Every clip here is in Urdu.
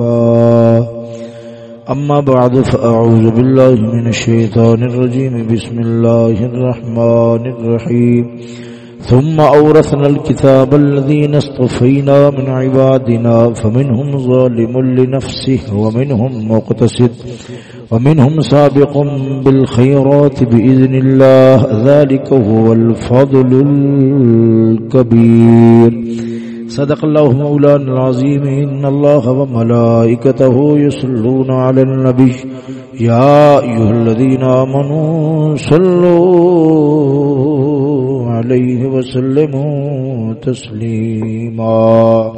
والوفاء أما بعد، فأعوذ بالله من الشيطان الرجيم. بسم الله الرحمن الرحيم. ثم أورثنا الكتاب الذين اصطفينا من عبادنا، فمنهم ظالم لنفسه، ومنهم مقتصد، ومنهم سابق بالخيرات بإذن الله. ذلك هو الفضل الكبير. صدق الله مولانا العظيم. إن الله وملائكته يصلون على النبي. يا أيها الذين آمنوا صلوا عليه وسلموا تسليما.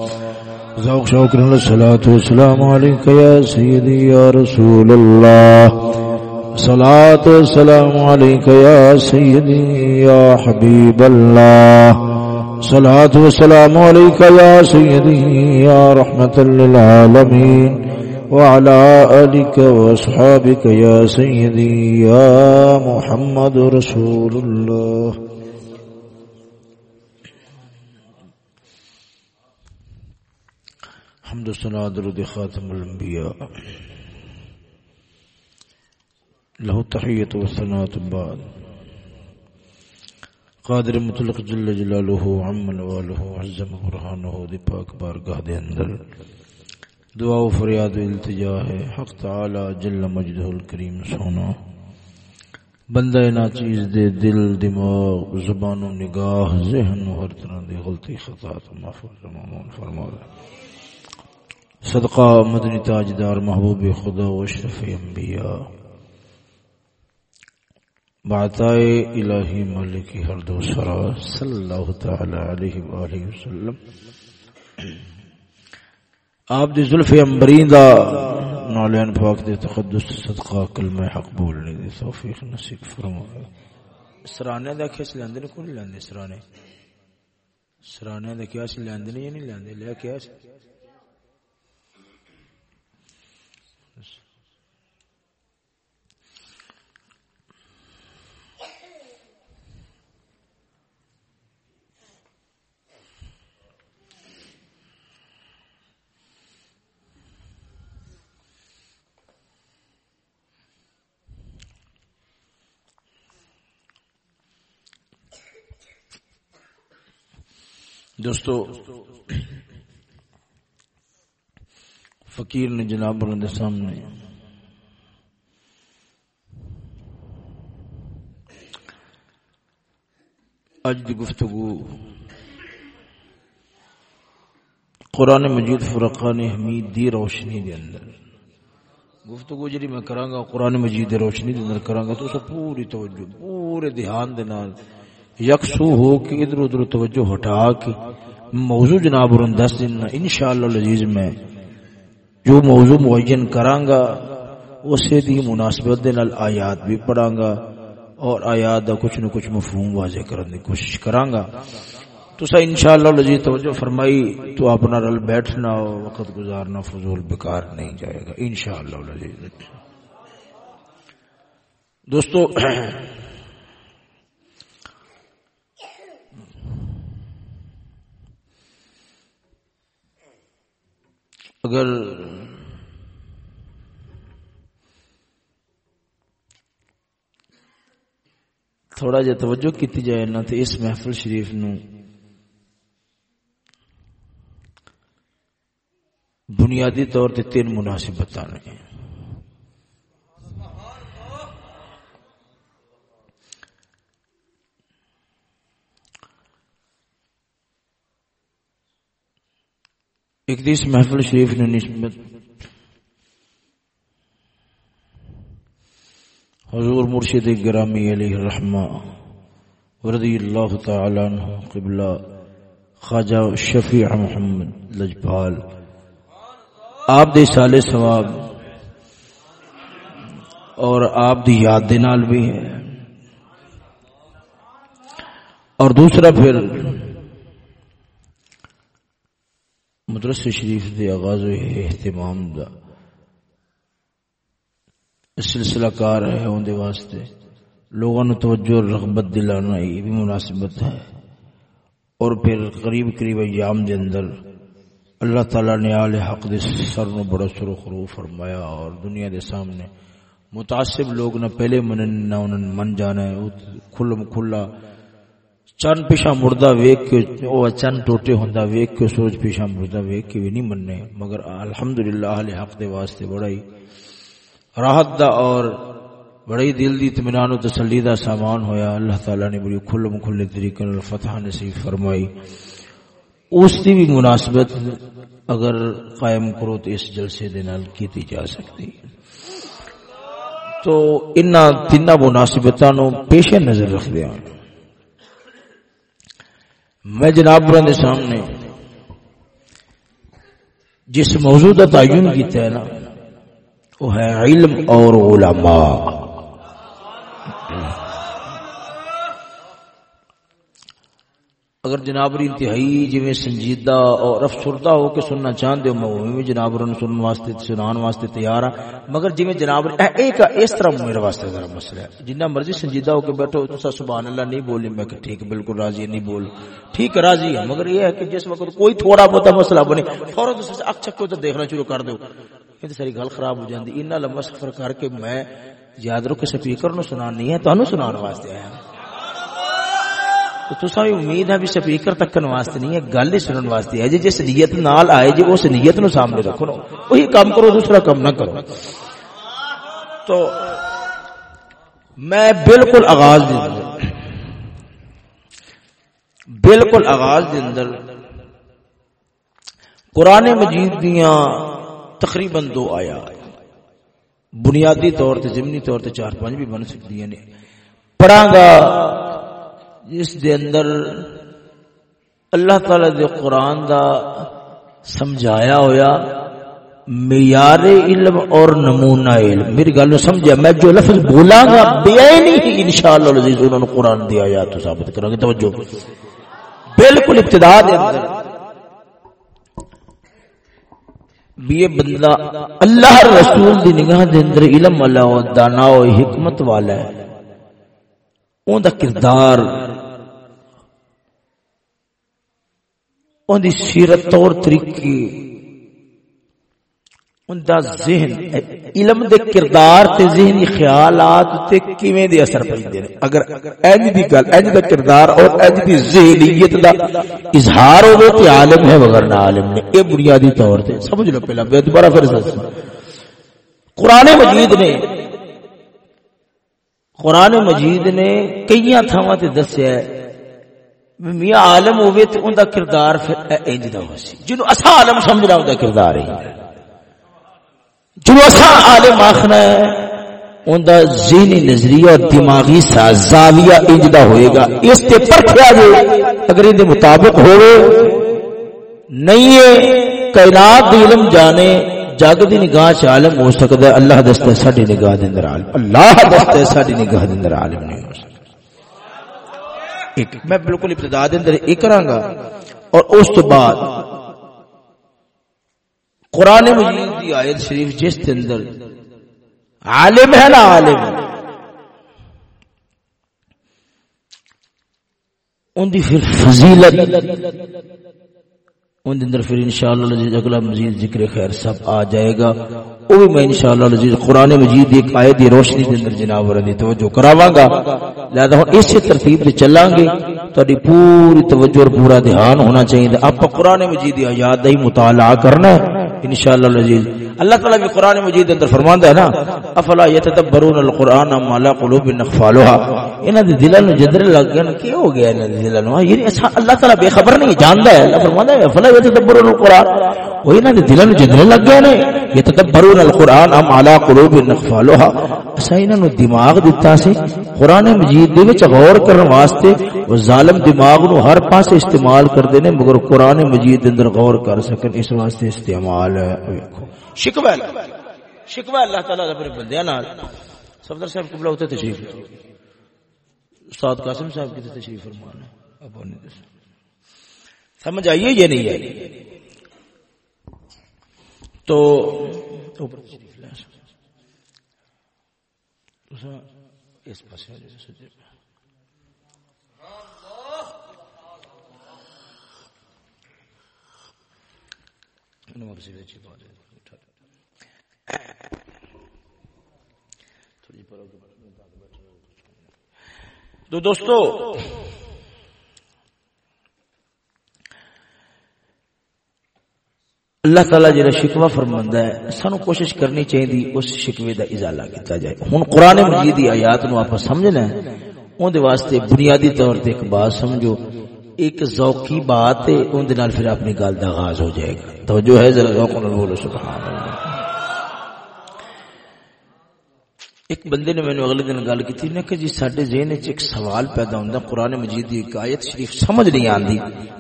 ذوق شوق الصلاة والسلام عليك يا سيدي يا رسول الله. صلاة والسلام عليك يا سيدي يا حبيب الله. صلاة والسلام عليك يا سيدي يا رحمة للعالمين وعلى آلك وأصحابك يا سيدي يا محمد رسول الله. حمد الصلاة درد خاتم الأنبياء. له التحية والصلاة بعد. قادر مطلق جل جلالہ عمن والہ عزم برہانہ دی پاک بارگاہ دے اندر دعا و فریاد و التجا ہے. حق تعالی جل مجدہ الکریم سونا. بندہ نا چیز دے دل، دماغ، زبان و نگاہ، ذہن و ہر طرح دی غلطی، خطا تو محفوظ مامون فرما دے. صدقہ مدنی تاجدار محبوب خدا و اشرف انبیاء. بعطائے الہی ملکی ہر دو سرا صلی اللہ تعالی علیہ وآلہ وسلم۔ آپ دی ظلف امبرین دا نالین پاک دے تقدس صدقہ کلمہ حق بولنے دے توفیق نصیب فرما سرانے دا کیس لیندے نے کون لیندے سرانے؟ سرانے دا کیس لیندے نے یا نہیں لیندے؟ لیا کیس۔ دوستو، فقیر نے جناب کے سامنے اج دی گفتگو قرآن مجید فرقان حمید دی روشنی دے اندر۔ گفتگو جی میں کراں گا، قرآن مجید دی روشنی دے اندر کراں گا تو اس پوری توجہ، پورے دھیان دے نال یکسو ہو کے ادھر ادھر توجہ ہٹا کے موضوع جناب اور دس دن انشاءاللہ العزیز میں جو موضوع معین کراں گا اسے دی مناسبت دے نال آیات بھی پڑھاں گا اور آیات دا کچھ نہ کچھ مفہوم واضح کرنے کی کوشش کراں گا تو سا انشاءاللہ العزیز توجہ فرمائی، تو اپنا رل بیٹھنا وقت گزارنا فضول بیکار نہیں جائے گا، انشاءاللہ العزیز۔ دوستو اگر تھوڑا جا توجہ کیتی جائے نہ تو اس محفل شریف نو بنیادی طور تے تین مناسبت رہے ہیں ایک دیس محفل شریف نے نسبت حضور مرشد گرامی علیہ الرحمہ ورضی اللہ تعالی عنہ قبلہ خواجہ شفیع محمد لجپال۔ آپ دے سال ثواب اور آپ دی یاد دے نال بھی ہے اور دوسرا پھر مدرسے شریف دے آغاز اہتمام دا۔ سلسلہ کار ہے ان دے واسطے۔ لوگوں نے توجہ اور رغبت دلانا یہ بھی مناسبت ہے۔ اور پھر قریب قریب ایام دے اندر اللہ تعالیٰ نے آل حق دے سر نو بڑا سرو خرو فرمایا اور دنیا دے سامنے متاثب لوگ نہ پہلے منن نہ انہوں من جانا ہے کھلم کھلا چند پیشا مردہ ویک کے او چند ٹوٹے ہوندا ویک کے سوچ پیشا مردہ ویک کے بھی نہیں مننے مگر الحمدللہ اہل حق دے واسطے بڑا ہی راحت دا اور بڑی دل دی اطمینان و تسلی دا سامان ہویا اللہ تعالی نے بڑی کھلم کھلے طریقے نال فتح نصیب فرمائی اس دی بھی مناسبت اگر قائم کرو تو اس جلسے دے نال کیتی جا سکتی تو ان تین مناسبتاں نو پیش نظر رکھ دیا۔ میں جناب دے سامنے جس موضوع کا تعین کیا ہے نا، وہ ہے علم اور علماء۔ اگر جناب انتہائی جی سنجیدہ اور افسردہ ہو کے سننا چاہتے ہو، میں جناب سنن واسطے، سنان واسطے تیار ہاں۔ مگر جی جناب ایک اس طرح میرے واسطے ذرا مسئلہ ہے۔ جنہ مرضی سنجیدہ ہو کے بیٹھو، تو سبحان اللہ نہیں بولی۔ میں کہ ٹھیک، بالکل راضی نہیں بول۔ ٹھیک، راضی ہے۔ مگر یہ ہے کہ جس وقت کوئی تھوڑا بہت مسئلہ بنے، فوراً اک چکو تو دیکھنا شروع کر دو۔ یہ ساری گل خراب ہو جاتی اتنا لمبا سفر کر کے میں یاد رکھ سپیکر نو سنا نہیں ہے تو سنان واسطے آیا ہاں۔ تو تسا بھی امید ہے بھی سپیکر تکن واسطے نہیں ہے گل ہی سنن واسطے ہے۔ جی جس نیت نال آئے جی اس نیت نو سامنے رکھو نا وہی کام کرو، دوسرا کام نہ کرو۔ تو میں بالکل آغاز دے اندر، بالکل آغاز دے اندر قرآن مجید دیاں تقریباً دو آیا بنیادی طور تے ضمنی طور تے چار پانچ بھی بن سکتی ہیں پڑھاں گا جس دے اندر اللہ تعالی دے قرآن دا سمجھایا ہویا معیار علم اور نمونہ علم۔ میری گل سمجھا، میں جو لفظ بولا گا، بے نہیں انشاءاللہ العزیز انہوں نے قرآن دیا یا تو ثابت کرو گے۔ توجہ۔ بالکل ابتدا دے اندر۔ بھی بندہ اللہ رسول دی نگاہ دے اندر علم والا و دانا و حکمت والا ہے۔ اون دا کردار، اون دی سیرت طور طریقے، اون دا ذہن، علم دے کردار تے ذہنی خیالات تے کیویں دے اثر پیندے نے؟ اگر انج دی گل انج دا کردار اور انج دی ذہنیت دا اظہار ہوے تے عالم ہے وگرنہ عالم نے۔ اے بنیادی طور تے، سمجھ لو پہلا میں دوبارہ پھر قرآن مجید نے قرآن مجید نے کئی تھاواں تے دسیا ہے۔ میاں عالم ہوئے تو ان دا کردار پھر انج دا ہو سی۔ جنوں اسا عالم سمجھنا ان دا کردار ہی جنوں اسا عالم آخنا ہے ان دا ذہنی نظریہ اور دماغی زاویہ انج دا ہوئے گا۔ اس تے پرکھیا جو اگر ان دے مطابق ہوئے نہیں ہے، کائنات دی علم جانے جگ دی نگاہ چ عالم ہو سکتا ہے، اللہ دستے ساڈی نگاہ دے اندر عالم۔ اللہ دستے ساڈی نگاہ دے اندر عالم نہیں ہو سکتا۔ ایک، میں بالکل ابتدا دے اندر ایک کراں گا۔ اور اس تو بعد قرآن مجید دی آیت شریف جس دے اندر عالم ہے نا عالم۔ ان دی پھر فضیلت۔ ان دے اندر پھر انشاءاللہ العزیز اگلا مزید ذکر خیر سب آ جائے گا۔ وہ بھی میں انشاءاللہ العزیز قرآن مجید ایک آیت دی روشنی دے اندر جناب ورنی توجہ کراواں گا۔ لہذا ہن اس ترتیب تے چلاں گے۔ تہاڈی پوری توجہ اور پورا دھیان ہونا چاہیے۔ اپ قرآن مجید دی آیات دا ہی مطالعہ کرنا ہے۔ انشاءاللہ العزیز اللہ تعالی بھی قرآن مجید اندر فرماندا ہے نا، افلا یتدبرون القرآن ام علی قلوب نخفالها انہاں دے دلاں نو جدر لگ گیا کی ہو گیا انہاں دے دلاں ہاں، نو یعنی یہ اچھا اللہ تعالی بے خبر نہیں جاندا ہے، اللہ فرماندا ہے، افلا یتدبرون القرآن۔ وہ انہاں دے دلاں نوں جندرے لگ گئے نے یہ القرآن ام علی قلوب نقفالها اسا اچھا، انہاں نو دماغ دتا سی، قرآن مجید دے وچ غور کرن واسطے، وہ ظالم دماغ نو ہر پاس استعمال کردے نے، مگر قرآن مجید اندر غور کر سکن، اس واسطے استعمال ہے۔ ویکھو شکوہ شکوہ اللہ تعالی دے بندیاں نال صفدر صاحب قبلہ ہوتے تشریف استاد قاسم صاحب کی تشریف فرمانا اب سمجھ آئیے یہ نہیں ہے تو اس پاس تو دوستو، اللہ تعالی جڑا شکوہ فرماندا ہے سانو کوشش کرنی چاہیے اس شکوے دا ازالہ کیتا جائے۔ ہن قران مجید دی آیات نو اپا سمجھنا ہے۔ اون دے واسطے بنیادی طور تے ایک بات سمجھو۔ ایک ذوقی بات ہے، اون دے نال پھر اپنی گل دا آغاز ہو جائے گا۔ توجہ ہے، ذرا ذوق نال بولو، سبحان اللہ۔ ایک بندے نے مینوں اگلے دن گل کی نے کہ جی ساڈے ذہن ایک سوال پیدا ہوندا، قرآن مجید دی ایک آیت شریف سمجھ نہیں آندی۔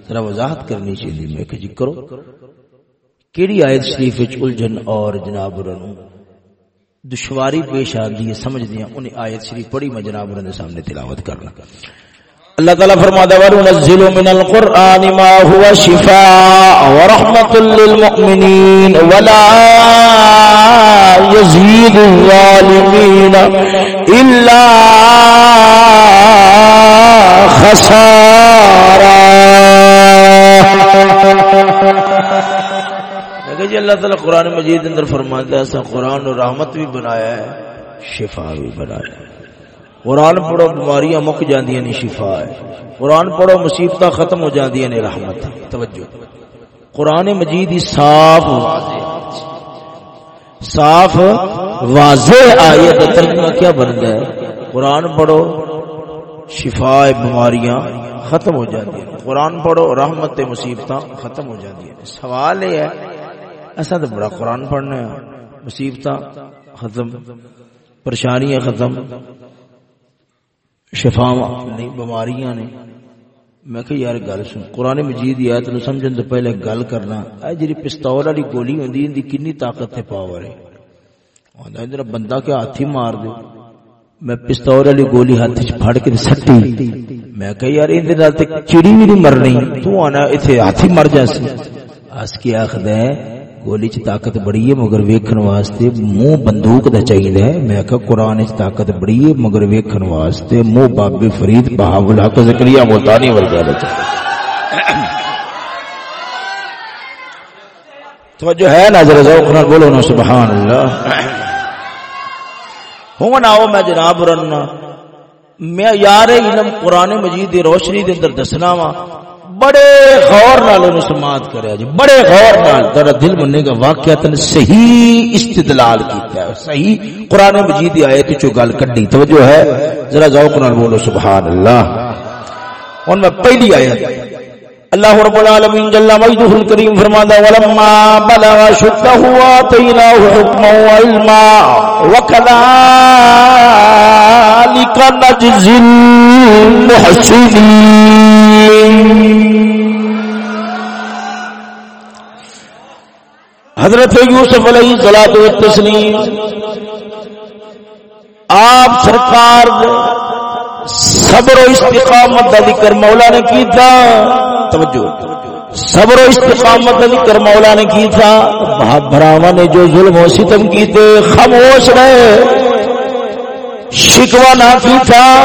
ذرا وضاحت کرنی چاہیے۔ میں کہ جی کرو۔ کیڑی آیت شریف الجھن اور جناب رنو، دشواری پیش آتی ہے سمجھ دیا انہیں آیت شریف پڑھی میں جناب رن سامنے تلاوت کرنا۔ اللہ تعالیٰ فرما دے ونزل من القرآن ما هو شفاء ورحمة للمؤمنين ولا يزيد الظالمين إلا خسارا جی اللہ تعالیٰ قرآن مجید اندر فرماتا ہے، ایسا قرآن و رحمت بھی بنایا ہے، شفا بھی بنایا ہے۔ قرآن پڑھو، بیماریاں مک جاندیاں نہیں شفا ہے۔ قرآن پڑھو مصیبت ختم ہو جاندیاں نہیں رحمت توجہ۔ قرآن مجید ہی صاف واضح صاف واضح آیت ترجمہ کیا بن ہے؟ قرآن پڑھو، شفا بیماریاں ختم ہو جاتی ہیں قرآن پڑھو، رحمت مصیبت ختم ہو جاتی ہیں سوال یہ ہے ایسا تو بڑا قرآن پڑھنا ہے۔ مصیبت ختم، پریشانیاں ختم شفا نہیں، بیماریاں نے۔ میں کہ یار، گل سن۔ قرآن مجید یا تین سمجھن تو پہلے گل کرنا۔ اے جی پستول والی گولی ہوں دی کنی طاقت ہے پاور ہے ادھر بندہ کیا ہاتھ ہی مار دے۔ میں پستول والی گولی ہاتھ چ پھڑ کے سٹی۔ میں کہ یار اندر چڑی بھی نہیں مرنی۔ تو آنا اتنے ہاتھ ہی مر جاسی اس کی آخد ہے گولی چ طاقت بڑی ہے، مگر ویکھن واسطے منہ بندوق دا چاہیے ہے۔ میں کہ قرآن چ طاقت بڑی ہے، مگر ویکھن واسطے منہ بابے فرید بہاول حق زکریا ملتانی ورگا لگا توجہ ہے نظر ذوق نہ بولو نا سبحان اللہ ہوں آؤ، میں جناب رننا۔ میں یار علم قرآن مجید دی روشنی دے اندر دسنا وا بڑے غور نال سماعت کریا جی بڑے غور نال۔ ذرا دل مننے کا واقعہ تن صحیح استدلال کیتا ہے، صحیح قرآن مجید دی آیت چو گل کڈی توجہ ہے۔ ذرا ذوق نال بولو، سبحان اللہ۔ ان میں پہلی آیت اللہ رب العالمین جل مجدہ الکریم فرماتا ولما بلغ شدہ آتیناه حکما وعلما، وکذالک نجزی المحسنین. حضرت یوسف علیہ الصلوۃ والتسلیم، آپ سرکار صبر و استقامت کا ذکر مولا نے کی تھا۔ توجہ۔ صبر و استقامت کا ذکر مولا نے کی تھا۔ بھراوا نے جو ظلم و ستم کی تھے خاموش رہے۔ شکوا نہ کی تھا۔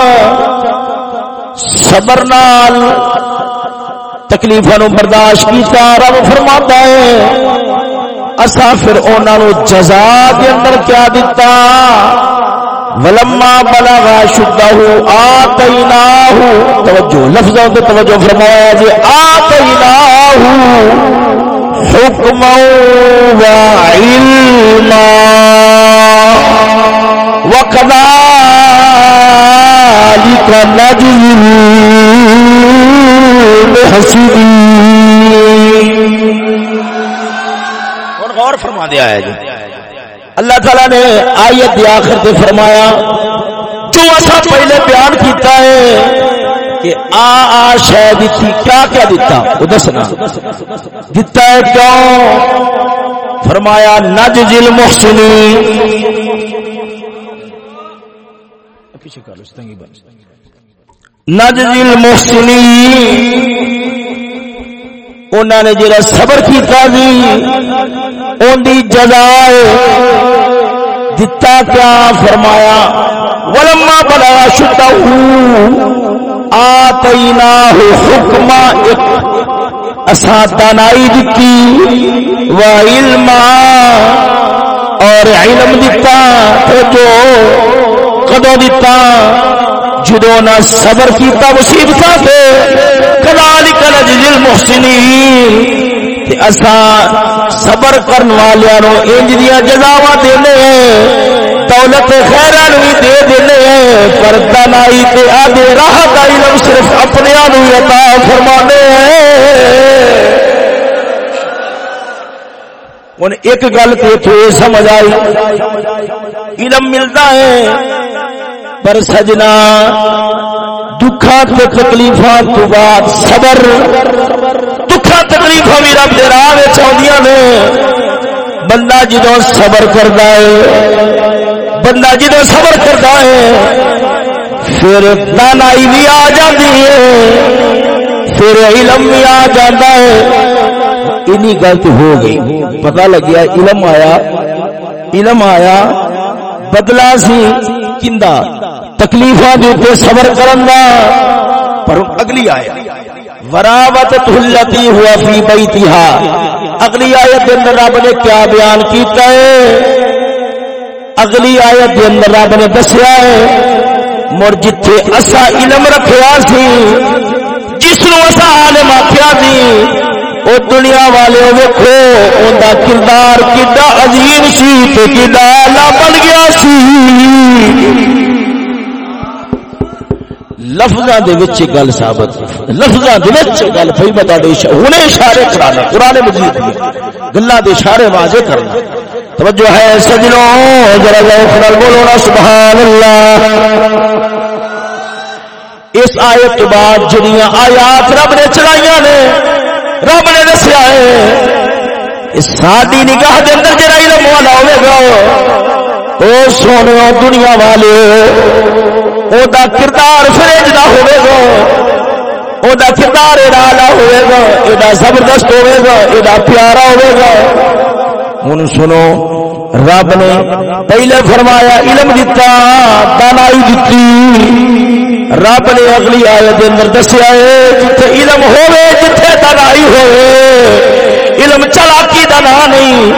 صبر نال تکلیفوں برداشت کیتا۔ رب فرماتا ہے اسا پھر انہوں جزا کے اندر کیا دیتا ولما بلغ شدہ آتیناہ توجہ، لفظوں پہ توجہ فرمایا جی آتیناہ حکما و علما. وکذالک نجزی المحسنین غور فرما دیا ہے جی۔ اللہ تعالی نے آیت دی آخر تے فرمایا، جو ایسا پہلے بیان کیتا ہے کہ آ آ شہ دیتی کیا کیا دیتا؟ وہ دسنا۔ دیتا ہے کیوں؟ فرمایا، نج جل محسنی۔ نج جل محسنی۔ انہوں نے جڑا صبر کیتا جی ان دی جزائے دتا کیا فرمایا، ولما بلا شدہ آتینا حکما اسا دانائی دتی، و علم اور علم دتا جو کدو دتا جدو نہ صبر کیتا مصیبت سے کذالک نجزی المحسنین۔ تے اسا صبر کرن والےاں نو انج دیاں جزاواں دینے دولت خیران بھی دے دینے پر دنائی تے آدھے راہ دا علم صرف اپنے نو عطا فرمانے ہن ایک گل تے تو سمجھ آئی۔ علم ملتا ہے۔ پر سجنا دکھا تے تکلیفاں تو بعد صبر۔ دکھا تکلیفاں بھی رب دے راہ وچ آندیاں نے۔ بندہ جدوں صبر کردا ہے، بندہ جدوں صبر کردا ہے، پھر دانائی بھی آ جاتی ہے، پھر علم بھی آ جاتا ہے۔ اینی گل تو ہو گئی۔ پتہ لگیا، علم آیا علم آیا۔ بدلا سی کندا تکلیفاں دے تے صبر کرن دا۔ پر اگلی آیت، وراوت تلتی ہوا فی بیتھا اگلی آیت دے اندر رب نے کیا بیان کیتا ہے؟ اگلی آیت دے اندر رب نے دسیا ہے مر جتھے اسا علم رکھیا سی، جس نو اسا عالم آکھیا سی او دنیا والے ویکھو اوندا کردار کڈا عظیم سی تے بن گیا سی۔ لفظاں دے وچ گل ثابت، لفظاں دے وچ گل بتا دے ہنے اشارے کرانا قران مجید دی گلاں دے اشارے واضح کرنا۔ توجہ ہے سجنوں، ذرا نال بولو نا سبحان اللہ اس آیت تو بعد جڑیاں آیات رب نے چلائیاں نے رب نے دسیا ہے، اس سادی نگاہ دے اندر جڑا علم والا ہوے گا، او سونے دنیا والے، او دا کردار فرج دا ہوے گا، او دا کردار ارالا ہوئے گا ایڈا زبردست ہوئے گا ایڈا پیارا ہوئے گا۔ ان سنو، رب نے پہلے فرمایا، علم دیتا دانائی دیتی رب نے اگلی آیت اندر دسیا ہے، جتھے علم ہوئے جتھے دانائی ہوئے علم چلاکی دا نا نہیں،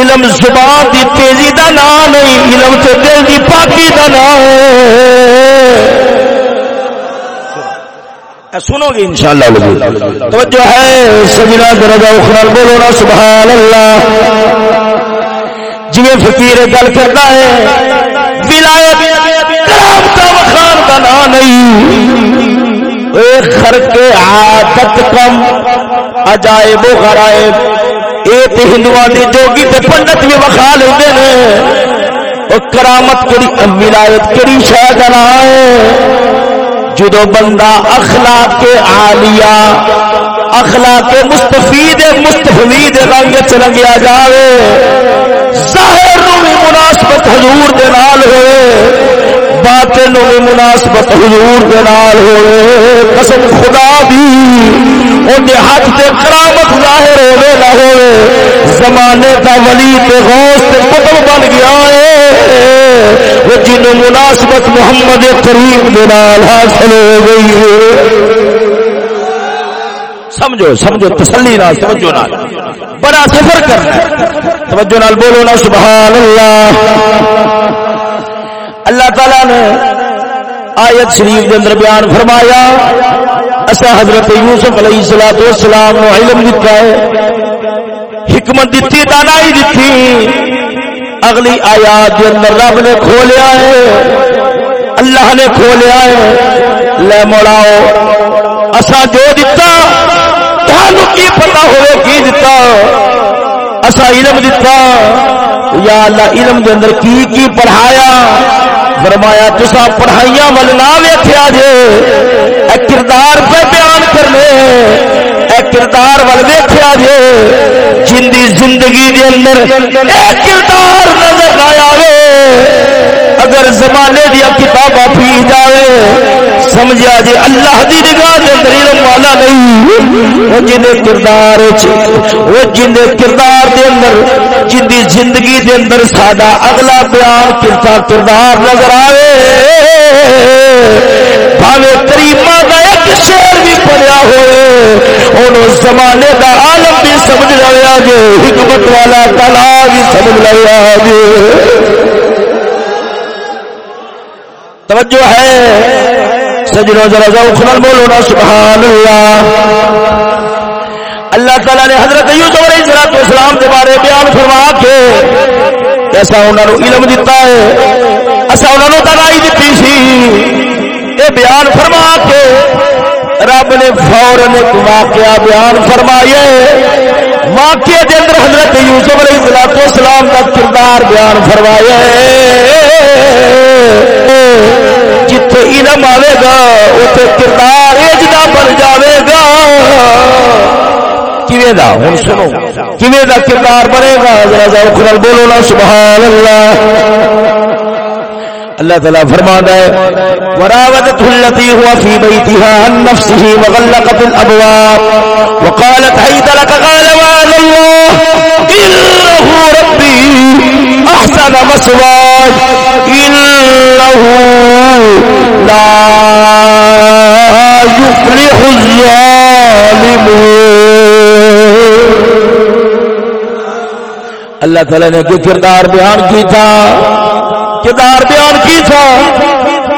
علم زبان دی تیزی دا نام نہیں، علم تے دل دی پاکی دا نام سنو گے انشاءاللہ توجہ ہے سجنا درجہ اخرى بولو نا سبحان اللہ جی فقیر گل کرتا ہے، ولایت کرام کا مخان کا نام نہیں۔ ایک خرق عادت کم، عجائب و غرائب۔ ایک ہندو کے جوگی تے پنڈت بھی وکھا لیندے نے۔ کرامت کڑی ولایت کڑی شے کا نام ہے۔ جدو بندہ اخلاق کے عالیہ، اخلاق مستفید مستفید رنگ چ رنگیا جاوے، ظاہر بھی مناسبت حضور دے نال ہوئے، باطن بھی مناسبت حضور دے نال ہوئے۔ قسم خدا دی، اون ہاتھ تے کرامت ظاہر ہوے نہ ہوے زمانے دا ولی تے غوث تے قطب بن گیا ہے۔ وہ جن مناسبت محمد کریم دے نال حاصل ہو گئی ہے۔ سمجھو سمجھو، تسلی نال، توجہ نال۔ بڑا سفر کرنا توجہ نال بولو نا، سبحان اللہ۔ اللہ تعالی نے آیت شریف کے اندر بیان فرمایا۔ اسا حضرت یوسف علیہ الصلوۃ والسلام نو علم دتا ہے۔ حکمت دتی، دانائی دتی۔ اگلی آیات کے اندر رب نے کھولیا ہے۔ اللہ نے کھولیا ہے۔ لے مڑاؤ اسا جو دتا تھانو کی پتا ہوئے، کی دتا؟ اصا علم دتا۔ یا اللہ، علم دے اندر کی کی پڑھایا؟ فرمایا تسا پڑھائیاں ول نہ ویکھیا جے۔ اے کردار پہ بیان کرنے۔ اے کردار ول ویکھیا جے۔ جن دی زندگی دے اندر اے کردار اگر زمانے دیا کتاباں پی جائے سمجھا جی اللہ دی نگاہ دے اندر علم والا نہیں، وہ جن کردار وہ جن کردار دے اندر، جن دی زندگی دے اندر ساڈا اگلا بیان کرتا کردار نظر آئے بھاوے کریمہ کا ایک شعر بھی پڑیا ہوئے ان زمانے کا عالم بھی سمجھ لیا جی حکمت والا کلا بھی سمجھ لیا جی توجہ ہے۔ سجنوں ذرا ذوق نال بولو نا سبحان اللہ اللہ تعالی نے حضرت یوسف علیہ السلام کے بارے بیان فرما کے ایسا انہوں نے علم دیتا ہے، ایسا انہوں نے تنائی دیتی سی۔ اے بیان فرما کے رب نے فورن ایک واقعہ بیان فرمائے واقعے کے اندر حضرت یوسف علیہ السلام کا کردار بیان فرمایا جتھے علم آئے گا اتنے کردار ایجنا بن جاوے گا۔ کیویں دا؟ ہن سنو۔ کیویں دا کردار بنے گا؟ ذرا ذرا بولو نا، سبحان اللہ۔ اللہ تعالیٰ فرماتا ہے وراودت التي هو في بيتها عن نفسه وغلقت الابواب وقالت هيت لك قال وعد الله انه ربي احسن مسواي انه لا يفلح الظالمون۔ اللہ تعالی نے کوئی کردار بیان کی تھا کردار بیان کی تھا،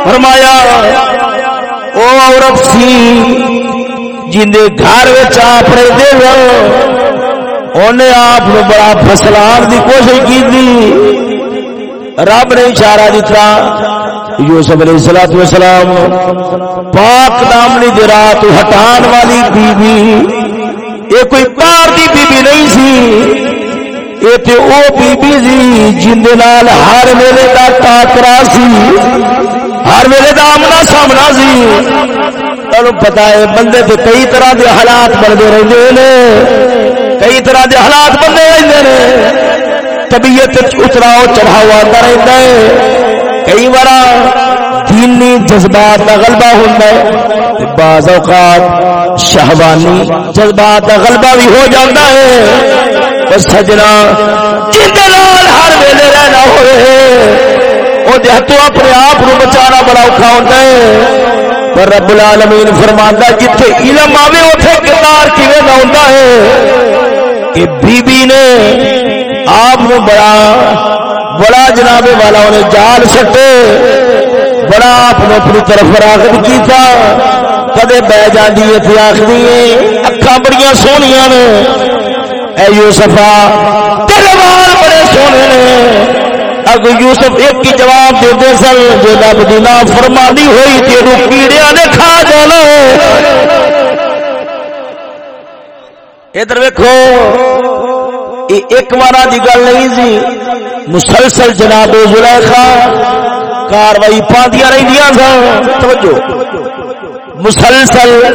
فرمایا، او عورت سی، جن گھر آپ رہتے انہیں آپ بڑا فسلان کی کوشش کی تھی رب نے اشارہ دیتا یوسف علیہ السلام وسلام پاک نامنی رات ہٹان والی بی بی یہ کوئی پار کی بی بی نہیں سی۔ یہ او بی بی سی جن ہر ویلے کا ٹاکرا سی، ہر ویلے کا آمنا سامنا سی۔ تمہیں پتا ہے، بندے تو کئی طرح کے حالات بنتے رہتے ہیں کئی طرح کے حالات بنتے رہتے ہیں طبیعت اتراؤ چڑھاؤ آتا رہتا ہے۔ کئی بار دینی جذبات کا غلبہ ہوتا ہے۔ بعض اوقات شہبانی جذبات کا غلبہ بھی ہو جاتا ہے۔ سجنا ہر ویلے رہنا ہوئے وہ تو اپنے آپ کو بچانا بڑا اوکھا ہوتا ہے۔ پر رب العالمین فرمانا جتھے علم آوے اتنے کردار کیون نہ ہوتا ہے۔ کہ بی بی نے آپ بڑا بڑا جناب والا انہیں جال سٹے، بڑا آپ نے اپنی طرف راغب کیتا۔ کدے بہ جاندی ہے آخری اکھا بڑی سونیاں نے۔ اے یوسفا، تیرے بال بڑے سونے نے۔ اگ یوسف ایک کی جواب دے دے سن جو رب دی نا فرمانی ہوئی، تیرو کیڑیاں نے کھا جانا۔ ادھر ویکھو ایک بار دی گل نہیں سی۔ مسلسل جناب زلیخا، کاروائی پاندیاں رہندیاں سن۔ توجہ۔ مسلسل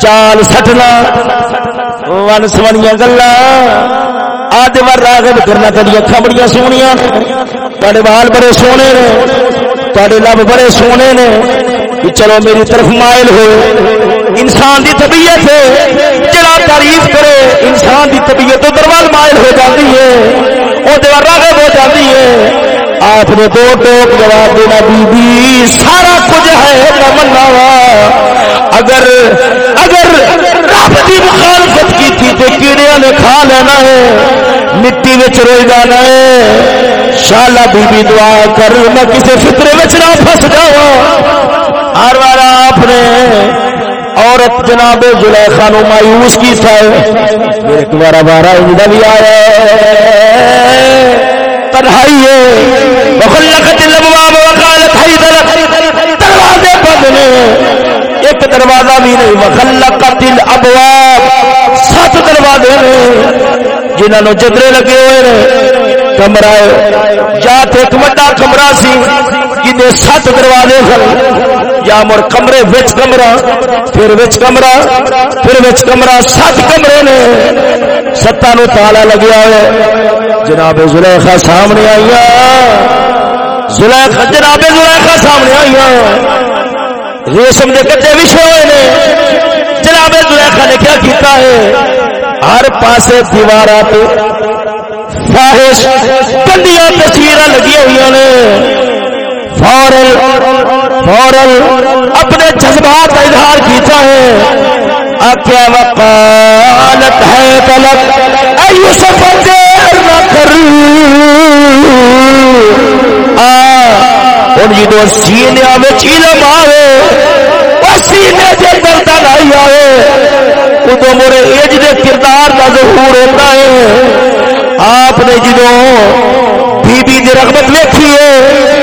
چال سٹنا۔ ون سونی گلا آج بار راغب کرنا تیری اکھا بڑی سونی تے بال بڑے سونے نے تے لب بڑے سونے نے چلو میری طرف مائل ہو انسان دی طبیعت ہے جڑا تعریف کرے انسان دی طبیعت ادھر مائل ہو جاتی ہے وہ راغب ہو جاتی ہے آپ نے دو ٹوک جواب دینا بی بی سارا کچھ ہے تمنا۔ اگر اگر رب کی مخالفت کی تھی تو کیڑیا نے کھا لینا ہے، مٹی بچ روئی جانا ہے۔ شالا بی بی دعا کر، میں کسی فطرے میں نہ پھنس جاؤ ہر بار آپ نے عورت جناب زلیخا نو مایوس کی تھا ایک بار بارہ بھی آیا۔ تنہائی ہے۔ وخلقت الابواب وقالت حیدر۔ دروازے بند نے۔ ایک دروازہ بھی نہیں وخلقت الابواب۔ سات دروازے نے۔ جنہاں نو جدرے لگے ہوئے نے۔ کمرہ جا تو ایک وڈا کمرہ سی جن سات دروازے سن۔ یا مر کمرے وچ کمرہ، پھر وچ کمرہ، پھر وچ کمرہ، سات کمرے نے ستا نو تالا لگیا ہے۔ جناب زلیخا سامنے آئی زلیخا، جناب زلیخا سامنے آئی ریشم دے کچے وچھے ہوئے نے۔ جناب زلیخا نے کیا کیتا ہے؟ ہر پاسے دیوارات فاحش گندیاں تصویر لگی ہوئی نے۔ فورل فورل اپنے جذبات کا اظہار کیتا ہے۔ آکیا وقالت ہے تلک اے یوسف دیر نہ کر۔ ہوں جدو سینے سینیا علم آئے سینے سے درد نہیں آئے ادو میرے ایج دے کردار کا ظہور ہوتا ہے۔ آپ نے جدو بی بی دی رغبت ویکھی ہے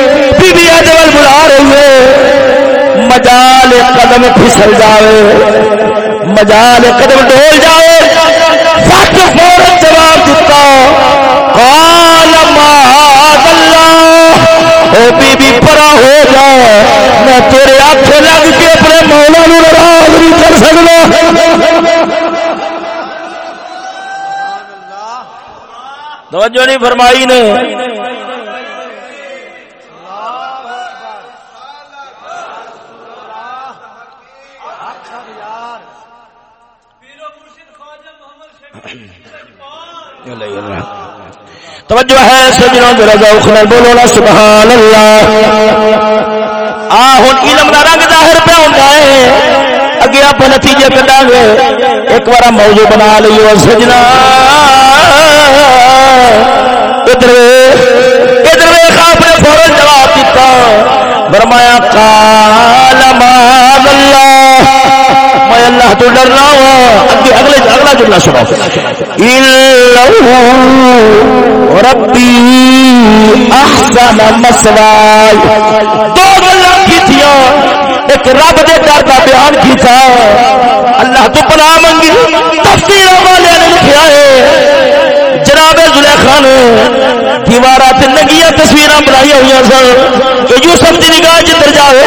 بی ول بلا رہی مجال قدم پھسل جاوے۔ مجال قدم ڈول جائے سچ فورن جواب دیتا۔ قال معاذ اللہ۔ او بی بی پرا ہو جا میں تیرے ہاتھ لگ کے اپنے مولا نو ناراض نہیں کر سکتا توجہ نہیں فرمائی نے۔ توجہ ہے سجنوں ذرا ذوق نال بولو نا سبحان اللہ۔ آ، ہن علم دا رنگ ظاہر پہ ہوندا ہے۔ اگے آپ نتیجے کڈا گے۔ ایک بار موضوع بنا لئیو سجنا۔ ادھر ادھر ویکھ آپ نے فورن جواب دیتا فرمایا، قال ما اللہ تو ڈرنا ہوں اگلے اگلا جملہ سنو ربی احسن مسوال دو گلا کی ایک رب دے ڈر کا بیان کیتا اللہ تو پلا منگی۔ تفسیر والے نے لکھا ہے۔ جناب زلیخا نے دیوارا نگیاں تصویر بنائی ہوئی سن۔ کہ یوسف کی نگاہ جدھر جائے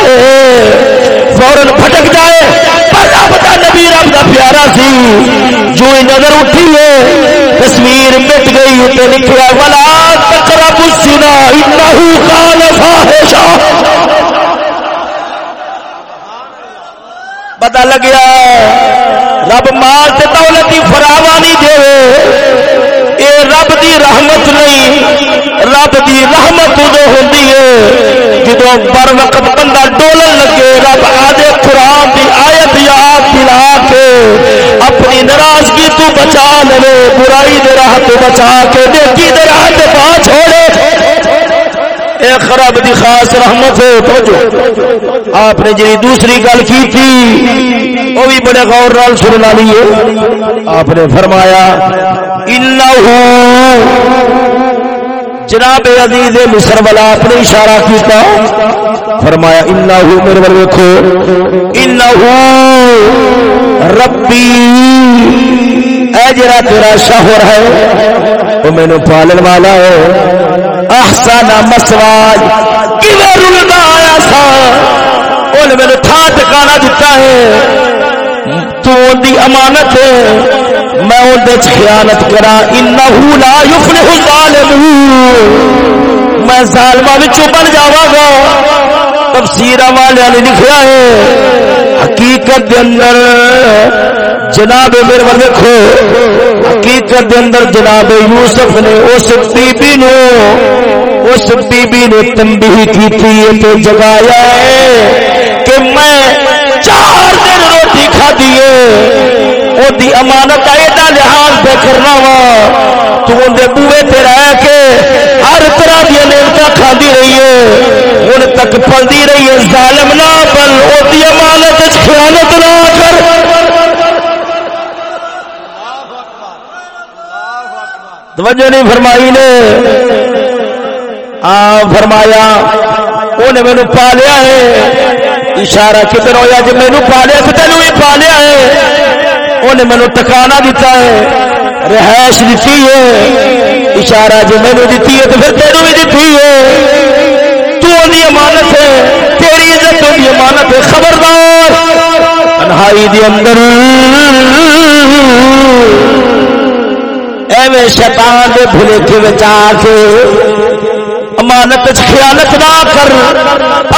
فورن پھٹک جائے۔ رب پتا نبی رب کا پیارا سی، جو نظر اٹھی ہے، تصویر مٹ گئی تو لکھا والا تقرب السنا انه قال فاحشا پتا لگیا رب مال سے دولت کی فراوانی دے رب دی رحمت نہیں، رب دی رحمت ادو ہوتی ہے۔ جدو بر وقت بندہ ڈولن لگے، رب آدھے قرآن دی آیت یاد دلا کے اپنی ناراضگی تو بچا لے، برائی دے راہ تو بچا کے، نیکی دے راہ تے پا چھوڑے۔ اے خراب دی خاص رحمت ہے، توجہ۔ آپ نے جی دوسری گل کی تھی وہ بھی بڑے غور نال سننا لیے آپ نے فرمایا جناب عزیز مصر والا اپنے اشارہ کیتا۔ فرمایا، انہو میرے بر دیکھو انہو ربی، اے جرا تیرا شہر ہے، وہ مینو پالن والا ہے۔ احسن مسواج، کیویں رلدا آیا سا؟ اون مینو تھا ٹکانا دتا ہے۔ تو دی امانت ہے۔ میں اندر خیانت کرا۔ انہو لا یفلح الظالمون۔ میں ظالمہ وچوں بن جاواں گا۔ تفسیر والے نے لکھیا ہے۔ حقیقت دے اندر جناب میرے ول دیکھو۔ حقیقت دے اندر جناب یوسف نے، اس بی بی نو، اس بی بی نے تنبیہ کی تھی، تے جگایا ہے کہ میں چار دن روٹی کھا دی امانت ایڈا لحاظ پہ کرنا وا۔ تو اندر بوے تے رہ کے ہر طرح دیا نعمت کھاندی رہی ہے ہوں تک پلتی رہی ہے ظالم نہ بل وہ امانت خیانت نہ کر۔ توجہ نہیں فرمائی نے؟ آ، فرمایا انہیں مینو پالیا ہے۔ اشارہ کدھر ہوا جی مینو پالیا تو تینوں بھی پالیا ہے؟ انہیں مینو ٹکانا دیتا ہے۔ رہائش دیتی ہے۔ اشارہ جی جو مینو دیتی ہے تو پھر تینوں بھی دیتی ہے۔ تو دی امانت ہے، تیری عزت دی امانت ہے۔ خبردار۔ تنہائی دی اندر۔ ایویں شیطان دے بھلے کے بچا کے امانت خیانت نہ کر،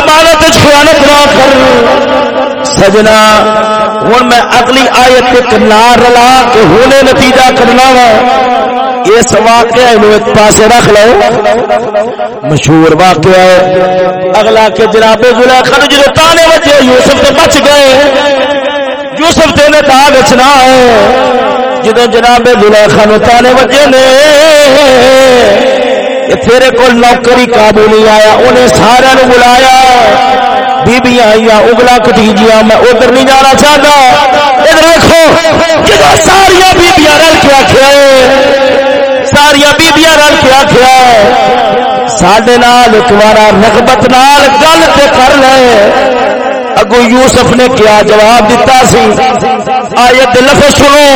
امانت خیانت نہ کر۔ سجنا ہوں میں اگلی آیت کرنا رلا کہ ہونے نتیجہ کرنا وا۔ اس واقعہ ایک پاسے رکھ لو۔ مشہور واقعہ ہے۔ اگلا کہ جناب زلیخا جدو تانے بچے یوسف تو بچ گئے۔ یوسف تینے تا بچنا ہے جدو جناب زلیخا نو تانے بچے نے تیرے کو نوکری قابو نہیں آیا، انہیں سارا نو بلایا۔ بیبیاں آئی اگلا کٹیجیا میں ادھر نہیں جانا چاہتا۔ ادھر دیکھو جب ساریا بیبیاں رل کے آخیا ساریا بیبیاں رل کے آخیا سڈے نال ایک بار رغبت نال گل تو کر لے۔ اگو یوسف نے کیا جواب دیتا سی؟ آیت لفظ سنو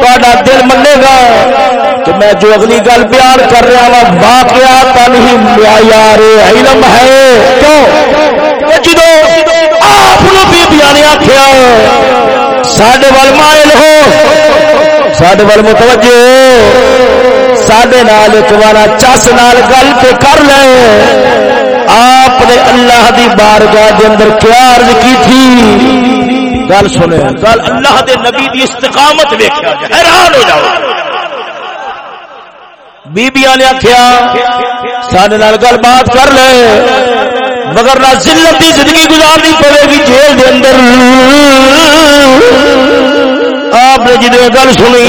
تا دل منے گا۔ کہ میں جو اگلی گل بیان کر رہا ہوں واقعہ تن ہی معیار علم ہے۔ کیوں؟ جدو آپ بیبیا نے آخیا سڈے وال مائل ہو۔ سڈے وال متوجہ سڈے نال ایک بار چس نال گل تو کر لے۔ آپ نے اللہ دی بارگاہ دے اندر کیا عرض کی تھی۔ گل سنے گل اللہ دے نبی دی استقامت ویکھیا۔ حیران ہو جاؤ۔ بیبیاں نے آخیا سارے گل بات کر لے، مگر نہ ذلت دی زندگی گزارنی پڑے گی جیل دے اندر۔ آپ نے جدو گل سنی،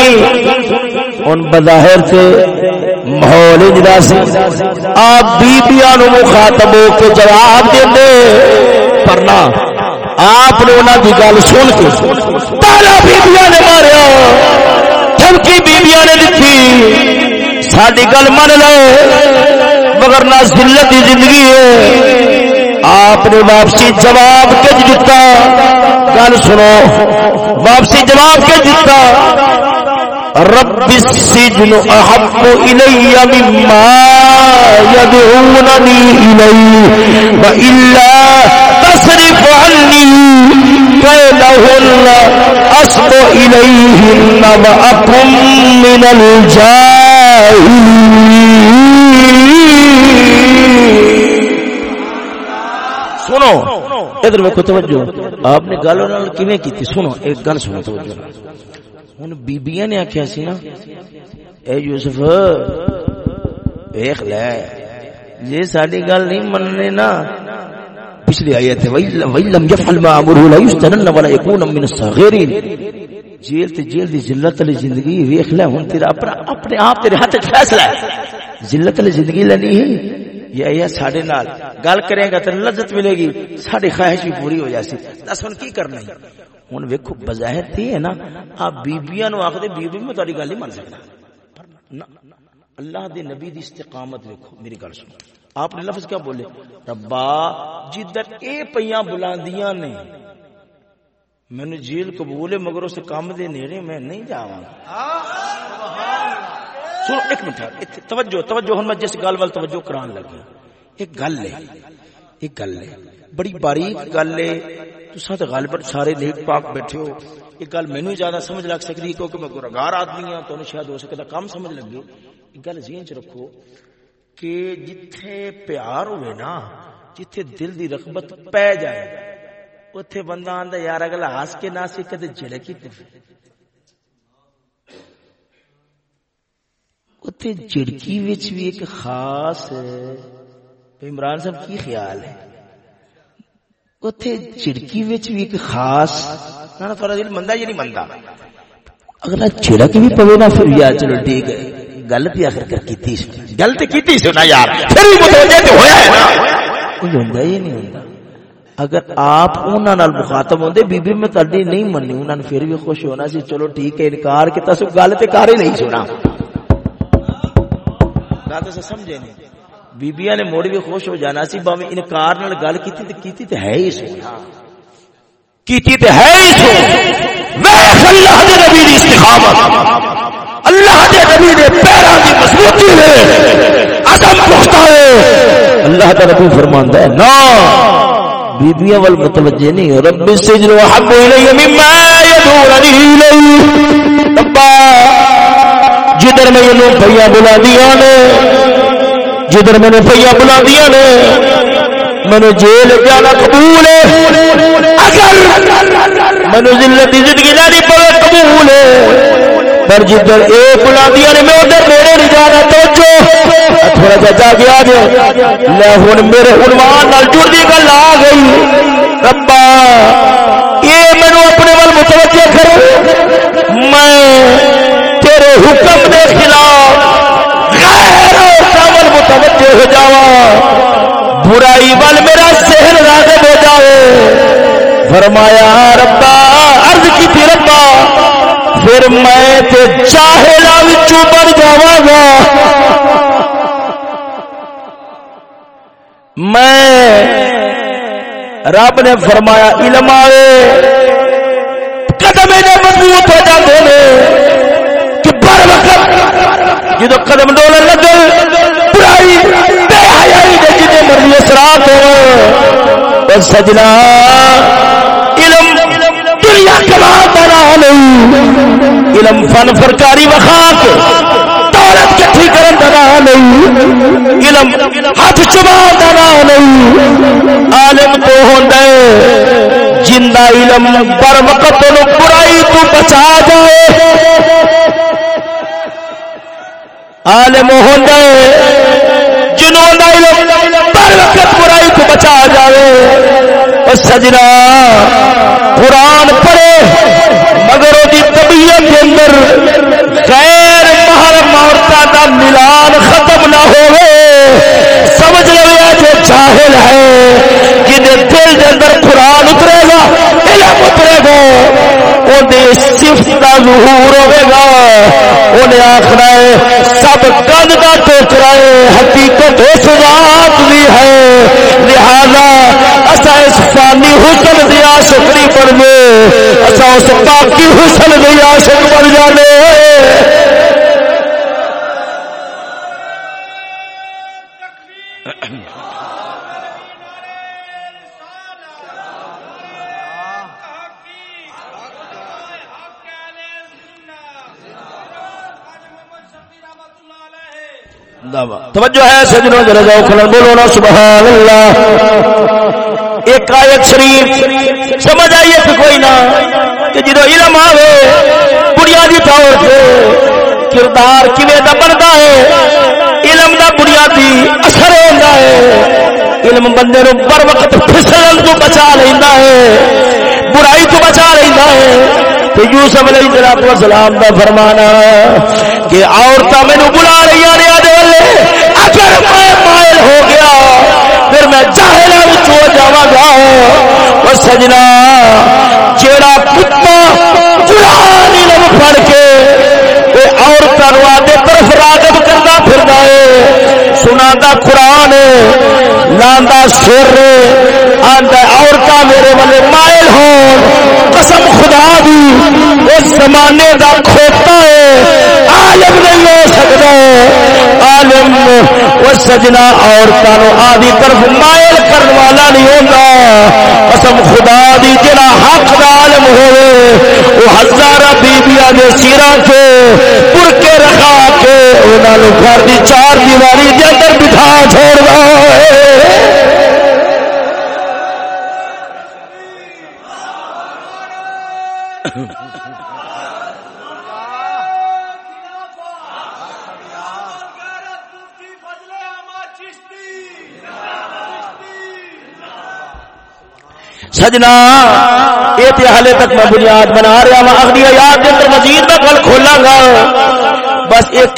ان بظاہر سے ماحول اجدا سی۔ آپ بیبیاں نو مخاطب ہو کے جواب دے پرنا آپ نے انہوں کی گل سن کے تالا بیبیا نے ماریا، دھمکی بیبیا نے دیتی ساری گل من لو، مگر نہ ذلت کی زندگی ہے۔ آپ نے واپسی جواب کج دیتا گل سنو، واپسی جواب کج دیتا رب السجن احب الي مما يدعونني اليه والا تصرف عني كيدهن أصب إليهن وأكن من الجاهلين سنو۔ ادھر توجہ۔ آپ نے گل کیویں کیتی؟ سنو ایک گل سنو توجہ۔ ہن بیبییاں نے آکھیا سی نا اے یوسف دیکھ لے گل نہیں مننے نا پچھلی آیت ہے وَإِلَّمْ يَفْعَلْ مَا عَمُرُهُ لَا يُسْتَنَنَّ وَلَا يَكُونَ مِنَ الصَّغِيرِينَ جیل تے جیل دی ذلت علی زندگی ویکھ لے، ہن تیرا اپنا اپنے آپ تیرے ہاتھ وچ فیصلہ ہے۔ ذلت علی زندگی لینی ہے۔ یا یا ساڈے نال۔ گل کرے گا تے لذت ملے گی۔ ساڈی خواہش بھی پوری ہو جاسی دس ہن کی کرنا ہے؟ ہن ویکھو، بظاہر تے ہے نا، آ بیبییاں نو آکھدے بی میں تہاڈی گل نہیں من سکدا۔ اللہ دے نبی دی استقامت ویکھو۔ میری گل سنو۔ آپ نے لفظ کیا بولے؟ ربا جدھر اے پیاں بلاندیاں نے میں جیل قبول مگر اس کام دے نیڑے میں نہیں جاواں سنو ایک منٹ توجہ توجہ ہن میں جس گل وال توجہ کران لگا ایک گل ہے ایک گل ہے بڑی باریک گل ہے تساں تے غالبا سارے نیک پاک بیٹھے ہو ایک گل مینوں زیادہ سمجھ لگ سکدی کیونکہ میں گنہگار آدمی ہاں تو شاید ہو سکتا کام سمجھ لگے ایک گل ذہن چ رکھو کہ جتھے پیار ہوئے نا جتھے دل دی رغبت بندہ آندا یار اگلا ہس کے نہ سکے تے جھڑکی تے۔ اتھے جھڑکی بھی ایک خاص عمران صاحب کی خیال ہے؟ اتھے جھڑکی بھی ایک خاص، نہ فرض نہیں مندا؟ اگلا جھڑک بھی پوے نا پھر یا چلو ٹھیک ہے۔ گل تے آخر کر کیتی گل تے کیتی سی یار، پھر ہی نہیں ہوندا اگر آپ انہاں نال مخاطب ہوندے بی بی میں تڑی نہیں مننی انہاں نے پھر بھی خوش ہونا سی۔ چلو ٹھیک ہے انکار کیتا سو گل تے کار ہی نہیں سنا گل تے سمجھے نہیں۔ بیبیاں نے موڑ بھی خوش ہو جانا سی باویں انکار نال گل کیتی تے کیتی تے ہے ہی کیتی تے ہے ہی سو۔ اللہ دے نبی دی استقامت نبی دے کی مضبوطی ہے۔ عدم پختہ ہے۔ اللہ تعالی کو فرماندا ہے نا بیبیاں وال متوجہ نہیں رب السجن وحب الی مما يدورني الی ربا جدھر میں یہ پیا بلا دیا نے، جدھر میں نے پیا بلا دیا نے، میں جیل جانا قبول ہے۔ اگر میں زندگی لینی پڑے، قبول ہے۔ پر جدھر اے بلادیا نے میں ادھر میرے نہیں جانا تو تھوڑا جا جا گیا جے لے، ہن میرے عنوان نال جڑدی گل آ گئی۔ ربا یہ مینوں اپنے ول متوجہ کرو۔ میں تیرے حکم دے خلاف غیر اور متوجہ ہو جاواں۔ برائی وال میرا سہن راغب ہو جائے فرمایا، ربا عرض کی تھی ربا پھر میں تے چاہلا وچوں بن جاواں گا۔ میں رب نے فرمایا، علم آئے قدم نے مضبوط ہو جاتے ہیں کہ بر وقت جدو قدم ڈولن لگے، برائی، بے حیائی دے جنے مرضی اثرات ہو سجنا، علم بنا نہیں۔ علم فن فرکاری وخا کے دولت کٹھی کرن دا نہیں۔ علم ہاتھ چبا دا نہیں۔ عالم تو ہوندا ہے۔ جندا علم بر وقت نو برائی تو بچا جائے۔ عالم ہوندا ہے۔ جنوں دا علم کو بچا جاوے او سجنا قرآن پڑھے، مگر وہ طبیعت کے اندر غیر محرم عورتوں کا ملان ختم نہ ہوئے سمجھ لو جو جاہل ہے جنہیں دل کے اندر قرآن اترے گا، علم اترے گا۔ صفت کا ظہور ہوئے گا انہیں آخر ہے سب گند کا ٹوکرا ہے حقیقت اس رات بھی ہے لہذا اصا اس فانی حسن دیا شکری نہیں بننے اصا اس پاکی حسن دیا شک بن جانے توجہ ہے سجنوں ذرا جاؤ کھلن بولو نا سبحان اللہ ایک آیت شریف، سمجھ آئیے کہ کوئی نہ، کہ جدو علم آوے، بنیادی طور پہ کردار کیویں دا بنتا ہے؟ علم دا بنیادی اثر ہوتا ہے۔ علم بندے نو بر وقت پھسلن تو بچا لینا ہے، برائی تو بچا لینا ہے۔ تو یوسف علیہ السلام دا فرمانا کہ عورتیں مینو بلا رہی نے اگر میں مائل ہو گیا، پھر میں چاہے ہو جا گا۔ وہ سجنا، جیڑا کتا قرآن علم پڑھ کے عورتوں آدھے طرف راغب کرنا پھرنا ہے۔ سنا قرآن لانا سر آدھا میرے والے مائل ہو قسم خدا دی، اس زمانے دا کھوتا ہے۔ عالم نہیں ہو سکتا۔ عالم، وہ سجنا عورتوں آدھی طرف مائل کرنے والا نہیں ہوتا قسم خدا دی جڑا حق دا عالم ہوئے، وہ ہزارہ بیبیاں دے سیراں تے پور کے رکھا کے انہاں نو گھر دی چار دیواری دے اندر بٹھا چھوڑ Mm-hmm. سجنا، یہ حالے تک میں بنیاد بنا رہا ہوں، اگلی یاد کے اندر مزید میں گل کھولا گا۔ بس ایک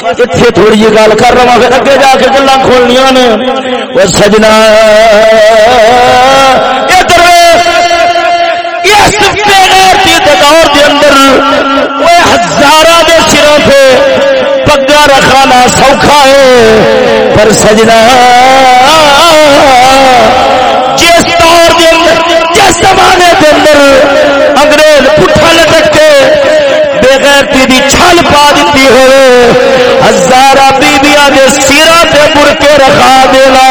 تھوڑی جی گل کر رہا پھر اگے جا کے گلا کھولنیا نے۔ وہ سجنا دور اندر ہزار کے سروں سے پگا رکھانا سوکھا ہے، پر سجنا، جس دور اندر زمانے کے اندر انگریز پٹھا لٹک کے بغیر مٹی دی چھل پا دیتی ہوئے، ہزارہ بیبیاں دے سیرا تے برکے رکھا دینا،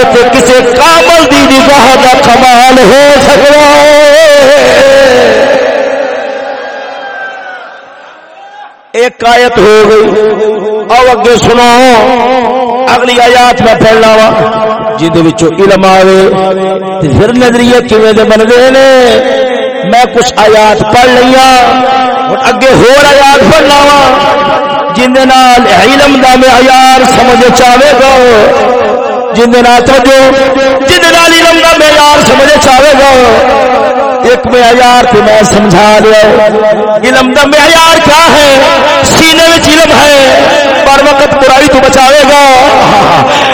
اتنے کسی کامل دی نگاہ دا کمال ہو سکتا ایک آیت ہو گئی۔ او اگے سنو۔ اگلی آیات میں پڑھنا وا جہد علم آئے پھر نظریے کیویں دے بن گئے نے۔ میں کچھ آیات پڑھ لیا۔ ہوں اگے ہور آیات پڑھنا وا جن علم دا معیار سمجھ چاہے گا۔ جن توجہ، جن علم دا معیار سمجھ چاہے گا۔ ایک معیار تو میں سمجھا لیا۔ علم دا معیار کیا ہے؟ سینے میں علم ہے۔ پر وقت برائی تو بچاوے گا۔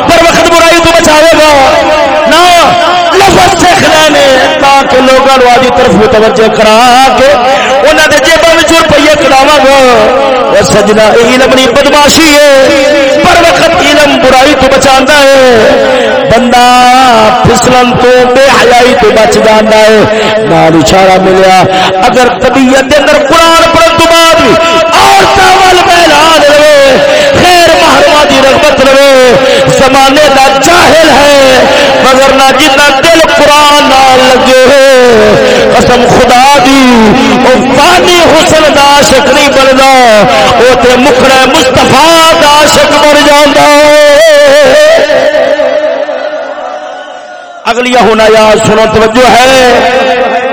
پر وقت برائی تو بچاوے گا۔ نہ لفظ سیکھ لینے تاکہ لوگوں آدھی طرف متوجہ کرا کے انہوں نے جیبوں میں روپیے کراوا گا۔ سجنا علم نہیں، بدماشی ہے۔ پر وقت علم برائی تو بچا ہے۔ بندہ پھسلن تو بے حیائی تو بچ جانا ہے۔ نال اشارہ ملیا۔ اگر طبیعت کے اندر قرآن پڑھن تو بعد عورتوں وال میلان رہے، خیر محرمہ دی رغبت رہے، زمانے دا جاہل ہے، مگر نہ جتنا دل قرآن نہ لگے قسم خدا دی، او فانی حسن دا عاشق نہیں بندا، او تے مکھڑے مصطفی دا عاشق بن جاندا ہے۔ اگلی ہونا یاد سنو، توجہ ہے۔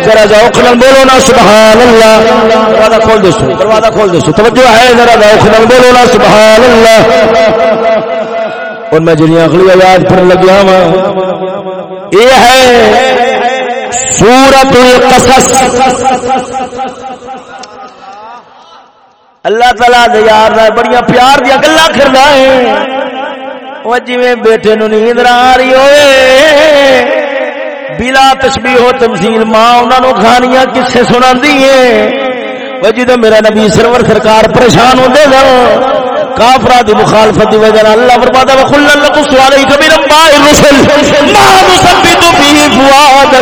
ذرا ذوق نال بولو نا سبحان اللہ دروازہ کھول دو دروازہ کھول دو توجہ ہے، ذرا ذوق نال بولو نا سبحان اللہ اور میں جنیا اگلی یاد پڑھن لگیا ہوں یہ ہے سورت القصص۔ اللہ تعالی دے یار بڑیاں پیار دیا گلاں کردا ہے۔ وہ جی بیٹے نو نیند آ رہی ہوئے بلا تشبیح ہو تمثیل ماں انہوں نے کہانیاں کسے سنا دیئے وہ جی میرا نبی سرور سرکار پریشان ہو دے گا کافرہ دی مخالفت دی وجہ اللہ فرماتا ہے وَقُلْ لَلَّكُ سُوَالَيْكَ مِنَ اللَّهِ الرُّسُلِ مَا نُسَبِّتُ بِهِ فُوَادَ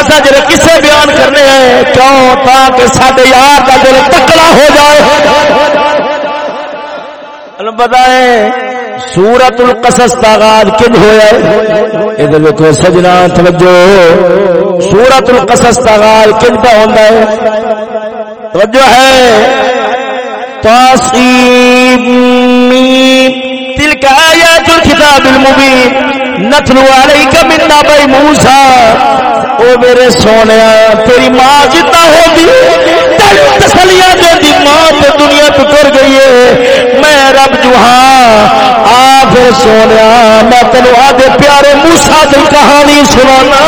اسا جڑے کسے بیان کرنے ہیں کیوں تاکہ ساڈے یار دا دل تکڑا ہو جائے اللہ بتائیں سورت القصص تاغاد کن ہویا ہے ادھر دیکھو سجنا توجہ سورت القصص تاغاد کن کا ہوتا ہے؟ توجہ ہے۔ تاصیب میم تلك آیات الكتاب المبین، نتلو علیکا من نبی موسیٰ۔ او میرے سونے، تیری ماں جتنا ہوگی تیری تسلیہ دے دی ماں تے دنیا تو کر گئی ہے، میں رب جو ہاں پھر سونے میں تینو آدھے پیارے موسا کی کہانی سنانا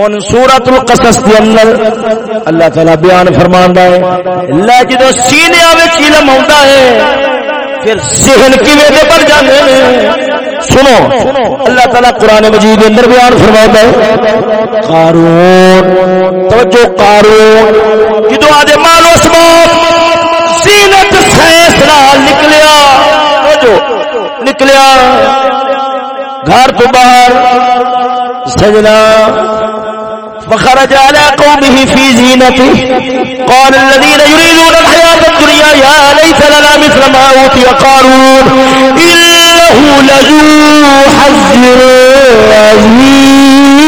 ان سورت القصص کے اندر اللہ تعالی بیان فرماندا ہے اللہ جدو سینے وچ علم ہوندا ہے، پھر ذہن کیویں دے بن جاندے نے؟ سنو، اللہ تعالی قران مجید اندر بیان فرماتا ہے، قارون، توجہ قارون، جدو آدے مال و اسباب زینت سینس نال نکلیا۔ جو نکلیا۔ گھر تو باہر۔ سجنا فخرج على قومه في زينته قال الذين يريدون الحياة الدنيا يا ليت لنا مثل ما أوتي قارون إنه لذو حظ عظيم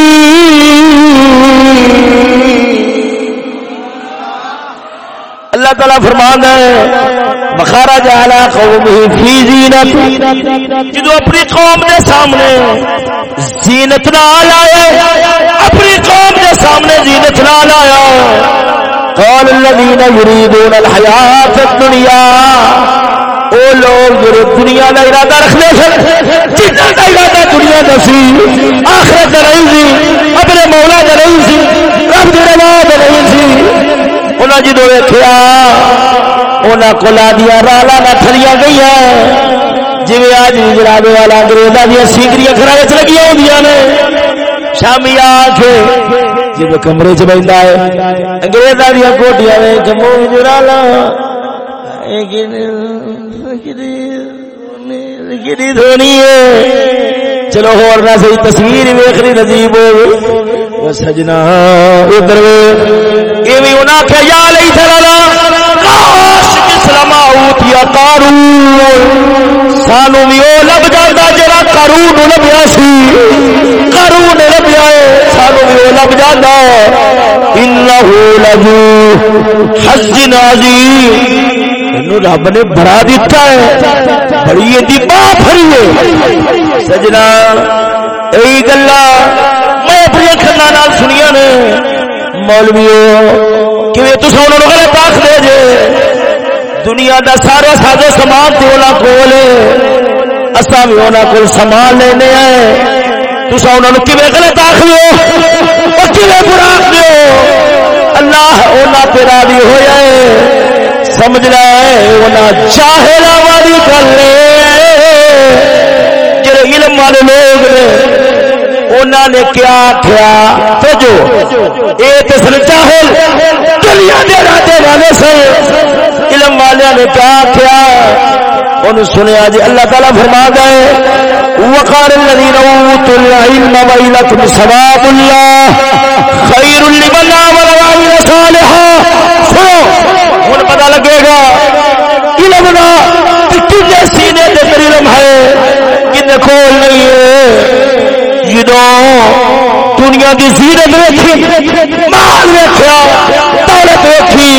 اللہ تعالیٰ فرمان ہے بخارا جالا قوم فی زینت جدو اپنی قوم دے سامنے زینت نہ آیا اپنی قوم دے سامنے زینت نہ آیا قال الذين يريدون الحياة الدنيا او لوگ جو دنیا کا ارادہ رکھنے سن جتنا کا ارادہ دنیا کا سی، آخرت کا نہیں سی، اپنے مولا کا نہیں سی، رب کے روا کا نہیں سی۔ انہیں جدو ویخیا انہوں کو دیا رالا نہ تھڑیا گئی جی آج جرابے والا انگریزا دیا سیگری گھر لگی ہو نے شامی آ کے جب کمرے چ بہتا ہے انگریزا دیا کوٹیاں جمو جرالا دھونی ہے چلو ہور نہ صحیح تصویر ویخ رہی نصیب سجنا ادھر ایویں انہاں کہ یا علی تھلا کاش اسلام قارون سانو بھی او لب جاندا جڑا قارون لبیا سی قارون لبیا سانو بھی او لب جاندا انه لذو حظ عظیم رب نے بڑا دیتا ہے بڑی دی ماں پھری ہے سجنا یہی گلا میں اپنی کھانا سنیا نے۔ مولویو کہ تو انہوں نے غلط آخ دے جے؟ دنیا دا سارا سادے سامان تے انہاں کول اسا بھی انہاں کول سامان لینے ہیں تو انہوں نے کیویں غلط آخ دیو اور کیویں برا آخ دیو اللہ انہاں پہ راضی ہویا ہے۔ سمجھ رہا ہے چاہلا والی گل جڑے علم والے لوگ نے انہوں نے کیا کیا تو جو اے تے سن چاہل دنیا دے راتے والے سے علم والے نے کیا کیا ان سنیا جی اللہ تعالی فرما گئے وقال الذين اوتوا العلم ويلكم ثواب الله خير لمن عمل وعمل صالحا سنو ہوں پتا لگے گا علم کا کن سینے کے اندر علم ہے کن کھول نہیں ہے جدو دنیا کی سیرت ویکھی، مال ویکیا دولت ویکھی،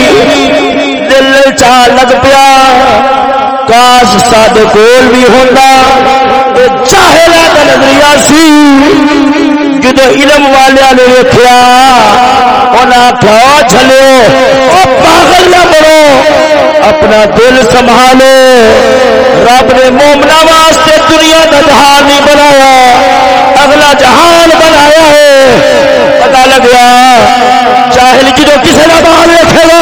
دل چال لگ پیا، کاش سڈے کول بھی ہوتا چاہے کا نظریہ سی جدو علم والے نے ویکیا انہیں چلو پاگل نہ بڑو اپنا دل سنبھالو رب نے مومنا واسطے دنیا کا جہان نہیں بنایا۔ اگلا جہان بنایا ہے۔ پتا لگا چاہل جدو کسی کا بال رکھے گا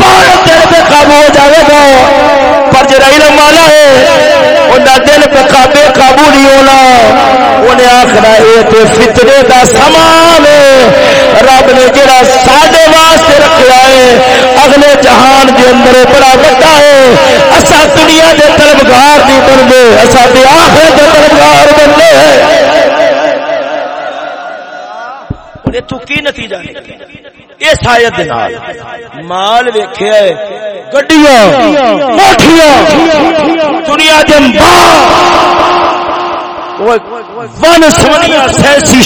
پارت دل پہ قابو ہو جائے گا۔ پر جڑا علم والا ہے انہیں دل پہ قابے قابو نہیں ہونا۔ انہیں آخر یہ فطرے کا سامان رب نے جڑا سڈے واسطے رکھا ہے، اگلے جہان کے اندر بڑا بڑا ہے۔ اصا دنیا کے طلبگار نہیں بنتے اصا آخر کے طلبگار بنتے ہیں۔ کی نتیجہ اس آیت مال ویخیا گڈیاں دنیا ون سیسی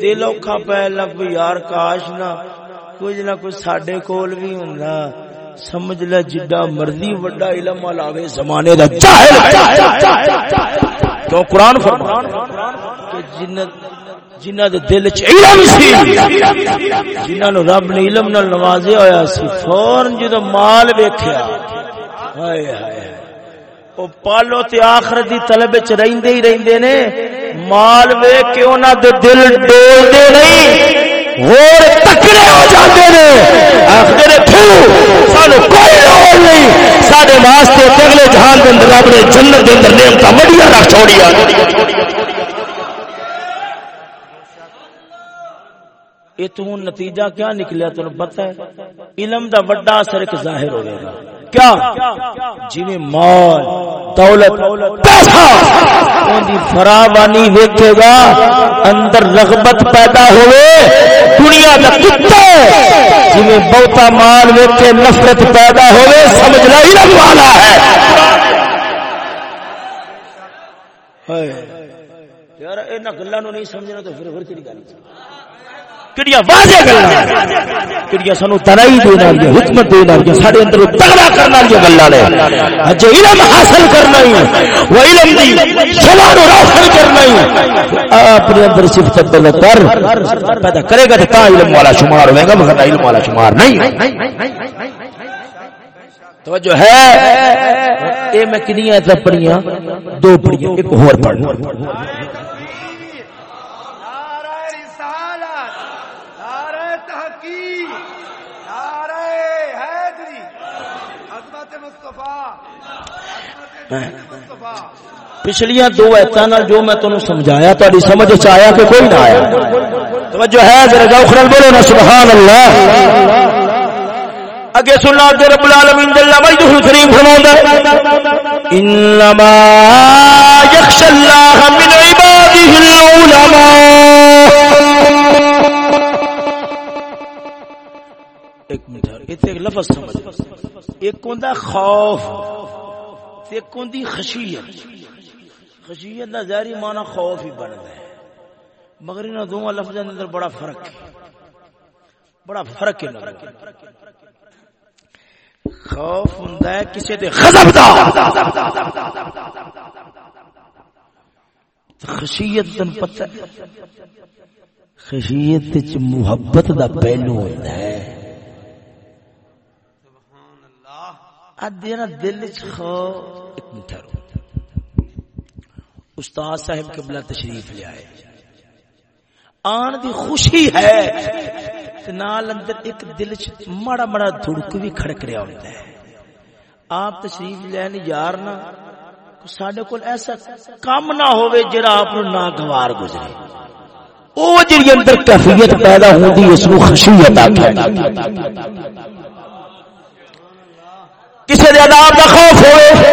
دل اوکھا پہ لگ یار کاش نہ کچھ نہ کچھ ساڈے کول بھی ہوندا۔ سمجھ لے جڈا مرضی وڈا علم والا زمانے دا جاہل۔ تو قرآن فرمان جنہ دے دل چ علم سی۔ جنہاں نو رب نے علم نال نوازیا ہویا سی فورن جدو مال ویکھیا، ہائے ہائے۔ او پالو تے آخرت دی طلب وچ رہندے ہی رہندے نے۔ مال ویکھ کے انہاں دے دل ڈول دے نہیں اور تکڑے ہو جاندے نے۔ آخر تھو سانو کوئی لوڑ نہیں۔ ساڈے واسطے اگلے جہان دے اندر رب نے جنت دے اندر نعمتاں بڑیاں رکھ چھوڑیاں۔ یہ تو نتیجہ کیا نکلیا تمہیں پتا ہے؟ علم دا وڈا اثر ایک ظاہر ہوئے گا۔ کیا؟ جی مال، دولت، پیسہ۔ دی فراوانی ویکھے گا؟ اندر رغبت پیدا ہوئے، دنیا دا کتا جی بہتا مال ویکھے، نفرت پیدا ہوئے، سمجھ لو علم والا ہے۔ یار انہاں گلاں نو نہیں سمجھنا تو پھر پھر کی گل کڑیاں واضح گلاں کڑیاں سانو ترائی دین والی حکمت دین والی ساڈے اندر تگڑا کرن والی گلاں نے۔ اج علم حاصل کرنا ہی وہ علم دی روشن کرنا ہی۔ اپنے اندر صفت بدل کر پیدا کرے گا تو علم والا شمار ہوے گا مگر علم والا شمار نہیں۔ توجہ ہے۔ اے میں کنیاں پڑھیاں دو پڑھیاں ایک پچھلیاں دو ایتاں جو میں تانوں سمجھایا، تہاڈی سمجھ آیا کہ کوئی نہ آیا۔ توجہ ہے، ذرا بولو نا سبحان اللہ اگے سننا دے رب العالمین جل مجدہ کریم فرماوندا انما یخشى اللہ من عباده العلماء۔ ایک منٹ ایتھے ایک لفظ سمجھ۔ ایک ہوں خوف ایک ہوں خشیت۔ خشیت کا ظاہری مانا خوف ہی بنتا ہے۔ مگر ان دونوں لفظوں اندر بڑا فرق ہے۔ بڑا فرق ہے خوف ہوں کسی دے غضب دا۔ خشیت تن پتہ خشیت وچ محبت دا پہلو ہوندا ہے۔ ادھے دل وچ خو ایک منٹ استاد صاحب قبلہ تشریف لے آئے۔ آن دی خوشی ہے نال اندر ایک دل چ مڑا مڑا دھڑک بھی کھڑک رہا ہوتا ہے۔ آپ تشریف لین یار نہ سڈے کول ایسا کام نہ ہوئے جڑا آپ ناگوار گزرے۔ او جڑی اندر کیفیت پیدا ہوندی، اس نو خشیت آکھے کسی دے عذاب دا خوف ہوئے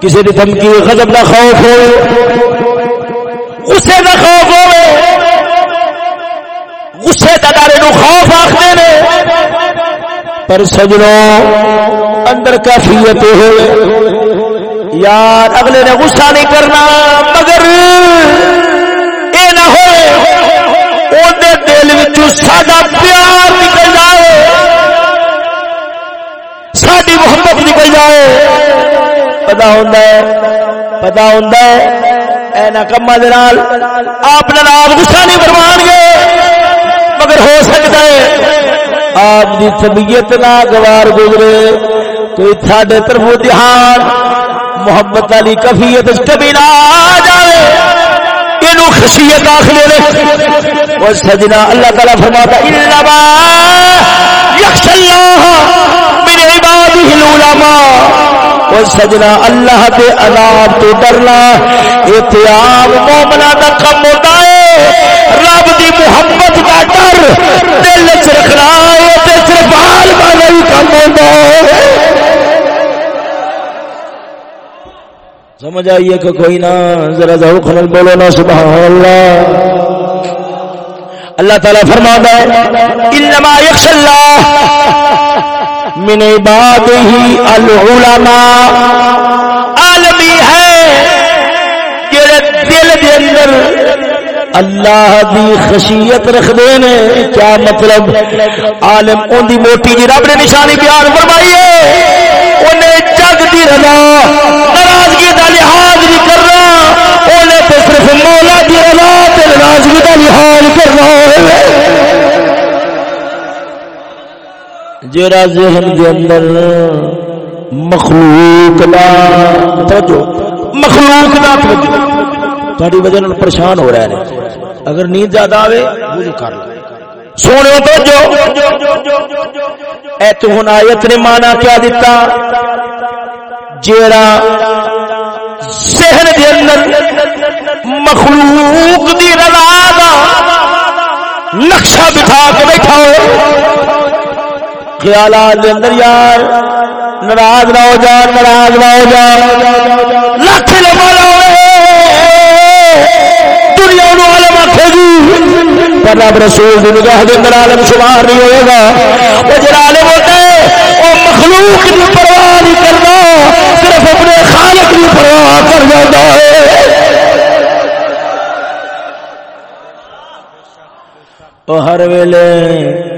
کسی دے دھمکی غضب دا خوف ہوئے، غصے دا خوف ہوئے۔ غصے کا ڈر خوف آخر نے۔ پر سجنوں اندر کیفیت ہوئے۔ یار، اگلے نے غصہ نہیں کرنا، مگر اے نہ ہوئے ہو دل ساڈا پیار نکل جائے۔ ساری محبت نکل جائے پتا ہوں پتا ہوں اے نہ کما دال آپ نال غصہ نہیں فرمان گے، مگر ہو سکتا ہے آپ کی طبیعت نہ گوار گزرے۔ کوئی تھاڈے طرف دھیان محبت علی کفیت کبھی نہ آ جائے۔ یہ خشیت آخر وہ سجنا اللہ تعالیٰ فرماتا انما یخش اللہ من عباده العلماء وہ سجنا اللہ کے عذاب تو ڈرنا اتیاب مومنا کا کم ہوتا ہے۔ رب دی محبت کا ڈر دل چ رکھنا صرف حال والا ہی کم ہوتا سمجھ آئیے کہ کوئی نہ، ذرا ذوق نل بولو نا سبحان اللہ اللہ تعالی فرما ہے، انما یخش اللہ من عباده العلماء. عالمی ہے جڑے دل دے اندر اللہ دی خشیت رکھ دے نے کیا مطلب؟ عالم اون دی موٹی جی رب نے نشانی بیان فرمائی ہے. انہیں جگ دی رضا، ناراضگی دا لحاظ نہیں کرنا۔ انہیں تو صرف مولا دی رضا تے ناراضگی دا لحاظ کرنا ہے جیرا ذہن دے اندر مخلوق دا توجہ. مخلوق دا توجہ. تاری وجہ نال پریشان ہو رہے ہیں اگر نیند زیادہ آئے وضو کر لو۔ سونے تو جو اے تو ہن آیت نے مانا کیا دیتا جیڑا ذہن دے اندر مخلوق دی رضا دا نقشہ بٹھا کے بیٹھا ہو خیالات دے اندر یار، ناراض نہ ہو جان ناراض نہ ہو جان لکھ لما دنیا نو عالم آخے گی جی۔ پر رب رسول کی نگاہ کے اندر عالم شمار نہیں ہوئے گا۔ وہ جڑا عالم ہوتا ہے، وہ مخلوق کی پرواہ نہیں کرنا صرف اپنے خالق کی پرواہ کر جاتا ہے۔ ہر ویلے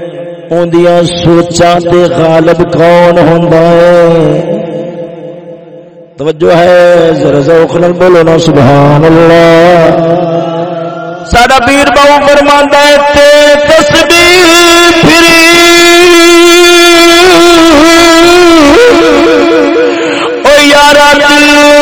اندیاں سوچاں تے غالب کون ہوندا ہے؟ توجہ ہے، ذرا ذوق نال بولو نا، سبحان اللہ۔ ساڈا پیر باو فرماندا ہے، تے تسبیح پھری۔ او یارا دل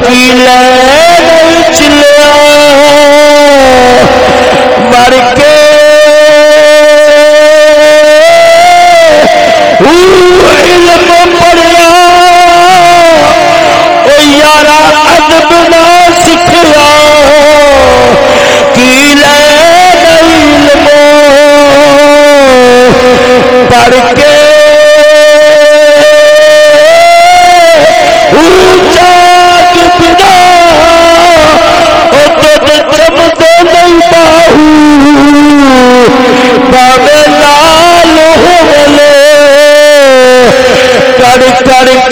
لے چلیا۔ مر کے۔ علم پڑیا او یارا ادب نہ سکھیا۔ کی لے گئی پڑھ کے۔ چڑھ چڑھ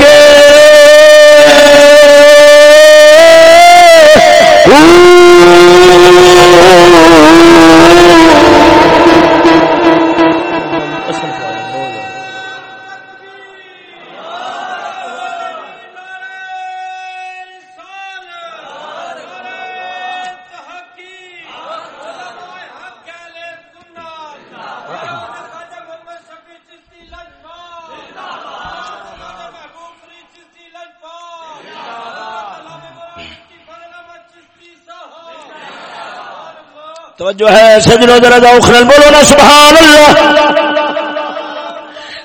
توجہ ہے، سجنوں ذرا جاؤ خلل بولو نا سبحان اللہ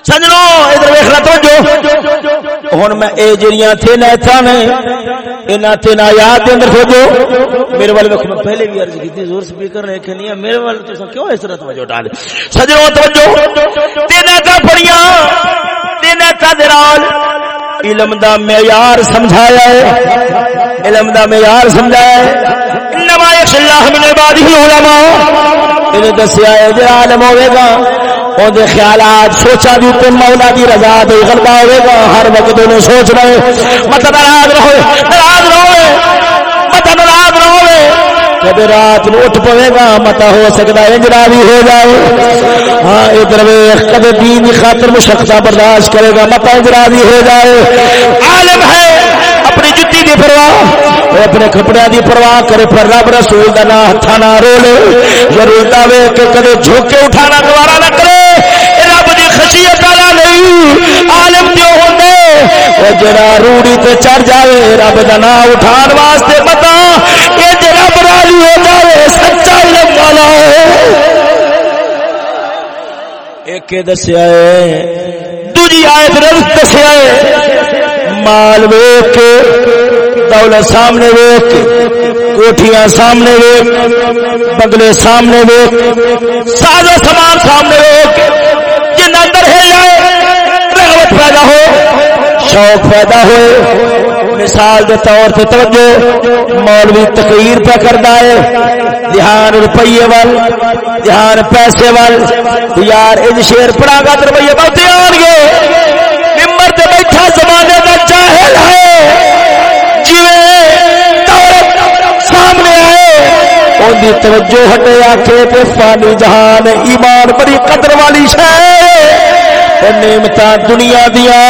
سجنوں، ادھر ویکھنا توجہ۔ ہن میں اے جڑیاں تھے نیتاں نے انہاں تے نا یاد دے اندر، توجہ۔ میرے والے ویکھو، میں پہلے بھی عرض کیتی، زور سپیکر نے کہ نہیں میرے والے تو کیوں اس طرح توجہ ڈال؟ سجنوں، توجہ۔ تے نیتاں پڑھیاں تے نیتاں دے نال۔ علم دا معیار سمجھایا ہے۔ علم دا معیار سمجھایا ہے۔ انما یخش اللہ من عباده العلماء انہیں دسیا ہے جو عالم ہوئے گا، ان دے خیالات سوچا بھی تے مولا دی رضا دے غلبہ ہوئے گا، ہر وقت انہیں سوچ رہے مت مطلب ناراض رہو ناراض رہو۔ مت ناراض رہو۔ کبھی رات نو اٹھ پوے گا متا ہو سکتا ہے انجرا بھی ہو جائے۔ ہاں ادھر ویخ، کبھی دین کی خاطر مشقت برداشت کرے گا متا انجرا بھی ہو جائے۔ عالم ہے، اپنی جتی دی پرواہ۔ وہ اپنے کپڑے دی پرواہ کرے پر رب رسول دا نہ ہتھا نہ رولے ضرور دے کہ کدے جھوکے اٹھانا گوارا نہ کرے رب دی خشیت والا نہیں عالم کیوں ہوندے او جڑا روڑی تے چڑھ جاوے رب دا نام اٹھان واسطے متا اے تے رب راضی ہو جاوے سچا علم والا ہے ایک دسیا ہے دوجی آیت رز دسیا ہے مال ویکھ دولت سامنے ویک کوٹیاں سامنے ویک بگلے سامنے ویک سازا سامان سامنے ویک جن اندر جائے رغبت پیدا ہو، شوق پیدا ہوئے مثال کے طور سے توجہ، مولوی تقریر پہ کرتا ہے، دھیان روپیے وال، دھیان پیسے وال۔ یار، ان شیر پڑا گا تو روپیے بہت دھیان گے ممبر بیٹھا، زمانے کا جاہل ہے۔ آئے ان کی توجہ ہٹے آکے تے فانی جہان، ایمان بڑی قدر والی شہ نعمت دنیا دیا،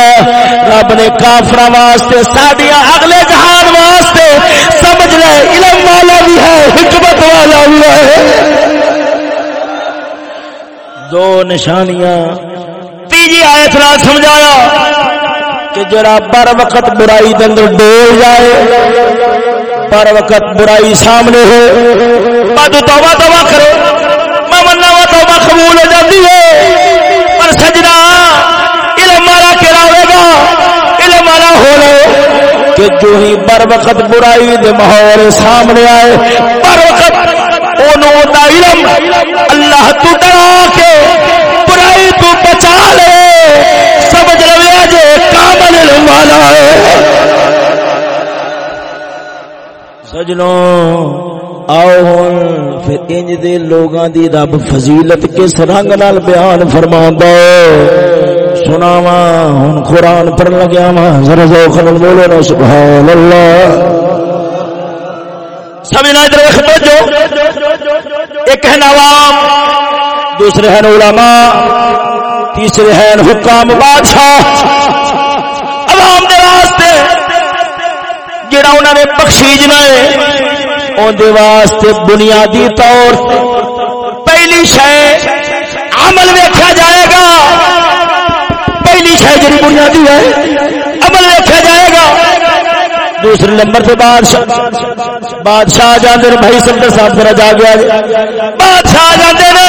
رب نے کافر واسطے سڈیا اگلے جہان واسطے، سمجھ لے، علم والا بھی ہے، حکمت والا بھی ہے۔ دو نشانیاں۔ تیجی آیت نہ سمجھایا کہ جڑا بر وقت برائی دن ڈول جائے بر وقت برائی سامنے ہو۔ بد توبہ توبہ کرے میں مننا وا توبہ قبول ہو جاتی ہے۔ پر سجنا علم مارا کراوے گا۔ علم مارا ہو رہے کہ جو ہی بر وقت برائی دے ماحول سامنے آئے۔ بر وقت اونوں دا علم اللہ تو ڈرا کے برائی تو بچا لے۔ سمجھ لو جے کامل علم والا ہے۔ سجنوں۔ آؤ ہن، پھر انج دے لوگاں دی رب فضیلت کس رنگ نال بیان فرماوندا فرماندا سناواں، ہن قرآن پڑھن لگیا وا ذرا ذوق نال بولو نا سبحان اللہ سمجھنا ادھر وقت جو ایک ہے نوام دوسرے ہیں علماء، تیسرے ہیں حکام بادشاہ۔ جڑا انہوں نے بخشی جنا ان واسطے بنیادی طور پہلی شہ عمل ویکھا جائے گا۔ پہلی شہ جی بنیادی ہے، عمل ویکھا جائے گا۔ دوسرے نمبر سے بادشاہ بادشاہ جانے بھائی سندر صاحب ذرا جا گیا جی۔ بادشاہ جانے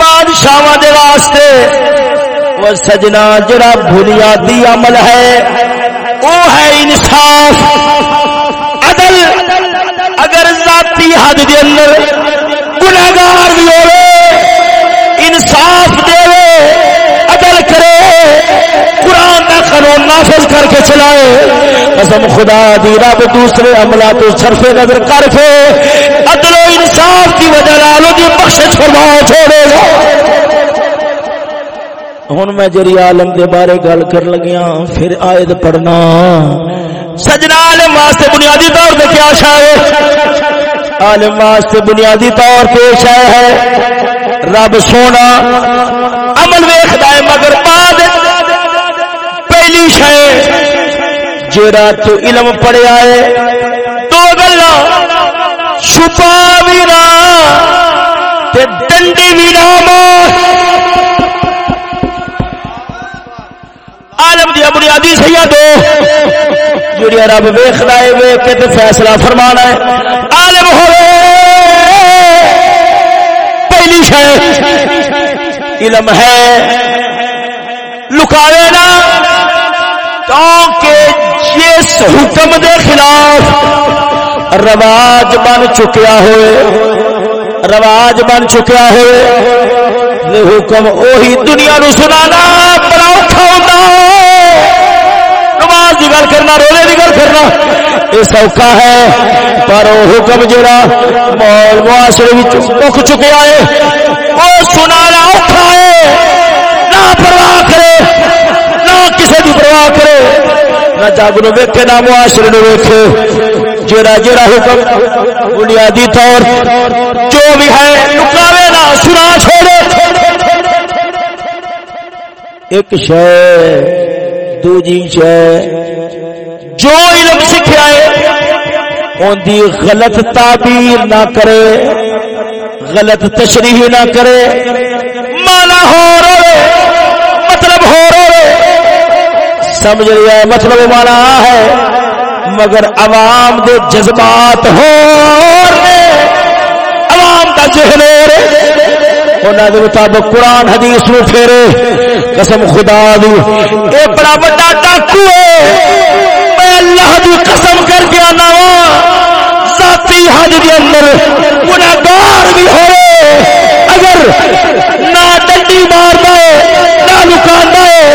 بادشاہ واسطے وہ سجنا جڑا بنیادی عمل ہے۔ وہ ہے انصاف۔ عدل اگر ذاتی حد دے اندر گناگار بھی ہوئے، انصاف دے عدل کرے، قرآن کا قانون نافذ کر کے چلائے۔ قسم خدا دی رب دوسرے عملہ تو صرف نظر کر کے عدل و انصاف کی وجہ لالو دی بخش فرما چھوڑے گا۔ ہوں میں جری عالم دے بارے گل کر لگیا پھر آیت پڑھنا۔ سجنا عالم واسطے بنیادی طور پہ کیا شاید عالم واسطے بنیادی طور پہ شاید ہے؟ رب سونا عمل ویختا ہے، مگر بعد پہلی شاید جیڑا تو علم پڑھیا ہے۔ دو گلا چھپا بھی نہ ڈنڈی بھی نہ عالم دی بنیادی سید ہو جڑی رب ویکھدا ہے، ویکھ کے تے فیصلہ فرمانا ہے۔ عالم ہوے پہلی شے، علم ہے۔ لکاوے نا۔ کیونکہ جس حکم دے خلاف رواج بن چکیا ہوئے، رواج بن چکیا ہوئے حکم اوہی دنیا نو سنانا۔ نماز کی گل کرنا، روزے کی گل کرنا، یہ سوکھا ہے، پر وہ حکم جڑا مول معاشرے مک چکیا ہے وہ سنا اوکھا ہے، نہ پرواہ کرے، نہ کسی کی پرواہ کرے، نہ جگ نو ویکے نہ معاشرے نو ویکے جڑا جڑا حکم بنیادی طور جو بھی ہے نکاوے نہ، سنا چھوڑے۔ ایک شے دوجی جو علم سکھا ہے ان دی غلط تعبیر نہ کرے، غلط تشریح نہ کرے۔ مانا ہو رہے مطلب ہو رہے سمجھ لیا مطلب مانا ہے۔ مگر عوام دے جذبات ہو رہے۔ عوام کا ذہن ہو رہے انہوں نے مطابق قرآن، حدیث نو پھیرے۔ قسم خدا دی۔ اے بڑا بڑا ڈاکو ہے۔ میں اللہ دی قسم کر کے آنا ذاتی حج کے اندر گناگار بھی ہوئے۔ اگر نہ ڈنڈی مار دے نہ لکا دے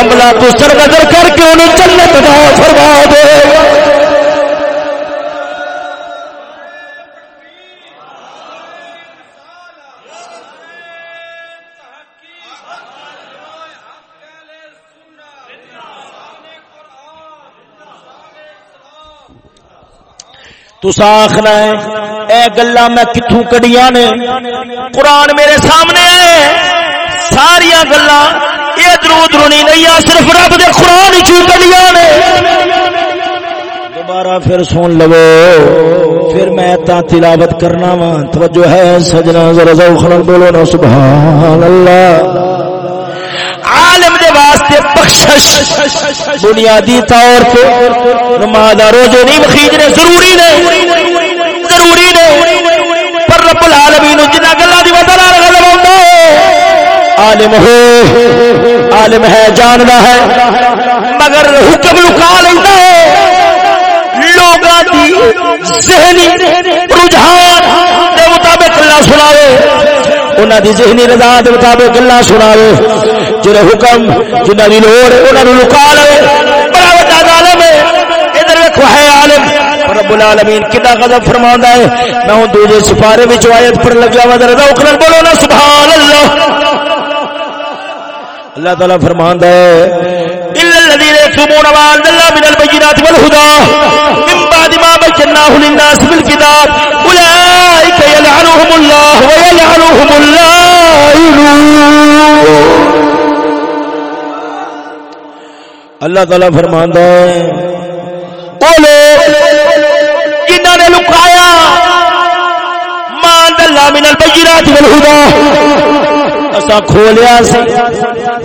حملہ تو سرگزر کر کے انہیں جنت دا فرما دے۔ تسا آخنا ہے، اے گلا میں کتوں کڈیا نے؟ قرآن میرے سامنے ہے۔ ساریا گلا ادھر ادھر نہیں آ صرف رب دے قرآن چو کڈیا نے۔ دوبارہ پھر سن لو۔ پھر میں تا تلاوت کرنا وا۔ توجہ ہے، سجنا ذرا ذوق بولو نا، سبحان اللہ۔ عالم دے واسطے بخشش بنیادی طور پہ نماز روزے نہیں مخیجنے ضروری نے ضروری نے۔ پر رب العالمین جنہ گلا دی وجہ نال غلب ہوندا عالم ہو، عالم ہے، جاندا ہے، مگر حکم لکا لیندا ہے۔ لوگاں دی ذہنی رجحان دے مطابق اللہ سناوے، انہاں دی ذہنی رضا دے مطابق اللہ سناوے۔ جڑے حکم جنہاں دی لوڑ ہے، انہاں نو لکا لے۔ بڑا وڈا ظالم ہے۔ ادھر ویکھو ہے عالم۔ رب العالمین کدا غضب فرماندا ہے۔ میں ہوں دوجے سپارے وچ آیت پڑھ لگیا وا، ذرا ذوق نال بولو نا سبحان اللہ اللہ تعالی فرماندا ہے الا الذين يكتمون ما انزل من البينات والهدى من بعد ما بيناه للناس بالكتاب اولئك يلعنهم الله ويلعنهم اللہ تعالی فرماندا ہے۔ بولو جنہاں نے لکایا مان اللہ من البینات والهدى۔ اسا کھولیا سی۔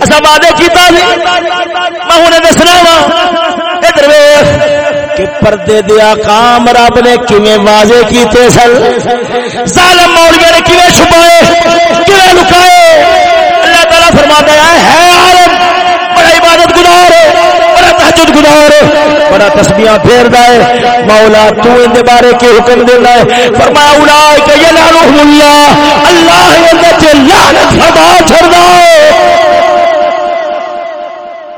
اسا وعدے کیتا سی۔ میں ہن دسنا وا۔ ادھر ویکھ کہ پردے دیا کام رب نے کیویں واضح کیتے سن؟ ظالم مولوی نے کیویں چھپائے؟ کیویں لکائے اللہ تعالی فرماتا ہے ہے عالم بڑا تسبیحاں پھیردا ہے۔ مولا، تو ان دے بارے کے حکم دینا ہے۔ فرمایا، اولائک یلعنهم اللہ اللہ اندے تے لعنت فرما چھڑدا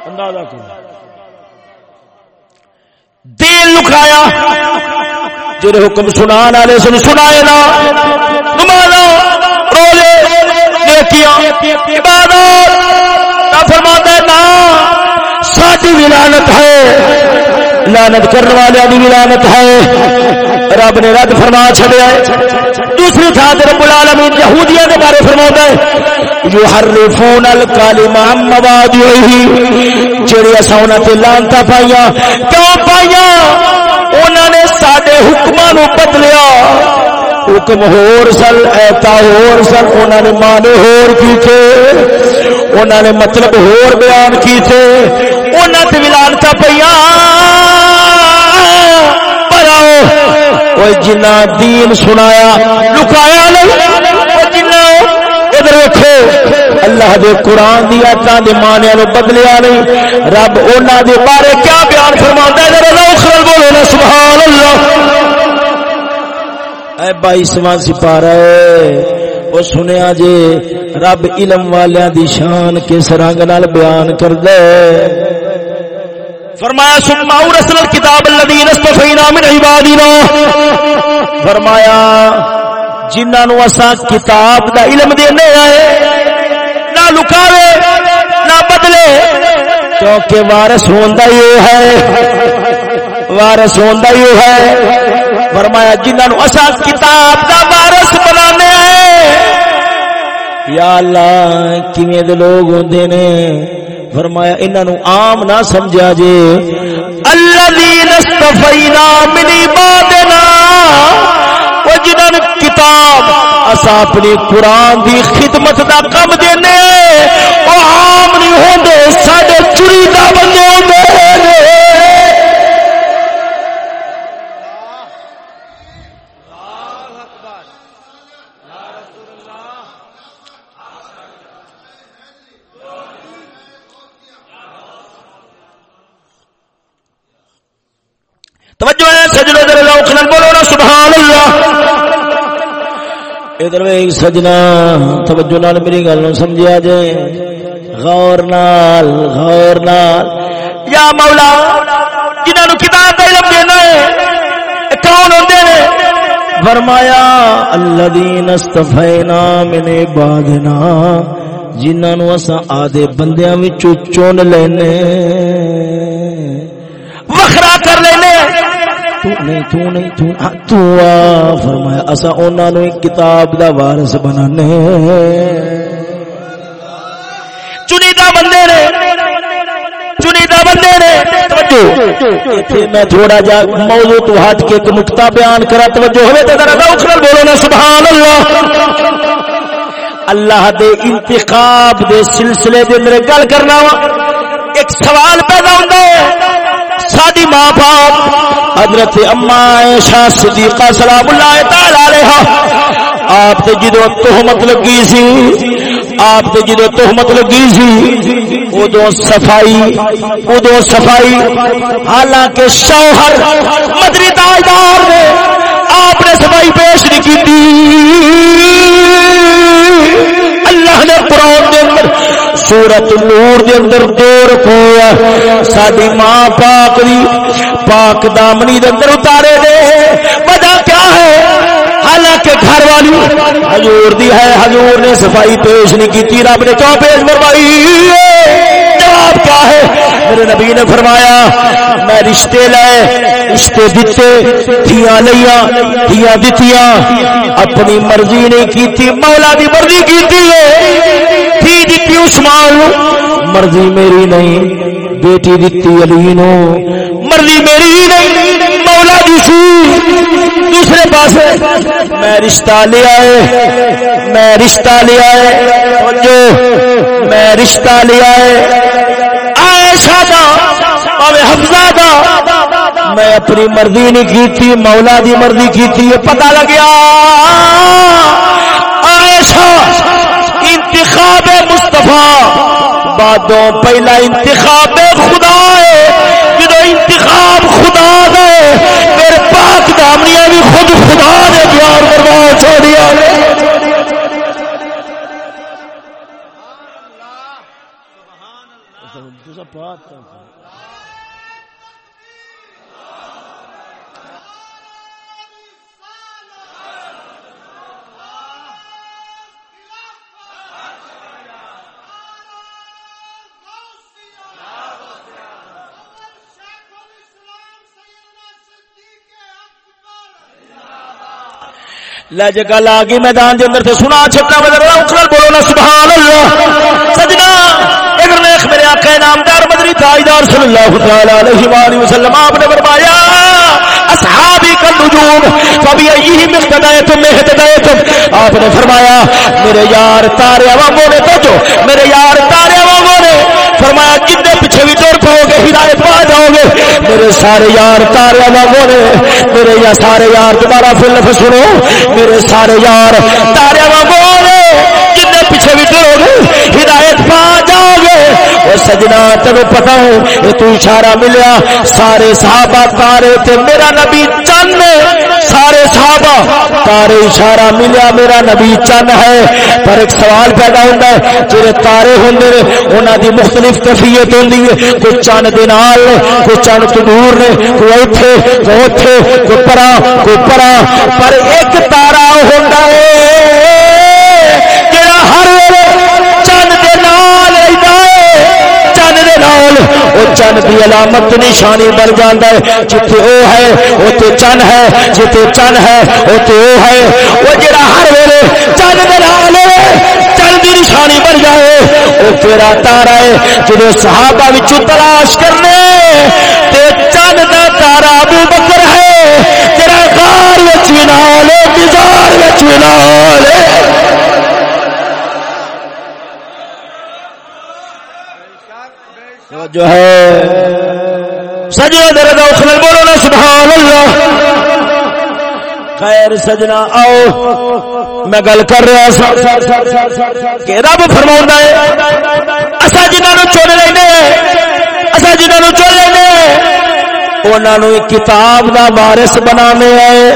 اندازہ کرو۔ دین لکھایا، جڑے حکم سنان والے سن، سنائے نا۔ نمازاں، روزے، نیکیاں عبادت ساری ولانت ہے۔ لانت کرنے والے بھی ولانت ہے۔ رب نے رد فرما چھڑیا ہے۔ دوسری تھان رب العالمین یہودیاں کے بارے فرماتا ہے۔ جو ہر فون الکالما مواد جڑی اصا انہوں نے لانتا پائیا کیوں پائیا انہوں نے سڈے حکم بدلیا۔ حکم ہور سن، ایتا ہور سن انہوں نے مانے ہور کی تھے انہوں نے مطلب ہور بیان کی تھے انہوں نے ملانتا پہ جنا دین سنایا، لکایا جنا ادھر ویکو اللہ دے قرآن دی آتا دے مانے نو بدلیا نہیں۔ رب انہوں دے بارے کیا بیان فرما ہے؟ بولو نا، سبحان اللہ۔ اے بائی سمان سپارا ہے وہ سنیا جے، رب علم والیاں دی شان کس رنگ نال بیان کر دے فرمایا ثم اورثنا الكتاب الذين اصطفينا من عبادنا۔ فرمایا، جنہاں نو اساں کتاب دا علم دینے آئے، نہ لکاوے، نہ بدلے۔ کیونکہ وارث ہوندا ہی ہے۔ وارث ہوندا ہی ہے۔ فرمایا، جنہوں اصا کتاب کا وارس بنا یا اللہ، کیویں دے لوگ ہوندے نے؟ فرمایا انہوں عام نہ سمجھا جے۔ الذین استفینا من عبادنا او جنہوں کتاب اسا اپنی قرآن دی خدمت دا کم دینے او عام نہیں ہوندے، ساڈے چریدا بندے ہوندے توجہ ہے سجنوں ادھر لوک نال بولو نا سبحان اللہ ادھر ایک سجنا، توجہ نال میری گل نو سمجھیا جے۔ غور نال غور نال۔ یا مولا، جنہاں نو کتاب دا علم دینا ہے کون ہوندے نے؟ فرمایا، الذین استفینا من عبادنا، جنہاں نو اساں آدے بندیاں وچوں چن لینے۔ وکھرا کر لینے۔ نہیں تو نہیں تو تو فرمایا اسا انہاں نو ایک کتاب دا وارث بنانے چنیدہ بندے نے چنیدہ بندے نے توجہ میں تھوڑا جا موضوع تو ہٹ کے ایک نقطہ بیان کرا توجہ ہوے تے ذرا ذوق بولو نا سبحان اللہ اللہ دے انتخاب دے سلسلے دے اندر گل کرنا وا ایک سوال پیدا ہوندا ہے ساری ماں باپ حضرت اما عائشہ صدیقہ سلام اللہ تعالی علیہ، آپ تے جدو تہمت لگی سی، آپ تے جدو تہمت لگی سی ادو صفائی ادو صفائی۔ حالانکہ شوہر مدری تاجدار نے آپ نے صفائی پیش نہیں کی اللہ نے قرآن دے اندر، سورت نور دے اندر دو رکھو ساری ماں پاک دی پاک دامنی دے اندر اتارے دے وجہ کیا ہے؟ حالانکہ گھر والی حضور دی ہے، حضور نے صفائی پیش نہیں کی رب نے کیوں پیش فرمائی؟ جواب کیا ہے؟ میرے نبی نے فرمایا، میں رشتے لائے رشتے دیتے دیا لیا دیا دتیا اپنی مرضی نہیں کی تھی مولا دی مرضی کی تھی تھی دیتی عثمان، مرضی میری نہیں، بیٹی دیتی علی نو، مرضی میری نہیں، مولا دی سی دوسرے پاس میں رشتہ لیا ہے میں رشتہ لیا ہے جو میں رشتہ لیا ہے عائشہ دا اوے حفظہ دا۔ میں اپنی مرضی نہیں کی تھی مولا دی مرضی کی تھی یہ پتہ لگیا۔ عائشہ، انتخاب مصطفیٰ۔ بعدوں پہلا انتخاب خدا ہے۔ جدو انتخاب خدا دے میرے پاک دامنیاں بھی خود خدا نے پیار برباد چھوڑیا بات لے جے گل آ گئی میدان دے اندر تے سنا چھٹا بدر اکھل بولو نا سبحان اللہ سجنا اگر نے میرے آقا نامدار مدنی تاجدار صلی اللہ تعالی علیہ والہ وسلم آپ نے فرمایا اصحابی کا نجوم فبی ایہی مقتدایتم اہتدایتم آپ نے فرمایا میرے یار تارے عواموں نے تو جو میرے یار تارے عواموں نے فرمایا جن پیچھے بھی ٹر پاؤ گے ہدایت پا جاؤ گے میرے سارے یار تارے واگو نے میرے یا سارے یار دوبارہ فلف سنو۔ میرے سارے یار تارے واگو نے جن پیچھے بھی ٹرو گے ہدایت پا جاؤ گے وہ سجنا تینو پتا ہے، یہ تو اشارہ ملیا۔ سارے صحابہ تارے تے میرا نبی چند سارے صحابہ، تارے اشارہ ملیا، میرا نبی چند ہے۔ پر ایک سوال پیدا ہوتا ہے، جڑے تارے ہوں نے، انہاں دی مختلف کیفیت ہوں کوئی چند دے نال کوئی چند تو دور نے، کوئی اوتھے کوئی اوتھے، کوئی پرا کوئی پرا۔ پر ایک تارا ہوتا ہے۔ نال او چند دی علامت نشانی بن جاندا ہے۔ جتھے او ہے اوتے چند ہے۔ جتھے چند ہے اوتے او ہے۔ او جڑا ہر ویلے چند دے نال چند دی نشانی بن جائے۔ او تیرا تارا ہے جدو صحابہ وچوں تلاش کرنے۔ تے چند دا تارا ابو بکر ہے۔ تیرا غار وچ وی نال مزار وچ وی نال جو ہے۔ سجنا درد اخلل بولو نا سبحان اللہ خیر سجنا، آؤ۔ میں گل کر رہا سا۔ کہ رب فرما ہے اصا جنہوں چن لینے اصا جنہوں چن لینے انہوں کتاب دا وارث بنا آئے۔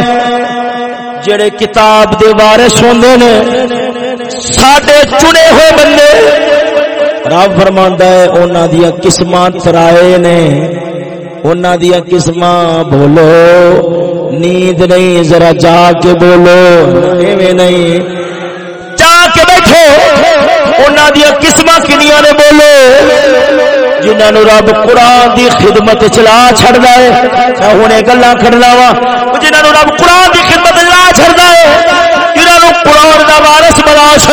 جڑے کتاب دے وارث ہوندے نے، ساڈے چنے ہوئے بندے۔ رب فرما ہے انہوں دیا قسم ترائے نے۔ انہوں دیا قسم بولو۔ نیند نہیں، ذرا جا کے بولو۔ ایویں نہیں۔ جا کے بیٹھو۔ انہوں دیا قسم کنیا نے بولو۔ جنہوں رب قرآن دی خدمت چلا چڑ ہے۔ میں ہوں گلا کرنا وا جنہوں رب قرآن دی خدمت وارس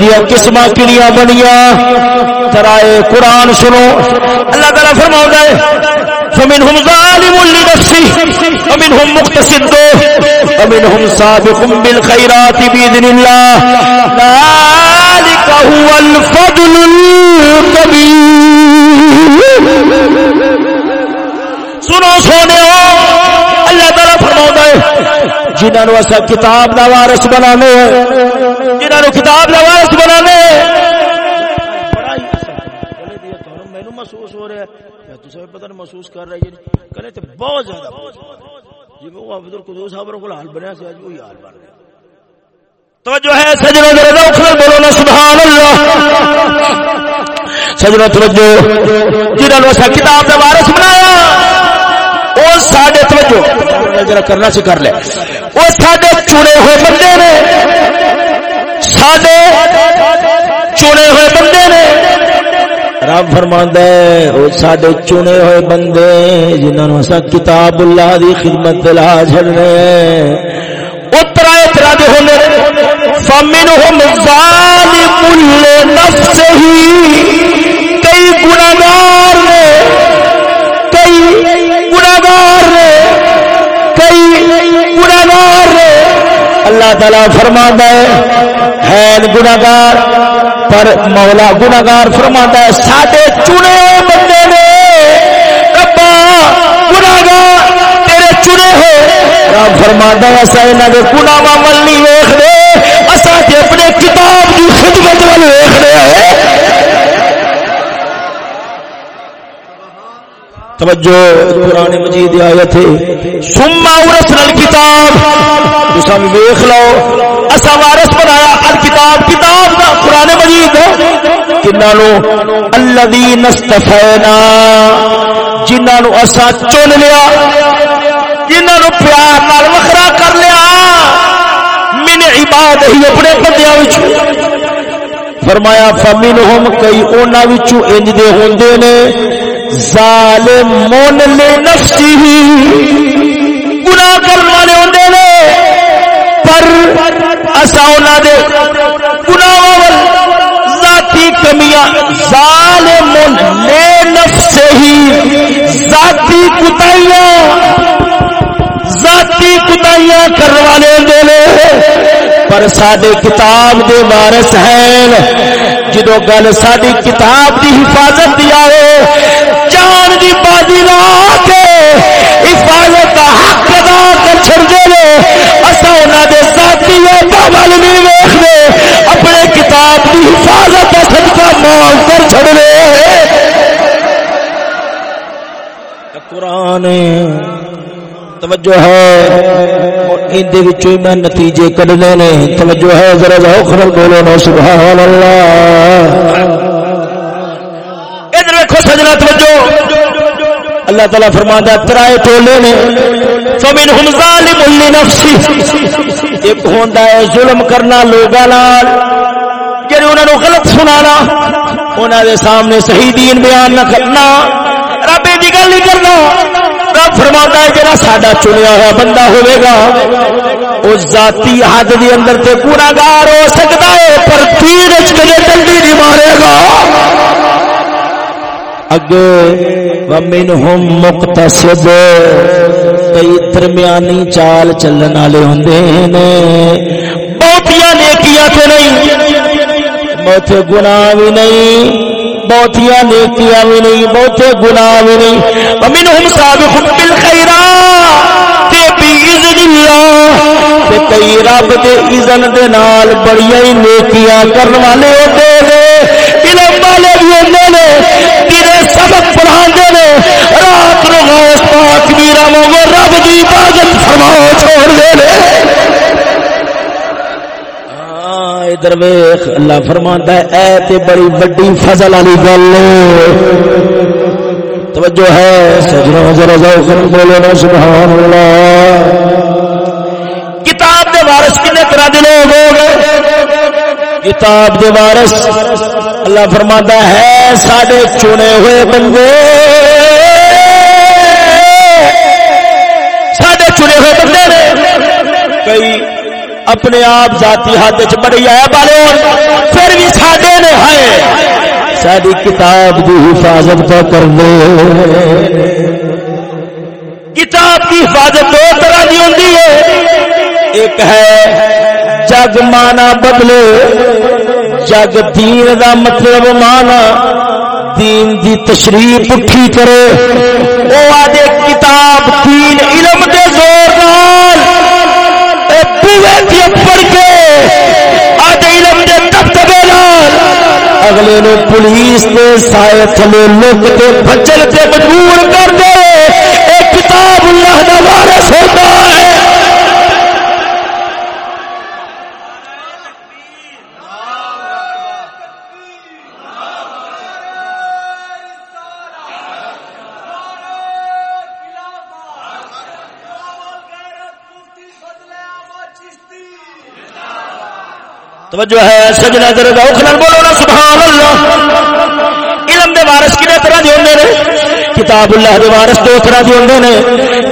دیا قسم کنیا بنیا ترائے قرآن سنو۔ اللہ تعالیٰ فرما ہے، فمنهم ظالم لنفسه، ومنهم مقتصد سابق بالخيرات ذلك هو الفضل الكبير۔ جنہوں اصا کتاب کا وارس بنا جنہوں کتاب کا وارس بنا محسوس ہو رہا ہے۔ پتہ محسوس کر رہے کرے تو بہت زیادہ جی وہ عبد القدوس صاحب کو حال بنیا سی اج وہی حال بن رہا توجہ ہے سجنوں دے رضا اکھل بولو نا سبحان اللہ سجنوں توجہ۔ اسا کتاب دا وارث بنایا۔ وہ توجہ۔ کرنا سی کر لے۔ وہ سڈے چنے ہوئے بندے نے۔ سڈے چنے ہوئے بندے نے۔ رب فرماندا ہے او ساڈے چنے ہوئے بندے جنہاں اسا کتاب اللہ دی خدمت لا چھڑنے او ترا طرح دے ہوندے فمنہم ظالم لنفسہ کئی گناہگار نے۔ کئی گناگار کئی گناگار اللہ تعالی فرما ہے گناگار پر مولا گناگار فرما ہے ساڈے چنے بندے نے۔ ربا گناگار تیرے چنے ہو رب فرما ہے اصا یہاں کے گنا مل نہیں ویخ رہے اصا اپنے کتاب کی خدمت وال ویخ رہے ہیں توجہ، قرآن مجید آیت ہے۔ سما ورثنا الکتاب تسا ویکھ لو۔ اسا وارث بنایا۔ الکتاب، کتاب دا قرآن مجید کنا نو الذین استفینا۔ جنہاں نو اسا چن لیا۔ جنہاں نو پیار نال وکھرا کر لیا۔ من عباد ہی اپنے بندیاں وچ فرمایا فمنہم کئی انہاں وچوں انج دے ہوندے نے۔ ظالمون لنفسی گناہ کرنے والے ہوندے نے، پر اسا انہاں دے گناہ ول ذاتی کمیاں ظالمون لنفسہ ذاتی کوتاہیاں ذاتی کوتاہیاں کرنے والے ہوندے نے، پر ساڈے کتاب دے وارث ہیں۔ جدو گل ساری کتاب دی حفاظت دی آئے دی بازی کے حفاظت حق ادا کر چھڑ دے اصا انہوں دے ساتھی ول نہیں ویختے اپنے کتاب دی حفاظت کا صدقہ مان کر چھڑ دے قرآن توجہ ہے۔ میں نتیجے کڈنے نے۔ توجہ ہے۔ ذرا ذوق نال بولو سبحان اللہ سجنا توجہ اللہ تعالیٰ فرماتا ترائے ٹولے نے۔ فمن ہم ظالم لنفسی ایک ہوندا ہے؟ ظلم کرنا لوگاں نال۔ جڑے انہاں نو غلط سنانا۔ انہاں دے سامنے صحیح دین بیان نہ کرنا۔ رب دی گل نہیں کرنا۔ رب فرماتا ہے، جڑا ساڈا چنیا ہوا بندہ ہوے گا، او ذاتی حد دے اندر تے گناہگار ہو سکتا ہے، پر تیر وچ کدے ڈنڈی نہیں مارے گا۔ اگے ومن ہم مقتصد، کئی درمیانی چال چلن والے ہوندے نے۔ بہتیاں نیکیاں تے نہیں، بہت گناہ بھی نہیں، بہتیاں نیکیاں بھی نہیں، بہت گناہ بھی نہیں۔ ومن ہم سابق بالخیرات تے باذن اللہ، تے کئی رب دے اذن دے نال بڑی نیکیاں کرن والے ہوندے نے۔ علم والے بھی ہوندے نے سبق پڑھا دے رات نو غوث پاک میرا مو رب دی عبادت فرماؤ چھوڑ دے ادھر ویخ اللہ فرماندا ہے، اے تے بڑی بڑی فضل والی گل توجہ ہے، سجنا ذرا ذوق بولو نا، سبحان اللہ۔ کتاب دے وارث کنے طرح دے لوگ ہو گئے۔ کتاب دے وارث۔ اللہ فرماتا ہے سڈے چنے ہوئے بندے۔ سڈے چنے ہوئے بندے نے کئی اپنے آپ ذاتی ہاتھ چ بڑی آیا والے پھر بھی سڈے نے ہے ساری کتاب کی حفاظت پہ کر دے کتاب کی حفاظت دو طرح کی ہوتی ہے۔ ایک ہے جگ مانا بدلے، جگ دین دا مطلب مانا، دین دی تشریح پٹھی کرے۔ او آدھے کتاب دین علم دے زور نال، اے بوے دی پڑھ کے آدھے علم دے دبدبے نال۔ اگلے نو پولیس دے سائے تھلے لوگ دے بچل تے مجبور کر دے۔ توجہ ہے سجنا در اوکھل بولو نا سبحان اللہ علم دے وارث کنے طرح دے ہوندے نے؟ کتاب اللہ دے وارث دو طرح دے ہوندے نے۔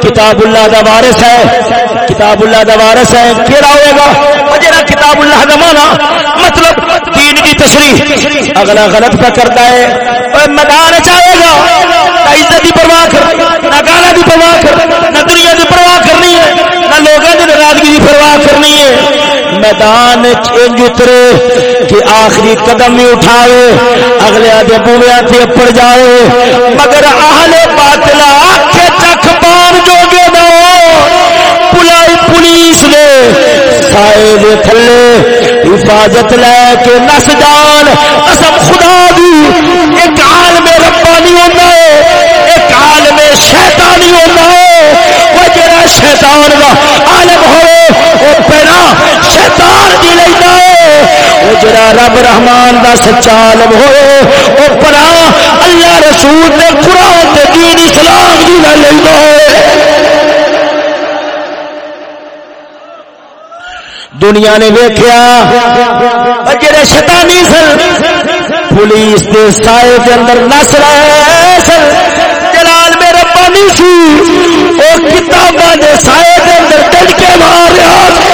کتاب اللہ دا وارث ہے کتاب اللہ دا وارث ہے، کیڑا ہوئے گا؟ او جڑا کتاب اللہ دا مانا مطلب دین دی تشریح۔ اگلا غلط پہ کرتا ہے او میدان چاہے گا۔ نہ عزت دی پرواہ کر، نہ گالا دی پرواہ کر، نہ دنیا دی پرواہ کرنی ہے، نہ لوگوں دی ناراضگی میدان چینج اترے کہ آخری قدم بھی اٹھائے، اگلے آدھے بویا تھے اپڑ جائے۔ مگر اہل باطلا آخ چکھ بار جو گے نہ پلائی پولیس نے سائے دے تھلے حفاظت لے کے نس جان۔ اصل خدا دی، ایک آل میں ربانی ہونا ہے ایک آل عالم شیطانی ہونا ہے وہ جا شیتان کا آلم ہو تار بھی لینا ہے۔ جڑا رب رحمان دا سچا عالم ہوئے، او پرا اللہ رسول دے قرآن دے دین اسلام دی نہ لینا ہوئے دنیا نے ویکھیا جڑے شیطانی سن، پولیس دے سائے دے اندر نس رہے سن۔ جلال میں ربانی سی، او کتاباں دے سائے دے اندر ڈٹ کے مار رہا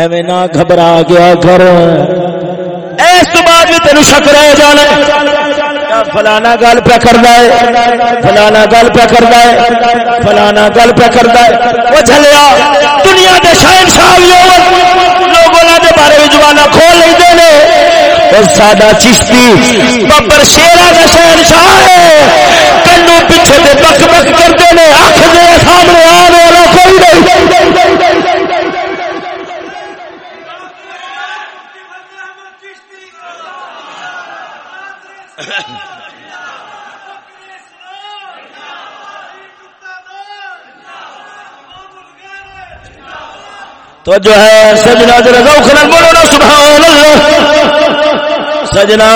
ایویں نہ گھبرا گیا گھر۔ اس تو بعد بھی تینوں شک رہ جانا فلانا گل پہ کرتا ہے؟ فلانا گل پہ کرتا ہے۔ فلانا گل پہ کرتا ہے۔ وہ چلیا دنیا کے شہن شاہ لوگوں کے بارے میں زبانہ کھول لیتے ہیں اور ساڈا چشتی ببر شیرا کا شہن شاہ ہے۔ کنو پیچھے بک بک کرتے ہیں اکھ دے سامنے آنے والا کوئی نہیں۔ تو جو ہے سجنا ذرا بولو نا، سبحان اللہ۔ سجنا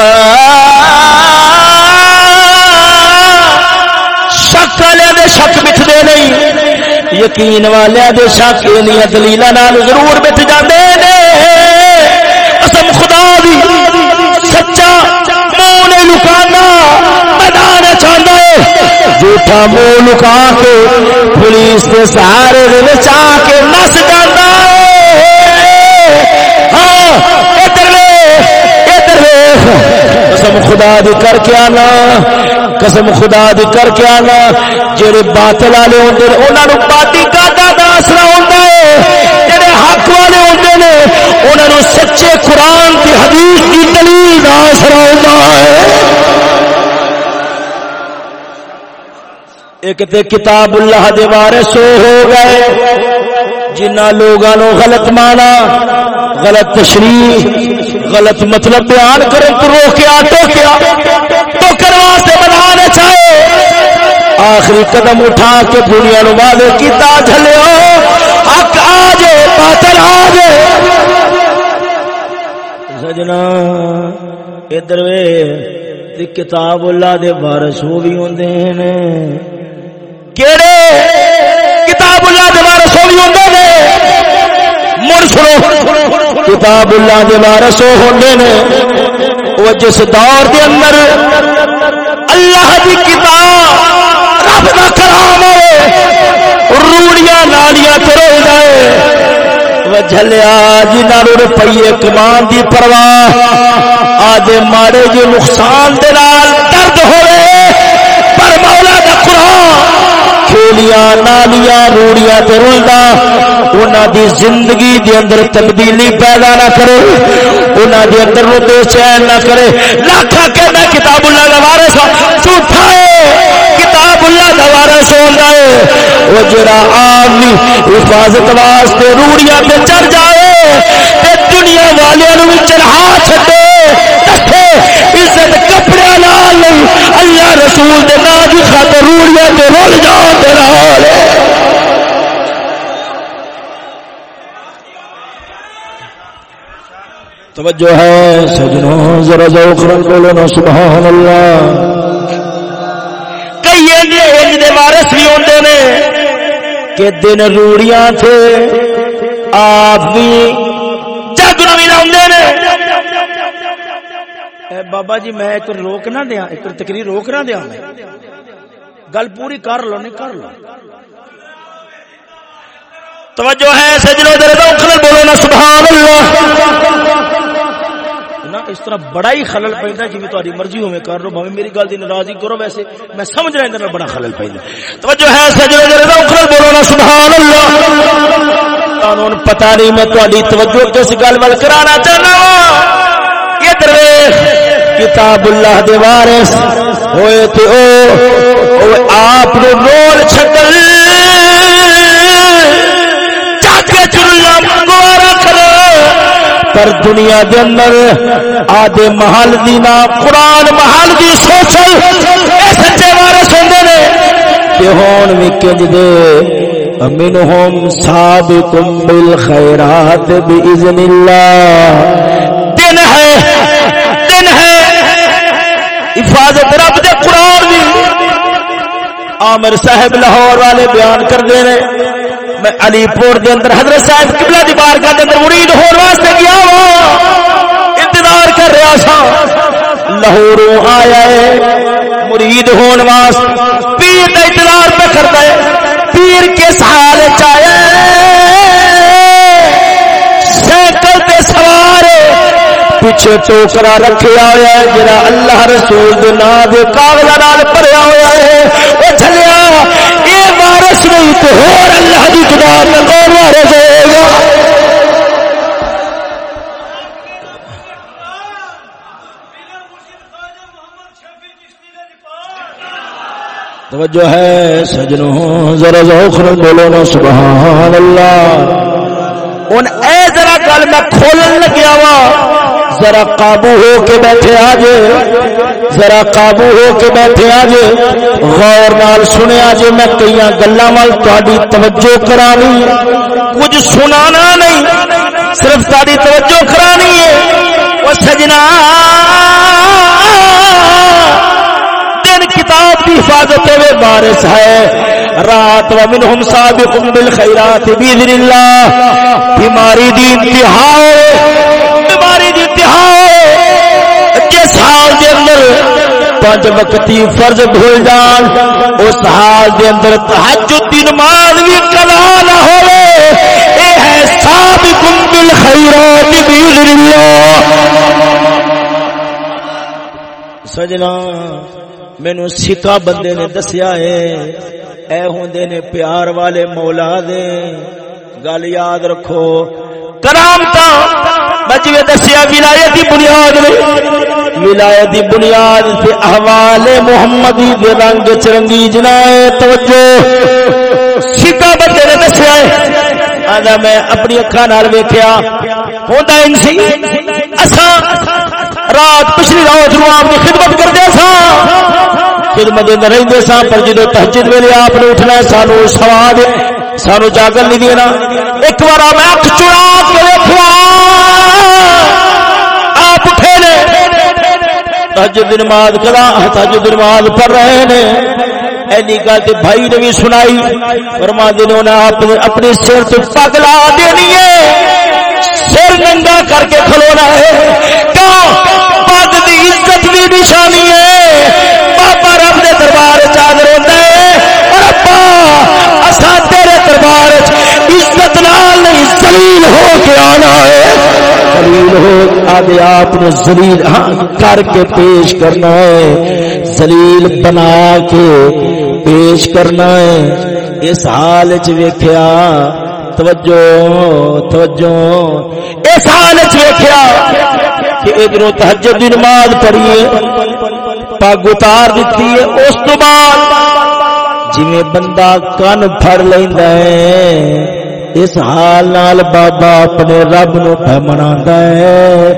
شک والے دے شک بٹھتے نہیں۔ یقین والے دے شک دلیل ضرور بٹ جاتے قسم خدا دی، سچا منہ نے لکانا، میدان چاہتا ہے۔ جھوٹا منہ لکا کے، پولیس کے سہارے چاہ کے نس جانا قسم خدا دی کر کے آنا، قسم خدا دی کر کے آنا جڑے باطل والے ہوندے نے، انہاں نو باطی گاڈا دا آسرا ہوندا ہے جڑے حق والے ہوندے نے، انہاں نو سچے قرآن دی حدیث دی دلیل دا آسرا ہوندا ہے۔ ایک تے کتاب اللہ دے وارث ہو گئے۔ جنہ لوگاں نو غلط مانا، غلط تشریح، غلط مطلب بیان کرے تو روکیا ٹوکیا تو واسطے بنانے چاہے۔ آخری قدم اٹھا کے دنیا نو والے کیتا جھلے حق آ جائے باطل آ جائے سجنا ادھر کتاب اللہ دے بارش وہ بھی ہوندے ہیں۔ کیڑے؟ کتاب اللہ دے بارش وہ بھی ہوندے ہیں مڑ سنو۔ کتاب اللہ دے وارث ہوندے نے۔ وہ جس دور دے اندر اللہ دی کتاب رب دا کلام ہوئے روڑیاں نالیاں تے رول جائے۔ وہ جھلیا جنہاں نو روپیے کمان دی پرواہ آدے ماڑے جو نقصان دے نال درد ہوئے۔ پر مولا دا قرآن کھولیاں نالیاں روڑیاں تے رلدا دی زندگی دے اندر تبدیلی پیدا نہ کرے، انہاں دے اندر نو بے چین نہ کرے۔ لاکھا کہ میں کتاب اللہ دا وارث ہوں جھوٹا ہے کتاب اللہ دا وارث ہوندا ہے۔ او جڑا آدمی حفاظت واسطے روڑیاں تے چڑھ جائے، تے دنیا والےاں نو چڑھا چھڈے عزت کپڑے نال اللہ رسول دے نا دی خاطر روڑیاں تے رول جا تے نال توجہ ہے، سجنوں، ذرا ذوق رنگ بولو نا سبحان اللہ کئی انج جی، دے وارث بھی ہوندے نے، کہ دن روڑیاں تھے، آپ بھی جگ نو بھی لاؤندے نے۔ اے بابا جی میں ایک روک نہ دیا، ایک تقریر روک نہ دیا میں۔ گل پوری کر لو، نہیں کر لو۔ توجہ ہے سجنو در خلل بولو نا سبحان اللہ نا اس طرح بڑا ہی خلل پہنتا جی میں تاری مرضی ہو میں کر لو، بھاوے میری گل دی ناراضی کرو ویسے۔ میں سمجھ رہا اندر بڑا خلل پہنتا توجہ ہے سجنو در خلل بولو نا سبحان اللہ قانون پتہ نہیں میں تاری توجہ کس گل ول کرانا چاہنا ہوں کتاب اللہ دے وارث، ہوئے تے او آپ نو رول چھڈل پر دنیا دے اندر آدے محل دی نا، قرآن محل دی سوچل اے سچے وارث ہوندے نے۔ تے ہون وی کنج دے۔ منهم سابق بالخيرات بإذن الله دن ہے دن ہے۔ حفاظت رب دے قرآن بھی عامر صاحب لاہور والے بیان کر دے رہے علی پور دے اندر حضرت صاحب قبلہ دی بارگاہ دے اندر مرید ہون واسطے گیا وا انتظار کر رہا سا لاہوروں آیا ہے، مرید ہون واسطے۔ پیر دا انتظار پہ کرتا ہے۔ پیر کس حال چایا سائیکل تے سوار پیچھے ٹوکرا رکھیا ہوا ہے، جڑا اللہ رسول دے نام دے کاغذ نال بھریا ہوا ہے۔ او وارث نہیں تو اور اللہ دی کتاب میں کون وارث ہوے گا۔ توجہ ہے، سجنوں، ذرا ذوق بولو نا سبحان اللہ۔ ان اے ذرا گل میں کھولن لگیا وا۔ ذرا قابو ہو کے بیٹھے آج ذرا قابو ہو کے بیٹھے آج غور نال سنے آج میں کئی گلا مل تاری توجہ کرانی۔ کچھ سنانا نہیں، صرف تاری توجہ کرانی ہے۔ وہ سجنا۔ دن کتاب کی حفاظت ہوئے بارش ہے۔ رات و منہم سابقم بالخیرات بیذن اللہ۔ بیماری دی انتہا بیماری حال دے اندر پانچ وقتی فرض بھول جان، اس حال دے اندر تحجد دی نماز بھی قضا نہ ہوے اے ہے سابقم بالخیرات باذن اللہ۔ سجنا، مینو سکا بندے نے دسیا ہے، اے ہوندے نے پیار والے مولا دے۔ گل یاد رکھو کرامتا بچے دسیا، ولایت کی بنیاد ولایت کی بنیاد سے احوال محمدی دے رنگ چرنگی جنا توجہ۔ سکا بچے نے دسیا آدھا میں اپنی اکھا نال ویکیا ہوتا ان سی اسا رات پچھلی رات نو آپ کی خدمت کرتے سا خدمت اندر رہتے سا پر جدو تہجد ویلے آپ نے اٹھنا سانو سواد سانو جاگل نہیں دینا۔ ایک بار میں اکھ چڑا کے دیکھا تہجد نماز کلا تہجد نماز پڑھ رہے نے اینی گل تے بھائی نے بھی سنائی۔ فرما دے نے آپ اپنے سر تے پگ لا دینی ہے۔ سر ننگا کر کے کھلونا ہے۔ کیوں پگ دی عزت بھی نشانی ہے۔ بابا رب دے دربار چادر ہوتا ہے۔ اور ابا اسا تیرے دربار عزت نال نہیں، ذلیل ہو کے آنا ہے۔ زلیل ہو آدھے آپ نے زلیل ہاں کر کے پیش کرنا ہے۔ زلیل بنا کے پیش کرنا ہے۔ اس حال ویکھیا، توجہ توجہ۔ اس حال ویکھیا کہ ادھر تہجد دی نماز پڑھیے پگ اتار دیتی ہے۔ اس تو بعد جی بندہ کن پھڑ لینا ہے، اس حال نال بابا اپنے رب نو پہ منا ہے۔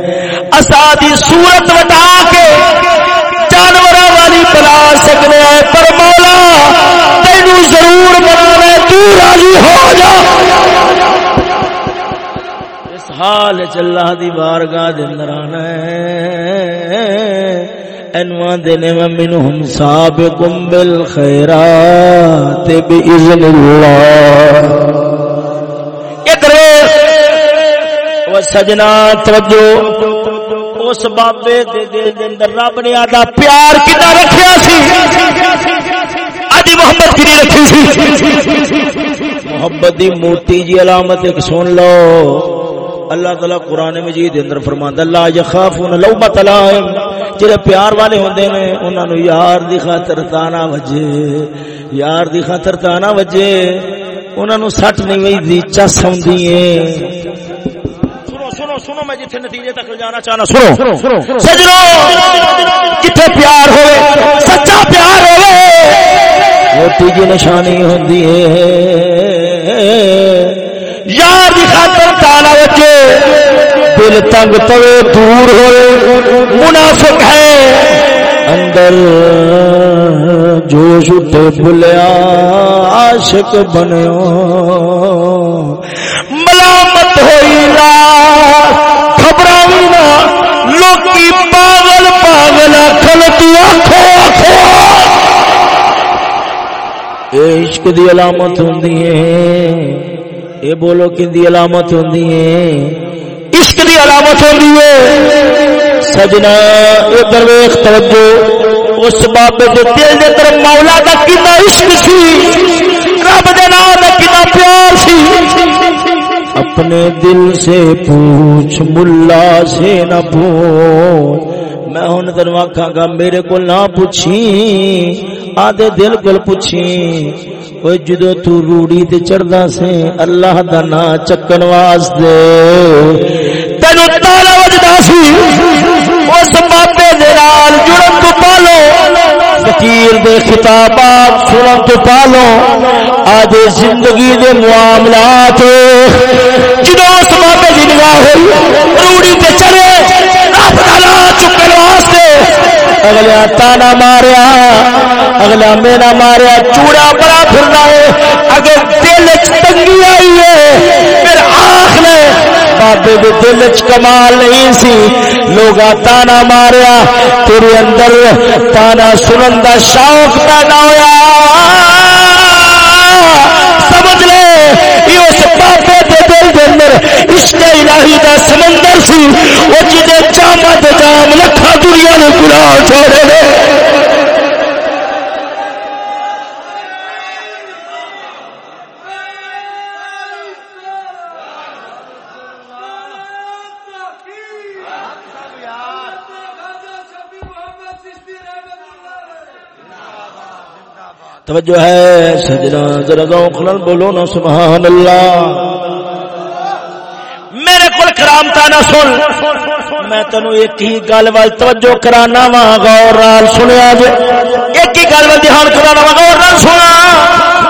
اسادی صورت وٹا کے جانور والی بنا سکنے ہیں، پر مولا تینو ضرور بنا تو راضی ہو جا۔ اس حال چلا دی بارگاہ دے اندر آنا ہے۔ انواع دینے میں منہم سابقم بالخیرات بإذن اللہ سجنا توجہ، اس بابے دے دل دے اندر رب نے آدھا پیار کنا رکھیا سی؟ آدھی محبت کی رکھی سی؟ محبت دی موٹی جی علامت ایک سن لو۔ اللہ تعالی قرآن مجید اندر فرماندا اللہ یخافون لومۃ لائم جڑے پیار والے ہوندے نے انہاں نو یار دی خاطر تانا وجے۔ یار دی خاطر تانا وجے۔ انہاں نو سٹ نہیں ویندی چس ہوندی ہے سنو میں جتھے نتیجے تک جانا چاہنا سنو سجنو جتھے پیار ہوئے سچا پیار ہوئے۔ وہ تیجی نشانی ہوندی ہے یار دی خاطر تالا دل تنگ توے دور ہوئے، منافق ہے۔ اندر جوش اٹھے بلیا عاشق بنو ملامت ہوئی لا خبر بھی نہ لوکی پاگل پاگل آخل تو آخو آخو عشق دی علامت ہوں اے بولو کہ دی علامت ہوں عشق دی علامت ہوں سجنا ادھر ویخ توجہ۔ اس بابے دے دل دے طرف مولا دا کتنا عشق سی۔ رب دے نام دا کتنا پیار سی۔ اپنے دل سے پوچھ، ملا سے نہ پوچھ۔ میں ہوں تین آخا گا، میرے کو نہ پوچھی۔ آدھے دل کو پوچھی۔ جدو تو روڑی تے چڑھدا سے اللہ دا نا چکن واسطے تینو تالا وجدا سی اس بابے دے نال جڑن تو پالو فقیر دے خطابات سنن تو پالو آج زندگی دے معاملات جدو اس بابے دی نگاہ ہوئی روڑی تے چڑھے رب دا نا چکن اگلا اگلے تانا ماریا اگلا میرا ماریا، چوڑا بڑا پھرنا ہے اگر دل تنگی آئی ہے، پھر آخ لے بابے دے دل چ کمال نہیں سی، لوگ تانا ماریا، تیرے اندر تانا سنن دا شوق پیدا ہوا سمجھ لے یہ اس بابے دے دل دے اندر عشق الہی دا سمندر سی وہ جدے جامع دے جام لکھا دنیا نے گناہ چھوڑے دے توجہ ہے، سجنا، ذرا ذوق بولو نا، سبحان اللہ۔ میرے کرامتا نہ سن۔ میں تینو ایک ہی گل وال توجہ کرانا وا، غور نال سنیا جے۔ ایک ہی گل وال دھیان کرانا وا، غور نال سنا۔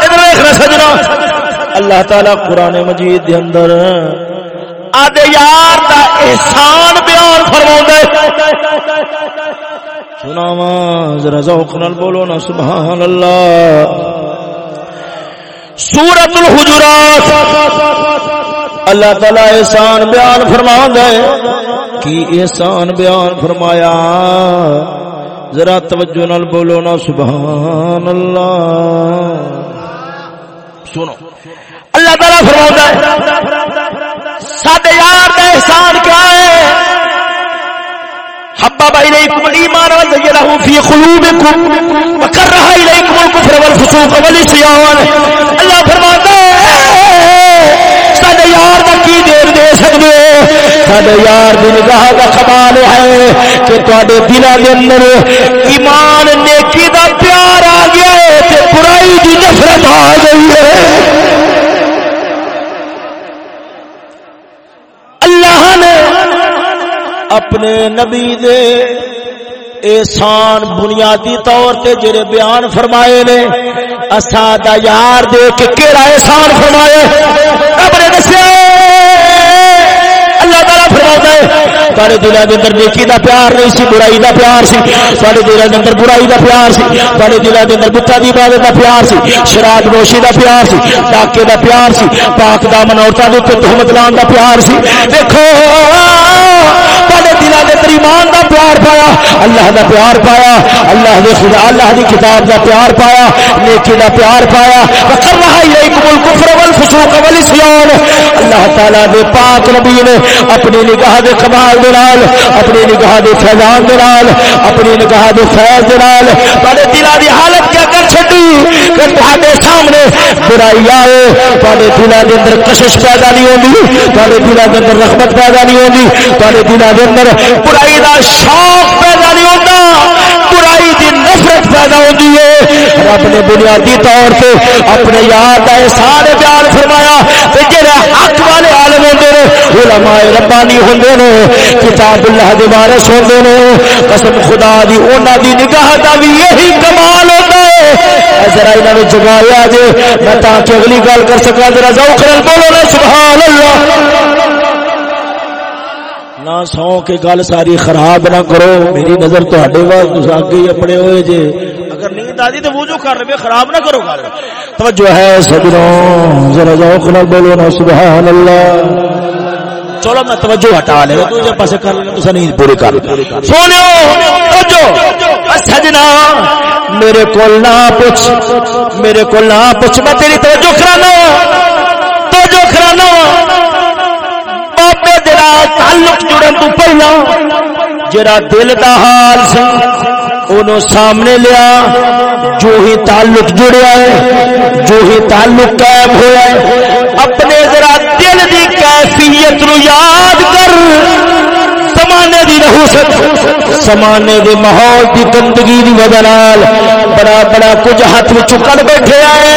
ادھر دیکھ رہا سجنا۔ اللہ تعالی قران مجید دے اندر آدھے یار دا احسان بیان فرماوندا سناوا ذرا ذوق نال بولو نا سبحان اللہ سورت الحجرات۔ اللہ تعالی احسان بیان فرما دے کی احسان بیان فرمایا؟ ذرا توجہ نال بولو نا، سبحان اللہ۔ سنو۔ اللہ تعالی فرما دے ساڈے یار کا احسان کیا ہے؟ حبب إليكم الإيمان وزينه في قلوبكم وكره إليكم الكفر والفسوق والعصيان اللہ فرماتا سارے یار کا کی دیر دے سکتے ہو؟ سارے یار دی نگاہ کا کمال ہے کہ تے دلوں کے اندر ایمان نیکی دا پیار آ گیا ہے تے برائی دی نفرت آ گئی ہے۔ اللہ نے اپنے نبی دے احسان بنیادی طور تے جڑے بیان فرمائے نے اسا دا یار دے کے کیڑا احسان فرمائے قبر دسیا اللہ تعالی فرماتا ہے تارے دلوں دے اندر نیکی دا پیار نہیں سی برائی دا پیار سی تارے دلوں دے اندر برائی دا پیار سی تارے دلوں دے اندر بتاں دی عبادت دا پیار سی شراب نوشی دا پیار سی ڈاکے دا پیار سی پاک دامن عورتاں دے تے تہمت لان دا پیار سی دیکھو دلوں کے اندر ایمان دا پیار پایا اللہ دا پیار پایا اللہ دے خدا اللہ دی کتاب دا پیار پایا نیکی دا پیار پایا وکرہ الیکم الکفر والفسوق والعصیان اللہ تعالی دے پاک نبی نے اپنی اپنی نگاہ دے کمال دے نال، اپنی نگاہ دے فیضان دے نال، اپنی نگاہ دے فیض دے نال۔ تواڈے دلاں دی حالت کیا کر چھڈی؟ کہ تہاڈے سامنے برائی آئے، تواڈے دلاں دے اندر کشش پیدا نہیں ہوندی، تواڈے دلاں دے اندر رغبت پیدا نہیں ہوندی، تواڈے دلاں دے اندر برائی دا شوق پیدا نہیں ہوندا۔ دی نفرت پیدا ہوتی ہے۔ رب نے بنیادی طور سے اپنے یاد کا احسان بیان فرمایا کہ جڑے حق والے عالم ہوندے نے، علماء ربانی ہوندے نے، کتاب اللہ دے وارث ہوندے نے، قسم خدا دی، انہاں دی نگاہ دا بھی یہی کمال ہوتا ہے۔ ذرا انہاں نو جگایا جے، میں تاکہ اگلی گل کر سکاں، ذرا ذوق نال بولو سبحان اللہ۔ نہ سو کے گل ساری خراب نہ کرو۔ میری نظر تے واسطے اگے ہی اپنے ہوئے جے۔ اگر نیند ضرورت آتی جی تو وضو کر رہے خراب نہ کرو گل۔ توجہ ہے سجنوں، ذرا ذوق نہ بولو نا سبحان اللہ چلو میں توجہ ہٹا لے، دوسرے پاسے کر لے تو نہیں پوری کر سونو توجہ۔ سجنا، میرے کول نہ پوچھ، میرے کول نہ پوچھ، میں تیری توجہ کرانا توجہ کرانا بابے تیرا تعلق تو پہلا، جڑا دل دا حال سی انہوں سامنے لیا، جو ہی تعلق جڑیا ہے، جو ہی تعلق قائم ہوا ہے، اپنے ذرا دل دی کیفیت نو یاد کر، زمانے دی نحوست، زمانے دے ماحول دی گندگی دی وجہ نال بڑا بڑا کچھ ہاتھ میں چکن بیٹھے آئے۔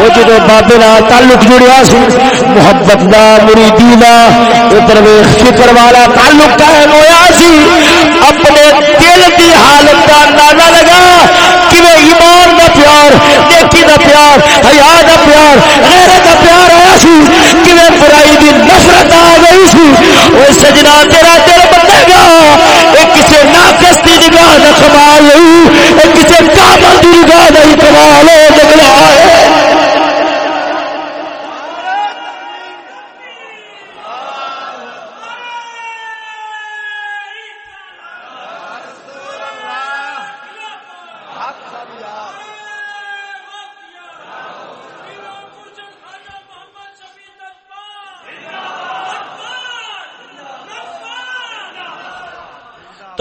وہ جب بابے تعلق جڑیا سی، محبت دا، مریدی دا، ادھر ویخ فکر والا تعلق قائم ہوا سی۔ اپنے دل دی حالت کا اندازہ لگا کہ ایمان دا پیار، نیکی دا پیار، حیا دا پیار، غیرت دا پیار آیا سی۔ کہ برائی دی نفرت آ گئی سی۔ وہ سجنا، تیرا دل بنے گا۔ ایک کسی ناقص دی نگاہ دا کمال نہیں ایک کسی کامل دی نگاہ دا کمال ہے نکلا ہے۔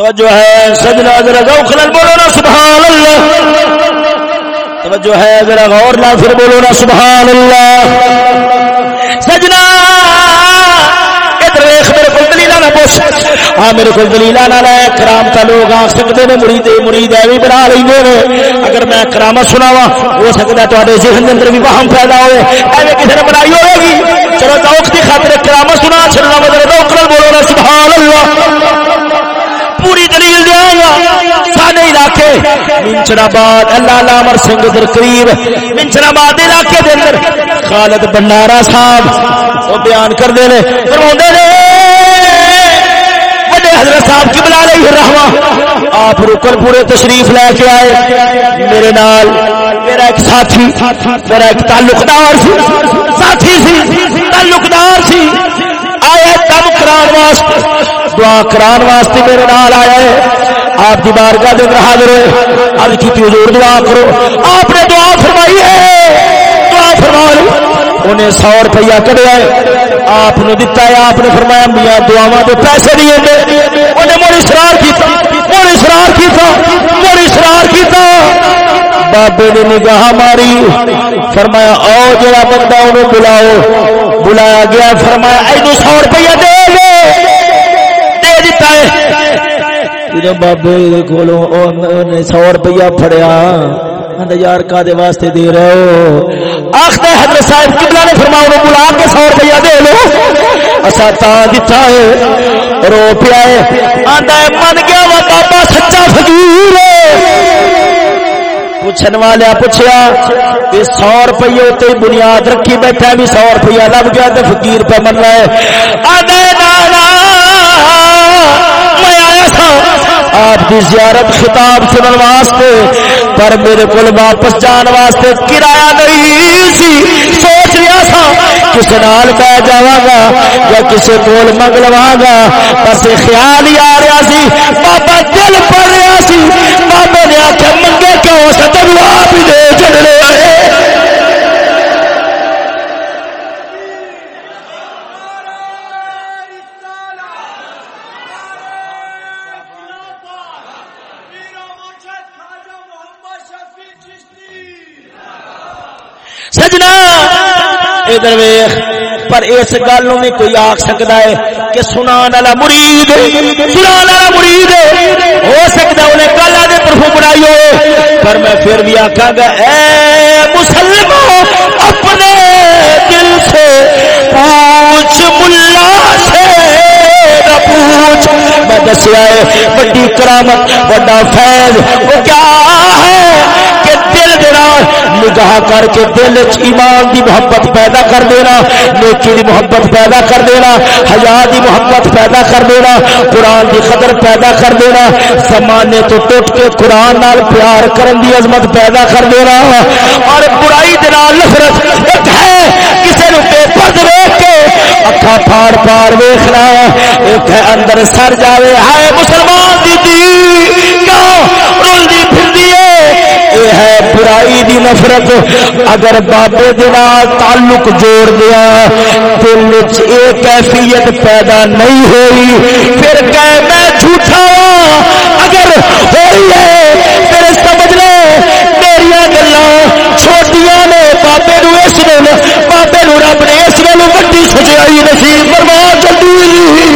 توجہ ہے سجنا ذرا ذوق نال بولو نا سبحان اللہ توجہ ہے ذرا غور نال پھر بولو نا سبحان اللہ سجنا ادھر دیکھ میرے کو دلیل نہ پوچھ۔ ہاں میرے کو دلیل نہ لے کرام تا لوگ آ سکتے نے، مرید مرید ایویں بنا لیندے نے۔ اگر میں کرامت سناواں، ہو سکتا ہے تواڈے ذہن دے اندر بھی وہم پیدا ہوئے۔ ایویں کسی نے بنائی ہوے گی؟ چلو ذوق دی خاطر کرامت سنا چھڑنا مطلب ذوق نال بولو نا سبحان اللہ پوری دلیل دیا گا سارے علاقے منچرآباد، اللہ لامر سنگھ در قریب، منچرآباد علاقے دے اندر خالد بنڈارا صاحب، وہ بیان کر دے فرما نے حضرت صاحب کی بلا رہی رحمہ آپ رکن پورے تشریف لے کے آئے، میرے نال میرا ایک ساتھی، میرا ایک تعلق دار سی، ساتھی سی تعلق دار سی، آیا دم کران واسطے، دعا کران واسطے میرے نال آیا ہے۔ آپ کی بارگاہ دے حاضر ہوئے۔ ارد کی حضور دعا کرو۔ آپ نے دعا فرمائی ہے۔ دعا فرما انہیں سو روپیہ کڑیا ہے آپ نے دتا ہے، آپ نے فرمایا، میاں دعوا کے پیسے دیے انہیں مڑ اسرار کیتا مڑ اسرار کیتا مڑ اسرار کیتا۔ بابے نے نگاہ ماری۔ فرمایا او جڑا بندہ انہوں بلاؤ۔ بلایا گیا، فرمایا، اینو سو روپیہ دے دے دیتا ہے۔ گے بابے کو سو روپیہ فڑیا یار کا واسطے دے رہے ہو؟ آخر حضرت صاحب کبلا نے فرماؤ بلا کے سو روپیہ دے لو۔ اصا تا دتا ہے، رو پیا آتا ہے، من گیا وا بابا، سچا فقیر پوچھنے والا پوچھا یہ سو روپیے اتنے بنیاد رکھی بیٹھا بھی سو روپیہ لگ گیا تو فقیر پہ من رہا ہے۔ آدھے میں آیا تھا آپ کی زیارت خطاب سنن واسطے، پر میرے کو واپس جان واسطے کرایہ نہیں سی۔ سوچ رہا تھا کسی نال پہ جا گا یا کسی کو منگ لوا گا۔ بس خیال ہی آ رہا سی۔ بابا دل پڑ رہا سی۔ بابے نے آخر منگے کیوں؟ سچ آپ ہی دے چل رہے ادھر ویخ پر اس گل بھی کوئی آخ سکتا ہے کہ سنا والا مرید سنا والا مرید، ہو سکتا انہیں گل آدھے طرف بنائی ہو پر میں پھر بھی آخا گا، اے مسلم اپنے دل سے پوچھ، ملا سے پوچھ۔ میں دسیا ہے، بڑی کرامت، بڑا فیض، وہ کیا ہے؟ کہ دل دے نگاہ کر کے دل ایمان دی محبت پیدا کر دینا، نیکی دی محبت پیدا کر دینا، حیا دی محبت پیدا کر دینا، قرآن دی قدر پیدا کر دینا، زمانے تو ٹوٹ کے قرآن نال پیار کرن دی عظمت پیدا کر دینا۔ اور برائی دے نال نفرت ایک ہے، کسے نو بے پرد ویکھ کے اکھا پھاڑ پھاڑ ویکھنا۔ ایک ہے اندر سر جاوے، ہائے مسلمان دی دی کیوں رلدی پھردی اے ہے برائی دی نفرت، اگر بابے دنال تعلق جوڑ دیا، دل وچ کیفیت پیدا نہیں ہوئی، پھر کہ میں جھوٹا ہاں، اگر ہوئی ہے، پھر سمجھ لے میری گلا چھوٹیاں نے، بابے نو اس نے بابے نو رب نے اس نے وڈی سجائی نصیب فرما چلی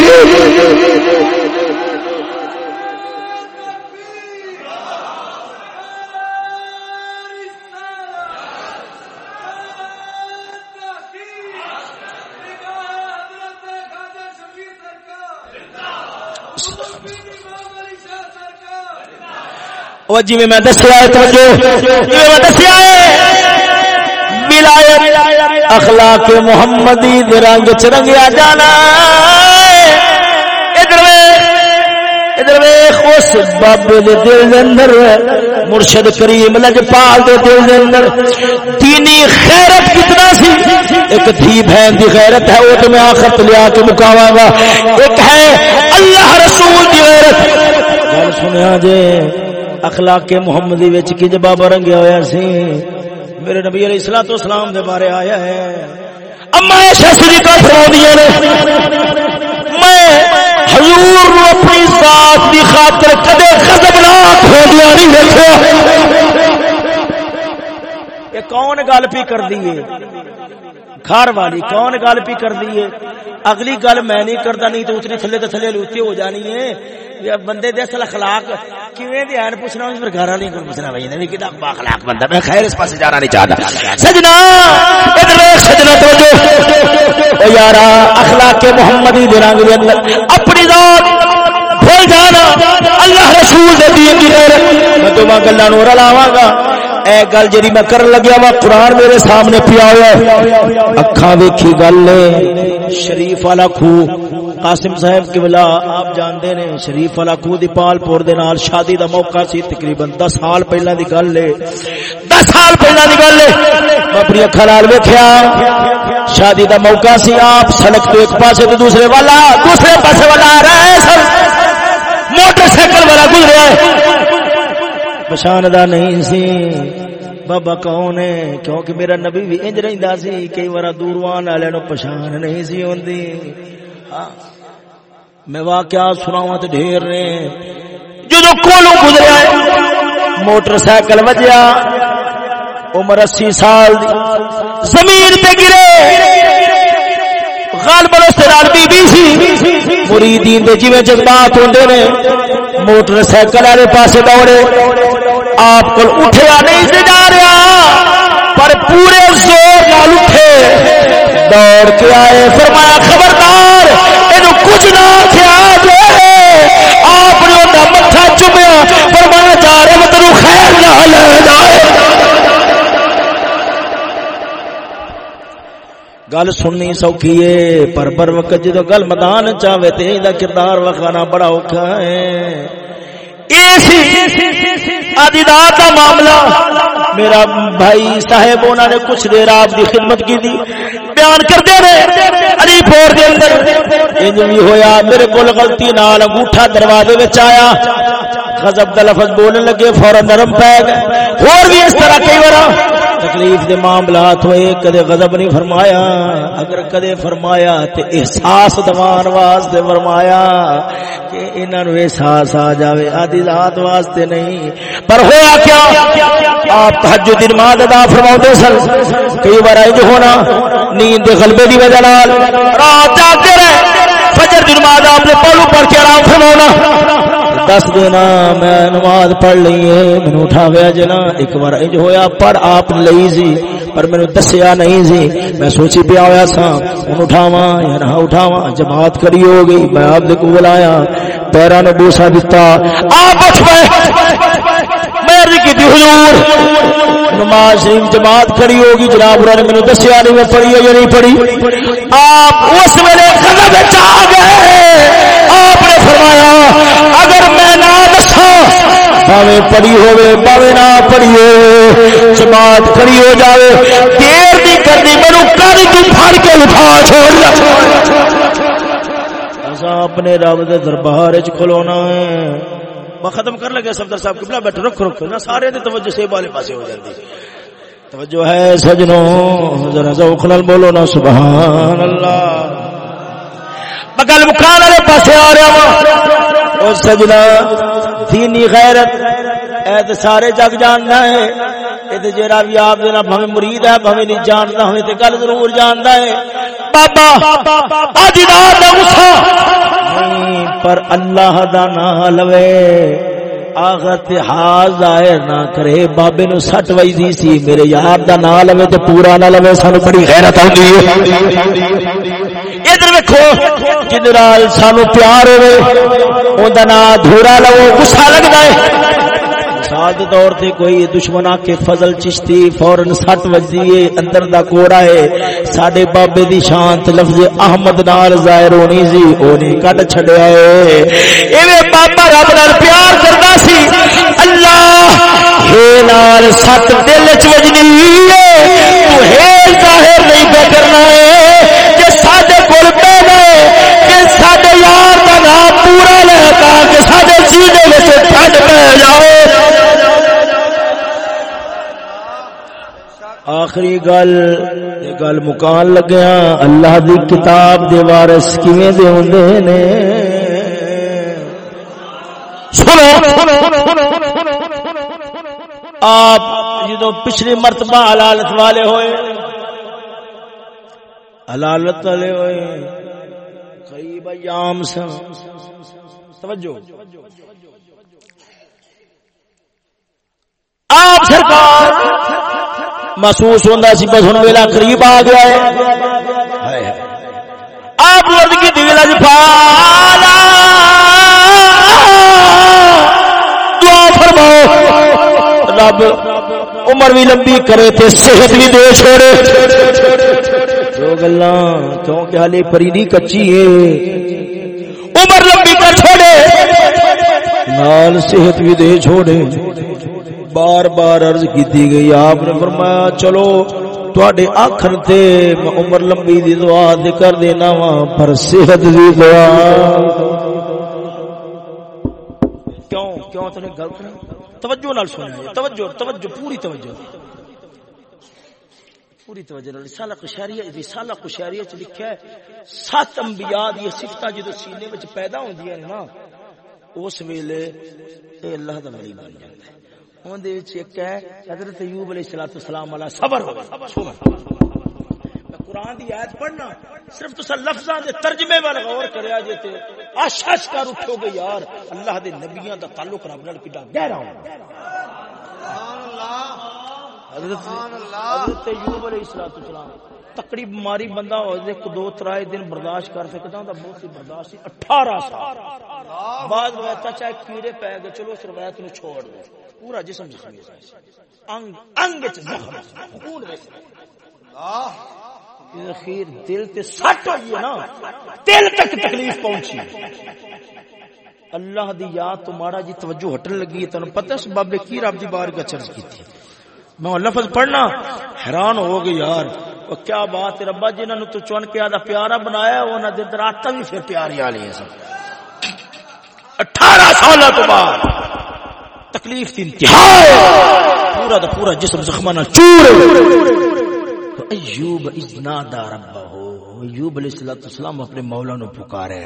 وہ جی میں دسیا میں دسیا جی اخلاق محمدی رنگ چرنگیا جانا ادھر اس بابے دے دل دے اندر، مرشد کریم لجپال دے دل دے اندر۔ دینی خیرت کتنا سی؟ ایک دھی بہن دی غیرت ہے، وہ تو میں آخر لیا کے مکاواں گا۔ ایک ہے اللہ رسول دی غیرت۔ سنیا جے۔ اخلاق محمدی وچ کی جواب رنگیا ہویا سی؟ میرے نبی علیہ الصلوۃ والسلام دے بارے آیا ہے۔ اما عائشہ صدیقہ فرماندیاں نے میں حضور نو اپنی ذات دی خاطر کدے غضبناک ہو گیا نہیں دیکھو یہ کون گل پی کر دی گھر والی کون گل پی کر دی ہے؟ اگلی گل میں نہیں کرتا، نہیں تو اتنے تھلے تو تھلے لوتی ہو جانی ہے۔ بندے دے اصل اخلاق کیویں دی ہیں پوچھنا، اس پر گھر والی کو پوچھنا بھائی نے کدا با اخلاق بندہ میں خیر اس پاسے جانا نہیں چاہتا۔ سجنا، ادھر سجنا، توجہ۔ او یارا، اخلاق محمدی دے رنگ دے اندر اپنی ذات بھول جانا، اللہ رسول دے دین دی غیرت۔ میں تو ماں گلاں نو رلاواں گا۔ اے گل جڑی میں کرن لگیا وا قرآن میرے سامنے پیا ہوا اکھاں ویکھی گل شریف والا کھو۔ قاسم صاحب کی بلا آپ جانتے نے، شریف والا خو دی پال پور دے نال شادی دا موقع سی، تقریباً دس سال پہلا دی گل ہے۔ دس سال پہلا دی گل ہے۔ میں اپنی اکھا نال ویکھیا۔ شادی دا موقع سی، آپ سڑک تو ایک پاسے تو دوسرے والا، دوسرے پاسے والا آ رہا ہے سر موٹر سائیکل والا گزرا ہے۔ پچھان دا نہیں سی۔ بابا کون ہے؟ کیونکہ میرا نبی بھی انج رہندا سی، کئی بار دوران والے نو پہچان نہیں سی ہوندی۔ ہاں۔ میں واقعہ سناوا تو ڈھیر نے۔ جدو کولو گزریا، موٹر سائیکل وجیا، عمر اسی سال دی۔ زمین پہ گرے۔ غالباً اس نال بی بی سی۔ مریدین دے جویں جذبات ہوندے نے۔ موٹر سائیکل والے پاسے دوڑے۔ آپ کو اٹھیا نہیں سے جا رہا، پر پورے زور نال اٹھے۔ دوڑ کے آئے، فرمایا، خبردار یہ کچھ نہ کیا جائے آپ نے متھا چمیا فرمایا، جا رہے، میں مطلب خیر نہ لے جائے۔ گل سننی سوکھی ہے، پر بر وقت جدو گل میدان چاہے تو کردار وکھانا بڑا اوکھا ہے۔ آدیدار کا معاملہ۔ میرا بھائی صاحب انہوں نے کچھ دیر آپ کی خدمت کی تھی بیان کرتے رہے علی پور کے اندر۔ انج بھی ہویا، میرے کو غلطی نال انگوٹھا دروازے وچ آیا۔ غضب دا لفظ بولنے لگے فورن نرم پے گئے۔ اور بھی اس طرح کئی بار تکلیف دے معاملات ہوئے، کدے غضب نہیں فرمایا، اگر کدے فرمایا تے احساس دوان واسطے فرمایا کہ انہاں نو احساس آ جاوے، آدھی ذات واسطے نہیں۔ پر ہوا کیا؟ آپ تہجد نماز ادا فرماؤندے سن، کئی بار اج ہونا، نیند دے غلبے دی وجہ نال۔ رات جاگتے رہے، فجر دی نماز آپ نے پڑھو پڑھ کے آرام فرماونا دس دینا، میں نماز پڑھ لی ہے مینو اٹھا گیا جنا۔ ایک بار انج ہویا پڑھ آپ لئی سی پر مینو دسیا نہیں سی میں سوچی پیا ہوا سا ہوں اٹھاوا یا نہ اٹھاوا جماعت کری ہو گئی۔ میں آپ کو بلایا پیرا نے بوسا دتا۔ آپ اٹھ پائے میں عرض کی حضور۔ نماز شریف جماعت کھڑی ہوگی جناب نے مینوں دسیا نہیں، میں پڑھی ہے یا نہیں پڑھی۔ آپ اس ویلے قدم آ گئے۔ فرمایا اگر میں نہ دسا باوے پڑھی ہوے باوے نہ پڑھی ہو جماعت کھڑی ہو جاوے، دیر نہیں کرنی مینوں کر تو پھڑ کے اٹھا چھوڑ۔ اپنے رب دے دربار وچ کھلونا ہے۔ میں ختم کر لگا صفدر صاحب قبلہ بیٹھو، رکھو رکھو۔ نہ سارے دی توجہ سے والے پاسے ہو جاندی۔ توجہ ہے سجنوں، ذرا ذوق نال بولو نا، سبحان اللہ۔ بغل مکان والے پاسے آ رہا ہوں سجنا دینی غیرت، اے تے سارے جگ جاندا ہے۔ اے تے جڑا بھی آپ دے نال بھویں مرید ہے، بھویں نہیں جاندا، ہوے تے گل ضرور جاندا ہے۔ بابا اج دا غصہ پر اللہ دا نہ لوے آغت حال ظاہر نہ کرے۔ بابے نو سٹ وئی سی۔ میرے یار دا نہ لوے تے پورا نہ لوے۔ سانو بڑی غیرت ہوندی ہے۔ ادھر ویکھو جنرال سانو پیار ہوے اوندا نا دھورا لو غصہ لگدا ہے۔ ساتھ دور تھے کوئی دشمنا کے فضل چشتی فورن سٹ وجدی اندر دا کوڑا ہے۔ ساڈے بابے دی شانت لفظ احمد نال ظاہر ہونی سی اونی کٹ چھڈیا ہے۔ ایویں بابا رب نال پیار کردا سی اللہ ہے نال سٹ دل وچ وجدی ہے۔ تو ہے ظاہر نہیں کرنا ہے۔ کہ کہ یار نام پورا لے سینے ٹھنڈ پہ جائے آخری گل گل مکان لگیا اللہ دی کتاب دے وارث کیویں دے ہوندے نے؟ آپ جدو پچھلی مرتبہ حلالت والے ہوئے حلالت والے ہوئے۔ قریب ایام سے۔ توجہ۔ آپ سرکار محسوس ہوتا سی، بس ہوں ویلا قریب آ گیا ہے۔ آپ لڑ کی دل پالا دعا فرماؤ۔ رب عمر بھی لمبی کرے تے صحت بھی دے چھوڑے۔ دو گلا کیونکہ حالی پری نہیں کچی ہے۔ عمر لمبی کر چھوڑے۔ نال صحت بھی دے چھوڑے۔ بار بار عرض کیتی گئی، آپ نے فرمایا، چلو، تواڈے آکھن تے میں عمر لمبی دی دعا ذکر دینا وا، پر صحت دی دعا۔ کیوں؟ کیوں تے غلط نہیں توجہ نال سنیا توجہ توجہ، پوری توجہ۔ پوری توجہ رسالہ قشاریہ رسالہ قشاریہ چ لکھیا ہے۔ سات انبیاء دی صفتاں جدوں سینے وچ پیدا ہوندیاں نا، اس ویلے اے اللہ دا ولی بن جاندا ہے۔ اون دے وچ ایک ہے، حضرت ایوب علیہ الصلوۃ والسلام والا صبر ہو۔ صبر قرآن دی آیت پڑھنا، صرف تو لفظاں دے ترجمے وال غور کریا جے تے آشش کر اٹھو گے یار، اللہ دے نبیاں دا تعلق رب نال کڈا گہرا ہوندا سبحان اللہ۔ حضرت حضرت علیہ الصلوۃ والسلام تکڑی بیماری بندہ ہو ایک دو ترائے دن برداشت کر سکتا ہوں بہت سی برداشت سی اٹھارہ سال۔ بعد روایت چاہے کیڑے پہ گئے چلو اس روایت نو چھوڑ دو۔ پورا جسم جسم انگ انگ زخم خون خیر دل تے سٹ ہوئی ہے نا دل تک تکلیف پہنچی۔ اللہ دی یاد تو مارا جی توجہ ہٹن لگی ہے تنوں پتہ بابے کی رب دی بار کا چرچ کی تھی میں لفظ پڑھنا حیران ہو گئی یار۔ کیا بات ہے ربا جی جنہوں تو چن کے آدھا پیارا بنایا وہ نہ دن رات بھی پھر پیاری والی ہے سب۔ اٹھارہ سال تو بعد تکلیف تھی انتہا۔ پورا دا پورا جسم زخمانہ چور۔ ایوب ازنا دا رب ہو ایوب علیہ السلام اپنے مولا نو پکارے۔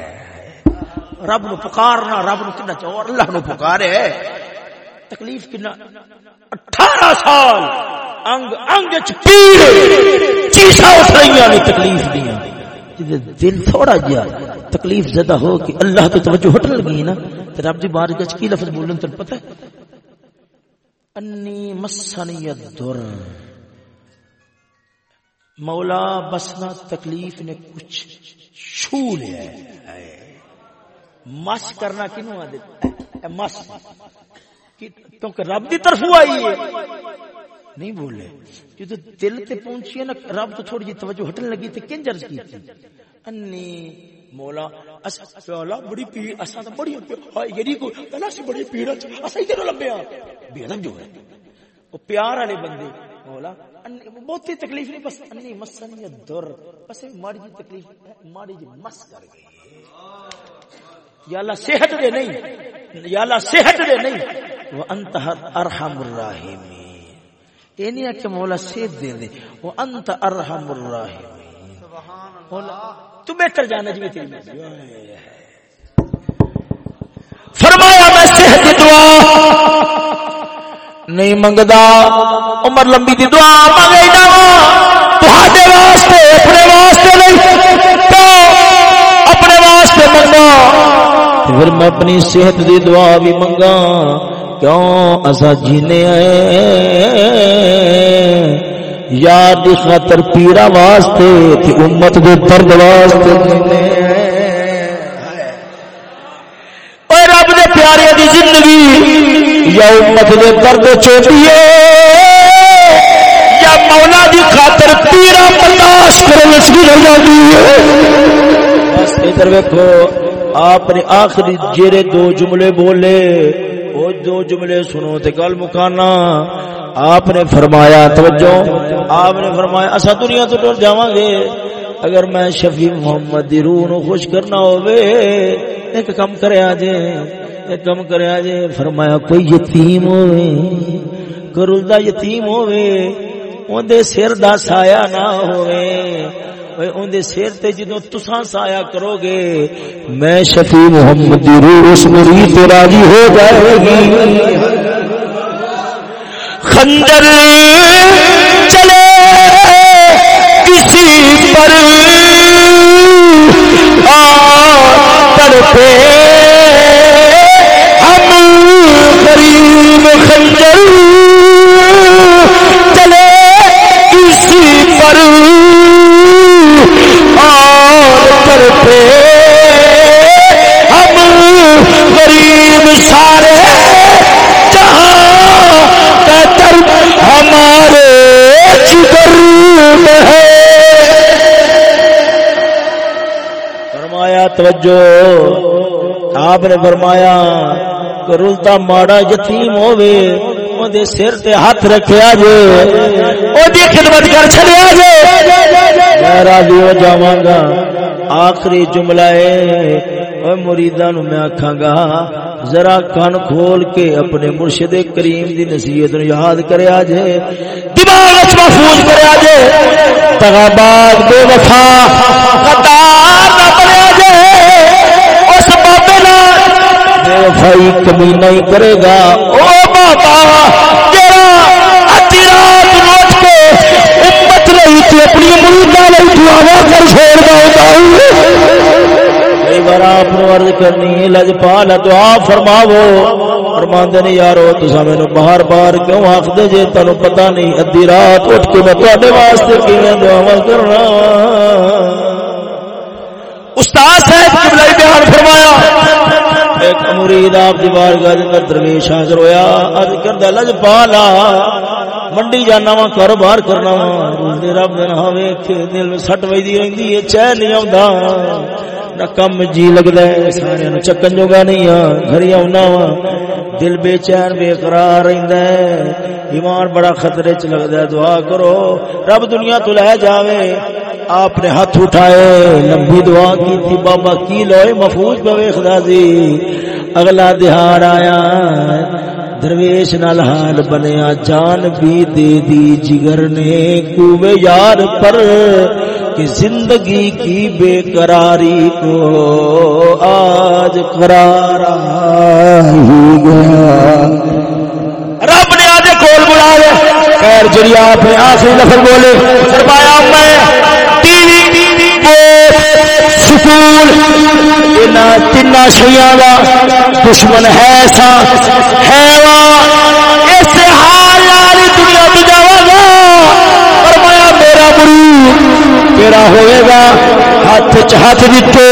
رب نو پکارنا، رب نو کنا چاہو، اللہ نو پکارے۔ تکلیف کنا؟ اٹھارہ سال انگ انگ چیسا اٹھائیاں نے تکلیف دیا دل تھوڑا جا تکلیف زدہ ہو کہ اللہ تو توجہ ہٹن لگی نا تو رب دی بار گچ کی لفظ بولن تن پتہ ہے؟ انی مسنی الدر۔ مولا بسنا تکلیف نے کچھ چھو لیا ہے۔ مس کرنا کنوں آ دیتا ہے مس۔ کیونکہ رب کی طرف آئی ہے۔ نہیں بولے۔ جدو دل تے پہنچی ہے نا، رب تو تھوڑی جی توجہ ہٹن لگی تے کن جرز کی تھی؟ انی مولا، اس پیالا بڑی پیڑ اسا تو بڑی ہائے، یری کو پہلا سی بڑی پیڑ اسا ہی کیوں لبیا بے ادب جو ہے۔ وہ پیار والے بندے، مولا بہت ہی تکلیف نہیں، بس انی مسنی در، بس ماڑی جی تکلیف، ماڑی جی مس کر گئی یا اللہ صحت دے نہیں، یا اللہ صحت دے نہیں۔ وہ انت ارحم الراحمین یہ نہیں ہے کہ مولا صحت دے دے. وہ انت ارحم الراحمین تو بہتر جانا جی تیری فرمایا میں صحت دعا نہیں منگدا عمر لمبی دی دعا جاواں تہاڈے واسطے اپنے واسطے نہیں. تو اپنے واسطے منگا پھر میں اپنی صحت دی دعا بھی منگا. کیوں اصا جینے یار دی خاطر پیڑا واسطے تے امت دے درد واسطے اے رب دے پیارے دی زندگی یا امت دے درد چوٹیے یا مولا دی خاطر پیڑا برداشت کرنے کی رہ جاتی ہے۔ بس ادھر ویکھو، آپ نے آخری جیرے دو جملے بولے۔ وہ دو جملے سنو تے گل مکانا، آپ نے فرمایا، توجہ، آپ نے فرمایا اصا دنیا تو ٹر جا گے۔ اگر میں شفیع محمد دی روح نو خوش کرنا ہوئے ایک کم کرے آجے ایک کم کرے آجے فرمایا، کوئی یتیم ہوئے کرل یتیم ہوئے اون دے سر دا سایہ نہ ہوے ہوئے سر تے جدو تسا سایا کرو گے میں شفیع محمد روح اس مرید راضی ہو جائے گی خنجر چلے کسی پر آ تڑپے ہم غریب خنجر توجہ۔ آپ نے فرمایا کرولتا ماڑا یتیم ہوئے دے سر تے ہاتھ رکھیا جے۔ او دی خدمت کر چھڑیا جے۔ میں راضی ہو جاواں گا۔ آخری جملہ ہے اوے مریداں نو میں آکھاں گا، ذرا کان کھول کے اپنے مرشد کریم دی نصیحت نو یاد کریا جے۔ دماغ وچ محفوظ کریا جے۔ تغابات بے وفا غدار وفائی کمی نہیں کرے گا۔ او بابا جڑا ادھی رات اٹھ کے امت لئی تے اپنی مریداں لئی دعا کر چھوڑ کئی بار آپ نے عرض کرنی لج پال دعا فرماو فرماندے نے، یارو تسا مینوں بار بار کیوں آخدے جے؟ تانوں پتہ نہیں ادھی رات اٹھ کے میں تواڈے واسطے کیویں دعا کرنا۔ استاد صاحب قبلہ بیان فرمایا ایک مرید آپ دی بارگاہ دے اندر درویش حاضر ہویا۔ عرض کردا لج پالا، منڈی جانا وا، کاروبار کرنا وا۔ روز رب دے نہ کہ دل سٹ وجدی رہندی اے چہ نہیں آوندا۔ نہ کم جی لگدا ہے، سارے نوں چکن جوگا نہیں آ، گھر آونا وا۔ دل بے چین بے قرار رہندا ہے۔ ایمان بڑا خطرے چ لگدا ہے۔ دعا کرو، رب دنیا تو لے جاوے۔ آپ نے ہاتھ اٹھائے، لمبی دعا کی تھی۔ بابا کی لوئے محفوظ پہ خدا جی۔ اگلا دہار آیا، درویش نال حال بنیا۔ جان بھی دے دی، جگر نے کوے یار پر۔ کہ زندگی کی بے قراری کو آج قرار رب نے آج کول بلا لیا خیر، جڑی آپ نے آخری نفر بولے، فرمایا میں ٹی وی سکول تین شیا کا دشمن ہے سا، ہے اس حال دنیا تو گا۔ فرمایا، میرا مرید تیرا ہوئے گا، ہاتھ چ ہاتھ دیتے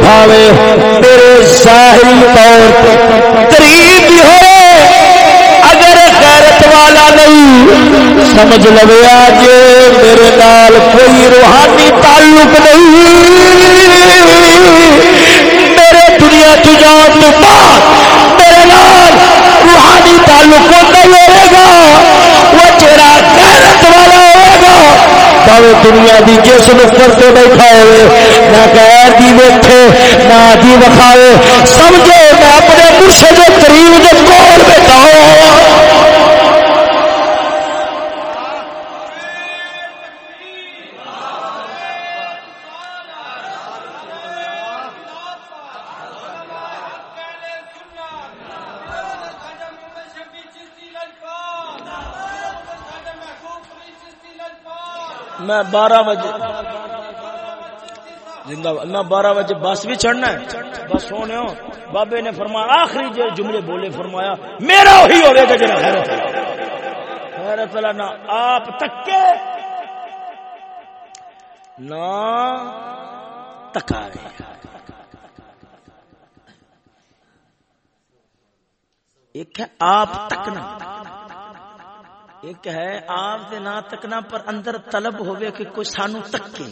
بھاوے، میرے ظاہری طور قریب بھی ہوئے۔ سمجھ لو آج جی، میرے نال کوئی روحانی تعلق نہیں۔ میرے دنیا تجان تو بعد میرے نال روحانی تعلق نہیں ہوئے گا۔ وہ چہرہ پاوے دنیا دی جس نفر سے بیٹھا ہوئے، نہ غیر دی بیٹھے نہ دی بخاوے سمجھے میں اپنے مرشد کریم دے کول بیٹھا ہوں۔ میں بارہ بجے۔ زندہ میں بارہ بجے بس بھی چڑھنا ہے۔ بس سونے ہو۔ بابے نے فرمایا، آخری جو جملے بولے فرمایا، میرا وہی ہوگا کہ جنا حیرت حیرت اللہ نہ آپ تکے، نہ تکارے۔ ایک ہے آپ تکنا۔ ایک ہے آپ دے نہ تکنا پر اندر طلب ہوئے کہ کوئی سانو تکے۔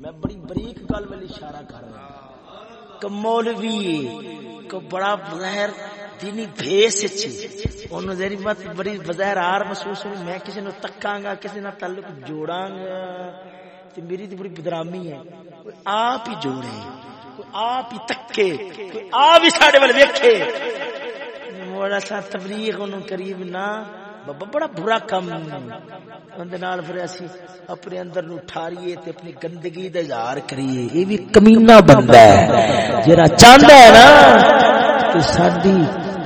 میں بڑی بریک گل والی اشارہ کر رہا کہ مولوی کو بڑا بغیر دینی بھیس چی انہوں نے بات بڑی بظاہر آر محسوس ہوئی۔ میں کسی نے تکاں گا، کسی نے تعلق جوڑاں گا۔ تو میری تو بڑی بدرامی ہے۔ آپ ہی جوڑے ہیں۔ آپ ہی تکے آپ ہی ساڑے والے ویکھے۔ بڑا سا تبلیغ انہوں قریب نہ۔ بابا بڑا برا کم۔ اندر نال پھر اسی اپنے اندر نو ٹھاریے تے اپنی گندگی دا اظہار کریے۔ یہ بھی کمینہ بندہ ہے۔ جڑا چاہندا ہے نا کہ ساڈی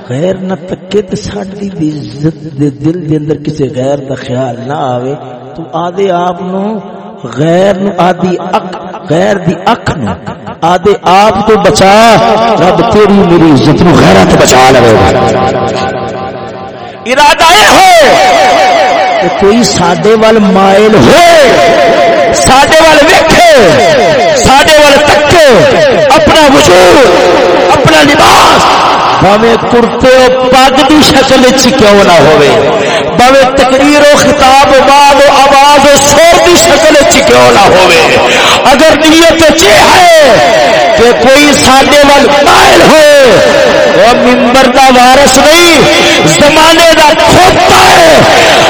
غیر نہ تکے تے ساڈی دی عزت دے دل دے اندر کسی غیر دا خیال نہ آوے، تو آدے آپ نو غیر نو آدی اک غیر دی اک نو آدھے آپ تو بچا، رب تیری میری عزت نو غیرت بچا لے ارادہ یہ ہو کہ کوئی ساڈے وال مائل ہو، ساڈے وال ویکھے، ساڈے وال تکے، اپنا وجود، اپنا لباس بھاوے کرتے و پگ کی شکل کیوں نہ ہوئے؟ بھاوے تقریر و خطاب بعد و آواز و شور کی شکل کیوں نہ ہوئے؟ اگر نیت چے ہے کہ کوئی ساڈے وال مائل ہو وہ ممبر دا وارث نہیں، زمانے دا کھوتا ہے،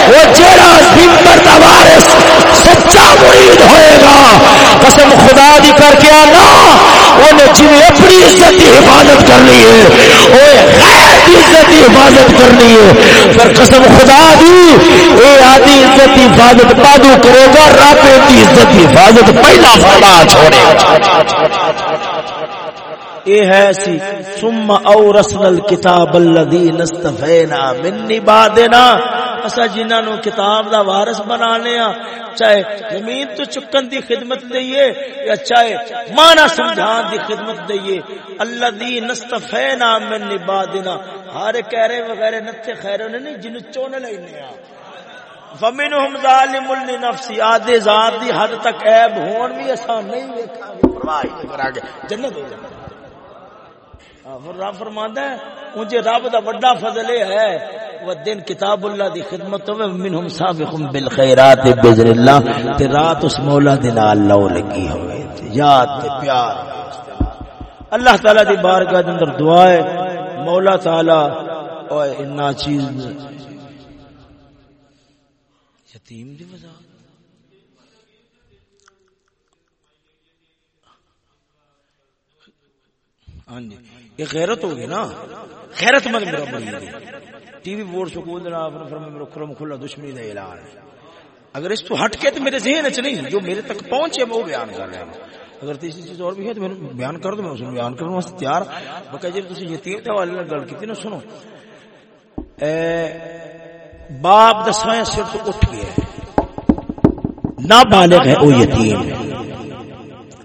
وہ جڑا ممبر دا وارث سچا مرید ہوئے گا۔ قسم خدا دی کر کے آنا انہیں جی اپنی عزت کی حفاظت کرنی ہے، وہ غیر کی عزت کی حفاظت کرنی ہے۔ پر قسم خدا دی، اے آدھی عزت کی حفاظت پادو کرے گا، رب کی عزت کی حفاظت پہلا فرما چھوڑے۔ اے ہے سی ثم اورثنا الكتاب الذي نستفینا من عبادنا۔ اسا جنہاں نو کتاب دا وارث بنانے ہاں چاہے زمین تو چکن دی خدمت دئیے یا چاہے مانا سمجھان دی خدمت دئیے۔ الذي نستفینا من عبادنا۔ ہر کہہ رہے وغیرہ نتے خیر نہیں جن چون لینے ہاں فمنهم ظالم لنفسه آدھے ذات دی حد تک عیب ہون بھی آسان نہیں ویکھا پرواہ نہیں کرا گے جنت ہو جائے رب فرماندا ہے مجھے رب دا بڑا فضل ہے. وہ دن کتاب اللہ دی خدمت ہوے، منہم سابقم بالخیرات باذن اللہ. تے رات اس مولا دے نال لو لگی ہوے. یاد تے پیار. اللہ تعالی دی بارگاہ دے اندر دعا ہے، مولا تعالی اوے اتنا چیز یتیم دی وجہ ہاں جی یہ غیرت ہوگی نا۔ غیرت مند میرا بڑی ٹی وی بورڈ سکول دنا اپنے فرما میرا کرم کھلا، دشمنی دا اعلان۔ ہے اگر اس تو ہٹ کے تو میرے ذہن وچ نہیں، جو میرے تک پہنچے وہ بیان کر رہا ہوں اگر تیسری چیز اور بھی ہے تو میں بیان کر دوں، میں اس بیان کرنے واسطے تیار۔ بقا جب جی، تسی یتیم دے حوالے نال گل کیتی نا، سنو۔ اے باپ دسواں سر تو اٹھ گیا ہے۔ نابالغ ہے وہ یتیم۔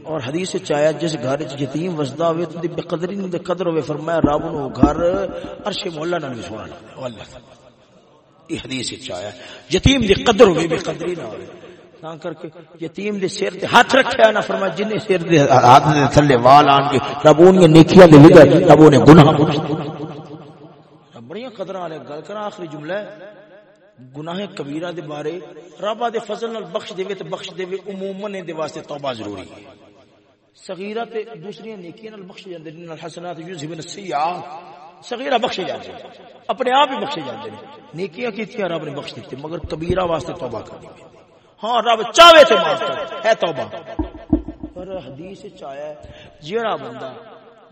اور حدیث چایا جس گھر یتیم وسدا ہوئے، تو بے قدری نہیں دے قدر ہوئے، فرمایا، رب نو گھر عرش مولا نال بھی سونا۔ اللہ یہ حدیث چایا یتیم دی قدر ہوئے بے قدری نہ ہوئے تا کر کے یتیم دے سر تے ہاتھ رکھیا نہ، فرمایا، جن سر دے ہاتھ دے تھلے وال آن کے رب ان نیکیاں دے وگا رب نے گناہ بڑی قدر والے، گل کر آخری جملہ ہے۔ گناہ کبیرہ دے بارے رب دے فضل نال بخش دے تے بخش دے عموما دے واسطے توبہ ضروری ہے۔ صغیرہ تے دوسری نیکیاں نال بخش جاندے نے الحسنات یذهبن السیئات۔ صغیرہ بخشے جاندے اپنے آپ ہی بخشے جاندے نے۔ نیکیاں کیتیاں رب نے بخش دتی، مگر کبیرہ واسطے توبہ کرنی ہے۔ ہاں رب چاہے تے معاف کر ہے توبہ۔ پر حدیث وچ آیا ہے، جیڑا بندہ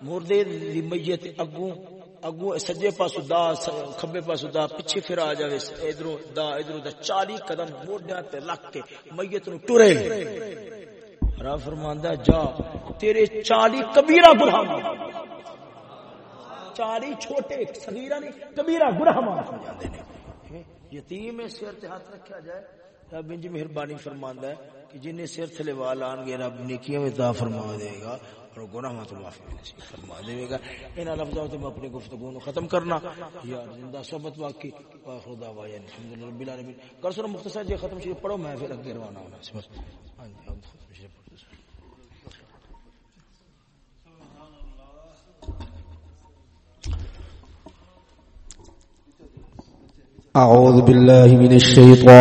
مردے دی میت اگوں اگو سجے پاسو دا کھبے پاسو دا، پیچھے پھر آ جاوے، ادھروں دا ادھروں دا 40 قدم موڈیاں تے رکھ کے میت نو ٹرے۔ رب فرماندا جا، تیرے 40 کبیرہ گناہ معاف 40 چھوٹے صغیرہ نہیں کبیرہ گناہ معاف ہو جاندے نے۔ یتیم سر تے ہاتھ رکھیا جائے، رب انج مہربانی فرماندا ہے کہ جن سر تھلے وال آن گے رب نیکیاں میں عطا فرما دے گا۔ اور گناہ تو معافی نصیب فرما دے گا، ان لفظوں سے میں اپنی گفتگو کو ختم کرنا۔ یا زندہ صحبت واقعی واخر دعوا یا الحمدللہ رب العالمین۔ کر سر مختصر جی ختم شریف پڑھو، میں پھر اگے روانہ ہونا۔ بس۔ ہاں جی, ہاں جی،, ہاں جی، ختم شریف پڑھو أعوذ بالله من الشيطان